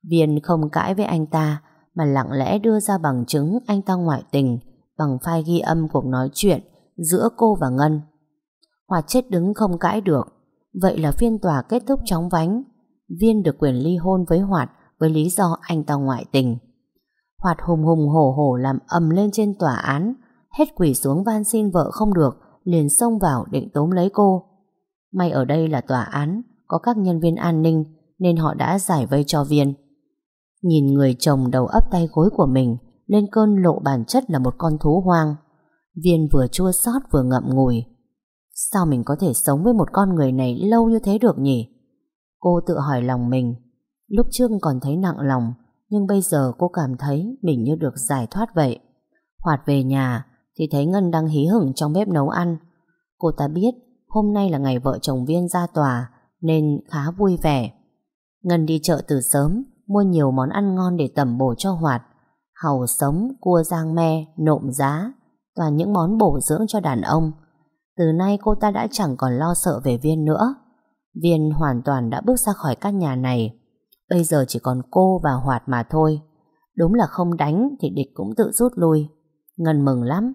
Viên không cãi với anh ta, Mà lặng lẽ đưa ra bằng chứng Anh ta ngoại tình Bằng file ghi âm cuộc nói chuyện Giữa cô và Ngân Hoạt chết đứng không cãi được Vậy là phiên tòa kết thúc chóng vánh Viên được quyền ly hôn với Hoạt Với lý do anh ta ngoại tình Hoạt hùng hùng hổ hổ làm ầm lên trên tòa án Hết quỷ xuống van xin vợ không được liền xông vào định tóm lấy cô. May ở đây là tòa án, có các nhân viên an ninh nên họ đã giải vây cho Viên. Nhìn người chồng đầu ấp tay gối của mình lên cơn lộ bản chất là một con thú hoang. Viên vừa chua xót vừa ngậm ngùi. Sao mình có thể sống với một con người này lâu như thế được nhỉ? Cô tự hỏi lòng mình. Lúc trước còn thấy nặng lòng, nhưng bây giờ cô cảm thấy mình như được giải thoát vậy. Hoạt về nhà, thì thấy Ngân đang hí hửng trong bếp nấu ăn. Cô ta biết hôm nay là ngày vợ chồng Viên ra tòa nên khá vui vẻ. Ngân đi chợ từ sớm mua nhiều món ăn ngon để tẩm bổ cho Hoạt. Hầu sống, cua giang me, nộm giá, toàn những món bổ dưỡng cho đàn ông. Từ nay cô ta đã chẳng còn lo sợ về Viên nữa. Viên hoàn toàn đã bước ra khỏi căn nhà này. Bây giờ chỉ còn cô và Hoạt mà thôi. Đúng là không đánh thì địch cũng tự rút lui. Ngân mừng lắm.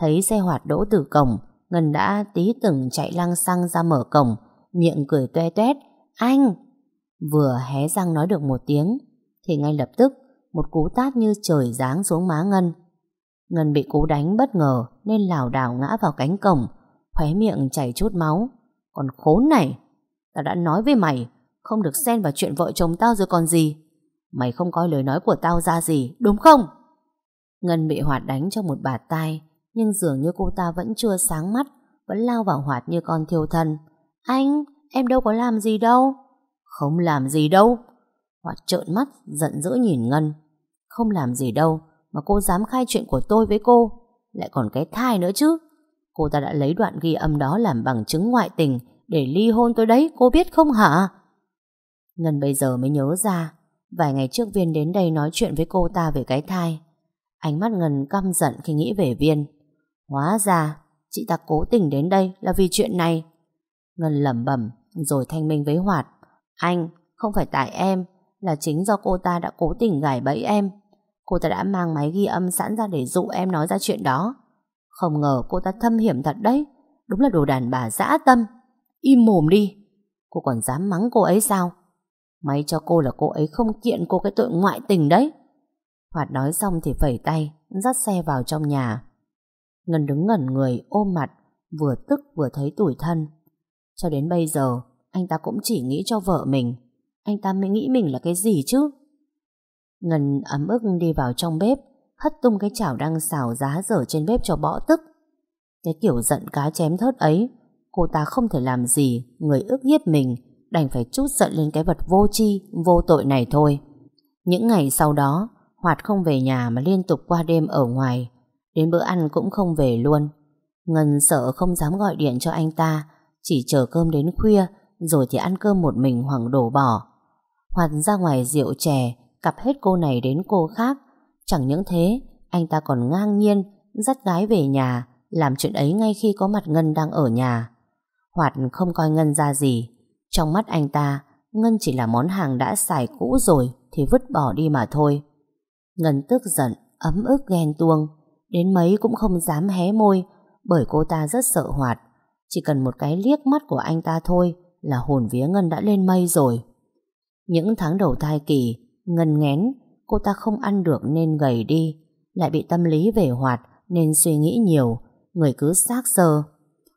Thấy xe hoạt đỗ từ cổng, Ngân đã tí từng chạy lăng xăng ra mở cổng, miệng cười toe toét. Anh! Vừa hé răng nói được một tiếng, thì ngay lập tức một cú tát như trời giáng xuống má Ngân. Ngân bị cú đánh bất ngờ nên lảo đảo ngã vào cánh cổng, khóe miệng chảy chút máu. Còn khốn này, tao đã nói với mày, không được xen vào chuyện vợ chồng tao rồi còn gì. Mày không coi lời nói của tao ra gì, đúng không? Ngân bị Hoạt đánh cho một bạt tai, nhưng dường như cô ta vẫn chưa sáng mắt, vẫn lao vào Hoạt như con thiêu thân. Anh, em đâu có làm gì đâu. Không làm gì đâu. Hoạt trợn mắt, giận dữ nhìn Ngân. Không làm gì đâu, mà cô dám khai chuyện của tôi với cô. Lại còn cái thai nữa chứ. Cô ta đã lấy đoạn ghi âm đó làm bằng chứng ngoại tình để ly hôn tôi đấy, cô biết không hả? Ngân bây giờ mới nhớ ra, vài ngày trước Viên đến đây nói chuyện với cô ta về cái thai. Ánh mắt Ngân căm giận khi nghĩ về Viên. Hóa ra, chị ta cố tình đến đây là vì chuyện này. Ngân lẩm bẩm rồi thanh minh với Hoạt. Anh, không phải tại em, là chính do cô ta đã cố tình gài bẫy em. Cô ta đã mang máy ghi âm sẵn ra để dụ em nói ra chuyện đó. Không ngờ cô ta thâm hiểm thật đấy. Đúng là đồ đàn bà dã tâm. Im mồm đi. Cô còn dám mắng cô ấy sao? May cho cô là cô ấy không kiện cô cái tội ngoại tình đấy. Hoạt nói xong thì phẩy tay, dắt xe vào trong nhà. Ngân đứng ngẩn người, ôm mặt, vừa tức vừa thấy tủi thân. Cho đến bây giờ, anh ta cũng chỉ nghĩ cho vợ mình. Anh ta mới nghĩ mình là cái gì chứ? Ngân ấm ức đi vào trong bếp, hất tung cái chảo đang xào giá dở trên bếp cho bõ tức. Cái kiểu giận cá chém thớt ấy, cô ta không thể làm gì, người ức hiếp mình, đành phải chút giận lên cái vật vô tri, vô tội này thôi. Những ngày sau đó, Hoạt không về nhà mà liên tục qua đêm ở ngoài. Đến bữa ăn cũng không về luôn Ngân sợ không dám gọi điện cho anh ta Chỉ chờ cơm đến khuya Rồi thì ăn cơm một mình hoặc đổ bỏ Hoạt ra ngoài rượu chè Cặp hết cô này đến cô khác. Chẳng những thế Anh ta còn ngang nhiên Dắt gái về nhà Làm chuyện ấy ngay khi có mặt Ngân đang ở nhà. Hoạt không coi Ngân ra gì. Trong mắt anh ta Ngân chỉ là món hàng đã xài cũ rồi Thì vứt bỏ đi mà thôi. Ngân tức giận, ấm ức ghen tuông. Đến mấy cũng không dám hé môi Bởi cô ta rất sợ Hoạt. Chỉ cần một cái liếc mắt của anh ta thôi Là hồn vía Ngân đã lên mây rồi. Những tháng đầu thai kỳ Ngân ngén Cô ta không ăn được nên gầy đi, Lại bị tâm lý về Hoạt Nên suy nghĩ nhiều, Người cứ xác sơ.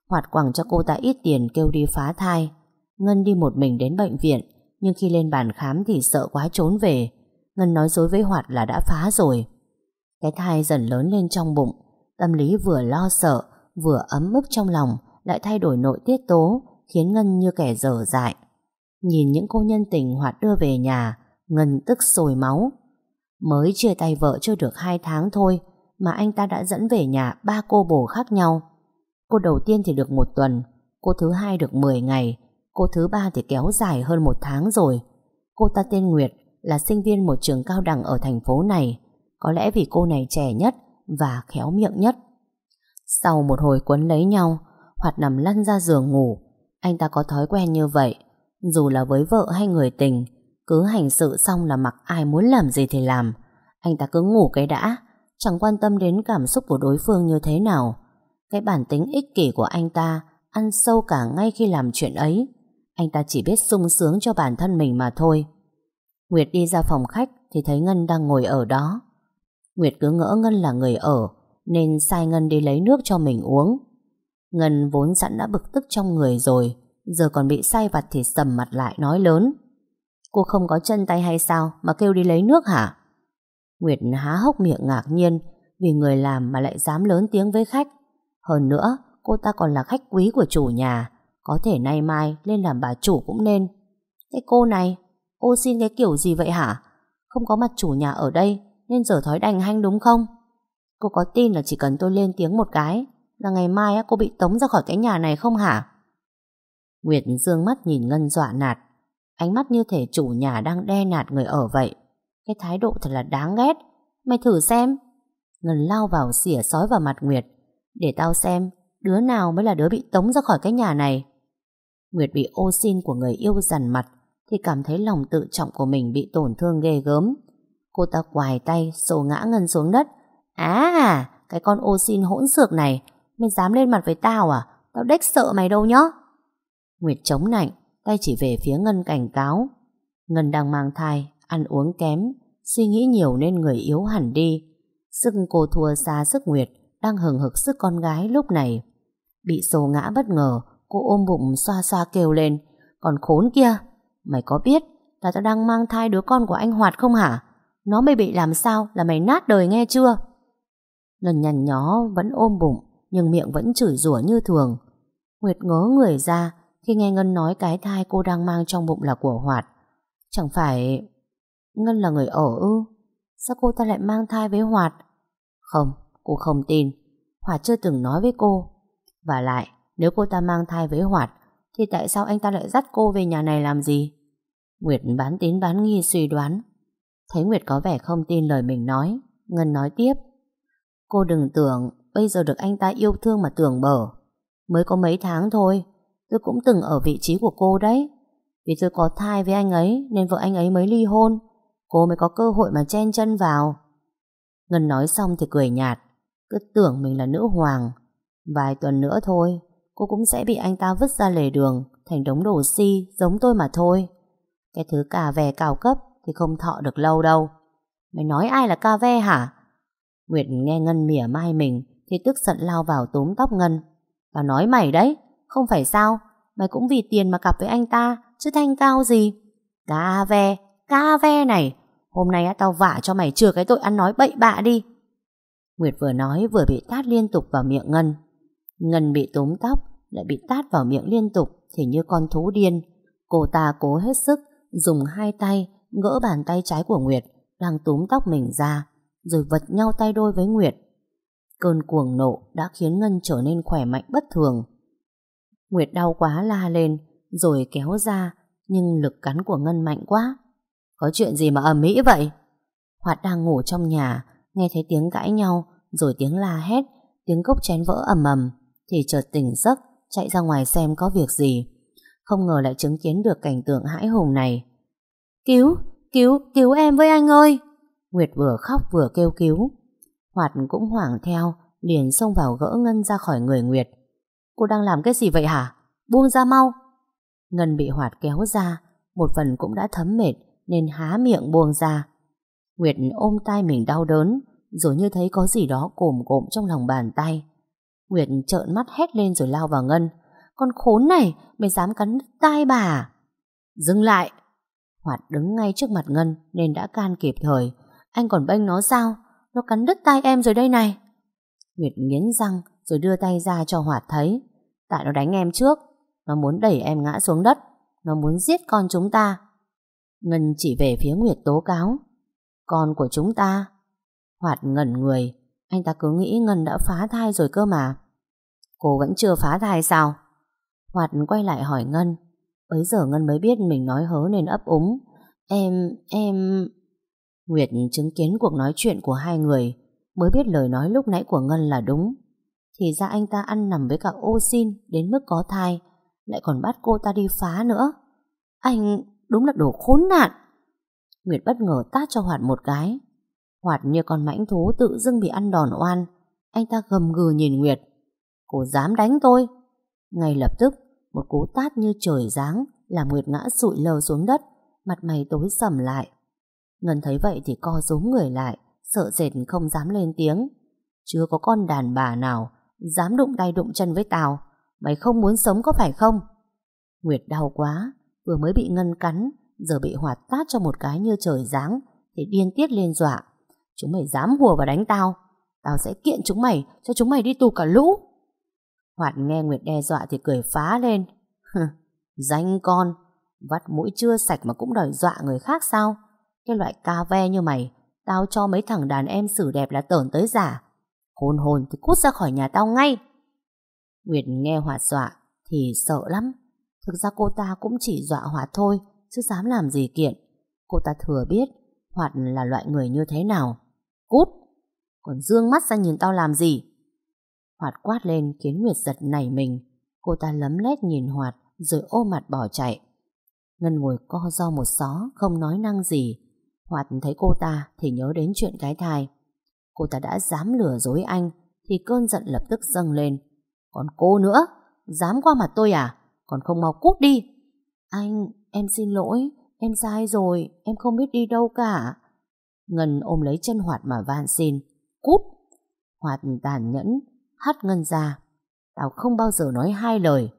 Hoạt quẳng cho cô ta ít tiền kêu đi phá thai. Ngân đi một mình đến bệnh viện, Nhưng khi lên bàn khám thì sợ quá trốn về. Ngân nói dối với Hoạt là đã phá rồi. Cái thai dần lớn lên trong bụng, Tâm lý vừa lo sợ, Vừa ấm ức trong lòng, Lại thay đổi nội tiết tố, Khiến Ngân như kẻ dở dại. Nhìn những cô nhân tình Hoạt đưa về nhà Ngân tức sồi máu. Mới chia tay vợ chưa được 2 tháng thôi, Mà anh ta đã dẫn về nhà ba cô bồ khác nhau. Cô đầu tiên thì được một tuần, Cô thứ hai được 10 ngày, Cô thứ ba thì kéo dài hơn một tháng rồi. Cô ta tên Nguyệt, Là sinh viên một trường cao đẳng ở thành phố này, Có lẽ vì cô này trẻ nhất Và khéo miệng nhất. Sau một hồi quấn lấy nhau, Hoạt nằm lăn ra giường ngủ. Anh ta có thói quen như vậy, Dù là với vợ hay người tình cứ hành sự xong là mặc ai muốn làm gì thì làm. Anh ta cứ ngủ cái đã, Chẳng quan tâm đến cảm xúc của đối phương như thế nào. Cái bản tính ích kỷ của anh ta Ăn sâu cả ngay khi làm chuyện ấy. Anh ta chỉ biết sung sướng cho bản thân mình mà thôi. Nguyệt đi ra phòng khách Thì thấy Ngân đang ngồi ở đó. Nguyệt cứ ngỡ Ngân là người ở, Nên sai Ngân đi lấy nước cho mình uống. Ngân vốn sẵn đã bực tức trong người rồi, Giờ còn bị sai vặt thì sầm mặt lại nói lớn. Cô không có chân tay hay sao Mà kêu đi lấy nước hả? Nguyệt há hốc miệng ngạc nhiên Vì người làm mà lại dám lớn tiếng với khách. Hơn nữa, Cô ta còn là khách quý của chủ nhà, Có thể nay mai lên làm bà chủ cũng nên. Cái cô này Ô xin cái kiểu gì vậy hả? Không có mặt chủ nhà ở đây Nên giờ thói đành hanh đúng không? Cô có tin là chỉ cần tôi lên tiếng một cái Là ngày mai cô bị tống ra khỏi cái nhà này không hả? Nguyệt dương mắt nhìn Ngân dọa nạt. Ánh mắt như thể chủ nhà đang đe nạt người ở vậy. Cái thái độ thật là đáng ghét. Mày thử xem. Ngân lao vào xỉa sói vào mặt Nguyệt. Để tao xem, Đứa nào mới là đứa bị tống ra khỏi cái nhà này? Nguyệt bị ô xin của người yêu dằn mặt, Thì cảm thấy lòng tự trọng của mình bị tổn thương ghê gớm. Cô ta quài tay, Sổ ngã Ngân xuống đất. À Cái con ô xin hỗn xược này, Mày dám lên mặt với tao à? Tao đếch sợ mày đâu nhá Nguyệt chống nạnh. Tay chỉ về phía Ngân cảnh cáo. Ngân đang mang thai, Ăn uống kém, Suy nghĩ nhiều nên người yếu hẳn đi. Sức cô thua xa sức Nguyệt, Đang hừng hực sức con gái lúc này. Bị sổ ngã bất ngờ, Cô ôm bụng xoa xoa kêu lên. Còn khốn kia, Mày có biết là tao đang mang thai đứa con của anh Hoạt không hả? Nó mới bị làm sao là mày nát đời nghe chưa? Lần nhằn nhó vẫn ôm bụng, Nhưng miệng vẫn chửi rủa như thường. Nguyệt ngớ người ra khi nghe Ngân nói cái thai cô đang mang trong bụng là của Hoạt Chẳng phải Ngân là người ở ư Sao cô ta lại mang thai với Hoạt Không, cô không tin Hoạt chưa từng nói với cô và lại, nếu cô ta mang thai với Hoạt, thì tại sao anh ta lại dắt cô về nhà này làm gì? Nguyệt bán tín bán nghi suy đoán. Thấy Nguyệt có vẻ không tin lời mình nói, Ngân nói tiếp. Cô đừng tưởng bây giờ được anh ta yêu thương mà tưởng bở. Mới có mấy tháng thôi, tôi cũng từng ở vị trí của cô đấy. Vì tôi có thai với anh ấy nên vợ anh ấy mới ly hôn. Cô mới có cơ hội mà chen chân vào. Ngân nói xong thì cười nhạt, cứ tưởng mình là nữ hoàng Vài tuần nữa thôi Cô cũng sẽ bị anh ta vứt ra lề đường Thành đống đồ si giống tôi mà thôi Cái thứ cà ve cao cấp Thì không thọ được lâu đâu Mày nói ai là cà ve hả Nguyệt nghe Ngân mỉa mai mình Thì tức giận lao vào túm tóc Ngân Tao nói mày đấy không phải sao Mày cũng vì tiền mà cặp với anh ta Chứ thanh cao gì Cà ve, cà ve này Hôm nay tao vả cho mày chừa cái tội ăn nói bậy bạ đi Nguyệt vừa nói vừa bị tát liên tục vào miệng Ngân Ngân bị túm tóc lại bị tát vào miệng liên tục thì như con thú điên. Cô ta cố hết sức dùng hai tay gỡ bàn tay trái của Nguyệt đang túm tóc mình ra rồi vật nhau tay đôi với Nguyệt. Cơn cuồng nộ đã khiến Ngân trở nên khỏe mạnh bất thường. Nguyệt đau quá la lên, rồi kéo ra, nhưng lực cắn của Ngân mạnh quá. Có chuyện gì mà ầm mỹ vậy? Hoạt đang ngủ trong nhà, nghe thấy tiếng cãi nhau, rồi tiếng la hét, tiếng cốc chén vỡ ầm ầm, thì chợt tỉnh giấc, chạy ra ngoài xem có việc gì. Không ngờ lại chứng kiến được cảnh tượng hãi hùng này. Cứu, cứu, cứu em với anh ơi! Nguyệt vừa khóc vừa kêu cứu. Hoạt cũng hoảng theo, liền xông vào gỡ Ngân ra khỏi người Nguyệt. Cô đang làm cái gì vậy hả? Buông ra mau! Ngân bị Hoạt kéo ra, một phần cũng đã thấm mệt nên há miệng buông ra. Nguyệt ôm tay mình đau đớn, rồi như thấy có gì đó cồm cộm trong lòng bàn tay. Nguyệt trợn mắt hét lên rồi lao vào Ngân. Con khốn này, mày dám cắn tai bà à? Dừng lại! Hoạt đứng ngay trước mặt Ngân nên đã can kịp thời. Anh còn bênh nó sao? Nó cắn đứt tai em rồi đây này. Nguyệt nghiến răng rồi đưa tay ra cho Hoạt thấy. Tại nó đánh em trước. Nó muốn đẩy em ngã xuống đất. Nó muốn giết con chúng ta. Ngân chỉ về phía Nguyệt tố cáo. Con của chúng ta. Hoạt ngẩn người. Anh ta cứ nghĩ Ngân đã phá thai rồi cơ mà. Cô vẫn chưa phá thai sao? Hoạt quay lại hỏi Ngân. Bấy giờ Ngân mới biết mình nói hớ nên ấp úng. Em, em... Nguyệt chứng kiến cuộc nói chuyện của hai người mới biết lời nói lúc nãy của Ngân là đúng. Thì ra anh ta ăn nằm với cả ô xin đến mức có thai, lại còn bắt cô ta đi phá nữa. Anh đúng là đồ khốn nạn. Nguyệt bất ngờ tát cho Hoạt một cái. Hoạt như con mãnh thú tự dưng bị ăn đòn oan. Anh ta gầm gừ nhìn Nguyệt. Cô dám đánh tôi. Ngay lập tức, một cú tát như trời giáng làm Nguyệt ngã sụi lờ xuống đất, mặt mày tối sầm lại. Ngân thấy vậy thì co rúm người lại, sợ dệt không dám lên tiếng. Chưa có con đàn bà nào dám đụng tay đụng chân với tao. Mày không muốn sống có phải không? Nguyệt đau quá, vừa mới bị Ngân cắn, giờ bị hoạt tát cho một cái như trời giáng, thì điên tiết lên dọa. Chúng mày dám hùa và đánh tao, tao sẽ kiện chúng mày, cho chúng mày đi tù cả lũ. Hoạt nghe Nguyệt đe dọa thì cười phá lên. Danh con, vắt mũi chưa sạch mà cũng đòi dọa người khác sao? Cái loại ca ve như mày, tao cho mấy thằng đàn em xử đẹp là tởn tới giả hôn hồn thì cút ra khỏi nhà tao ngay. Nguyệt nghe Hoạt dọa thì sợ lắm. Thực ra cô ta cũng chỉ dọa Hoạt thôi, chứ dám làm gì kiện. Cô ta thừa biết Hoạt là loại người như thế nào. Cút! Còn dương mắt ra nhìn tao làm gì? Hoạt quát lên khiến Nguyệt giật nảy mình. Cô ta lấm lét nhìn Hoạt rồi ôm mặt bỏ chạy. Ngân ngồi co do một xó, không nói năng gì. Hoạt thấy cô ta thì nhớ đến chuyện cái thai. Cô ta đã dám lừa dối anh thì cơn giận lập tức dâng lên. Còn cô nữa, dám qua mặt tôi à? Còn không mau cút đi. Anh, em xin lỗi, em sai rồi, em không biết đi đâu cả. Ngân ôm lấy chân Hoạt mà van xin. Cút! Hoạt tàn nhẫn, hắt Ngân ra. Tao không bao giờ nói hai lời.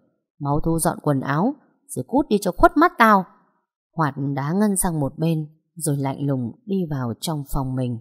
Máu thu dọn quần áo, rồi cút đi cho khuất mắt tao. Hoạt đá Ngân sang một bên, rồi lạnh lùng đi vào trong phòng mình.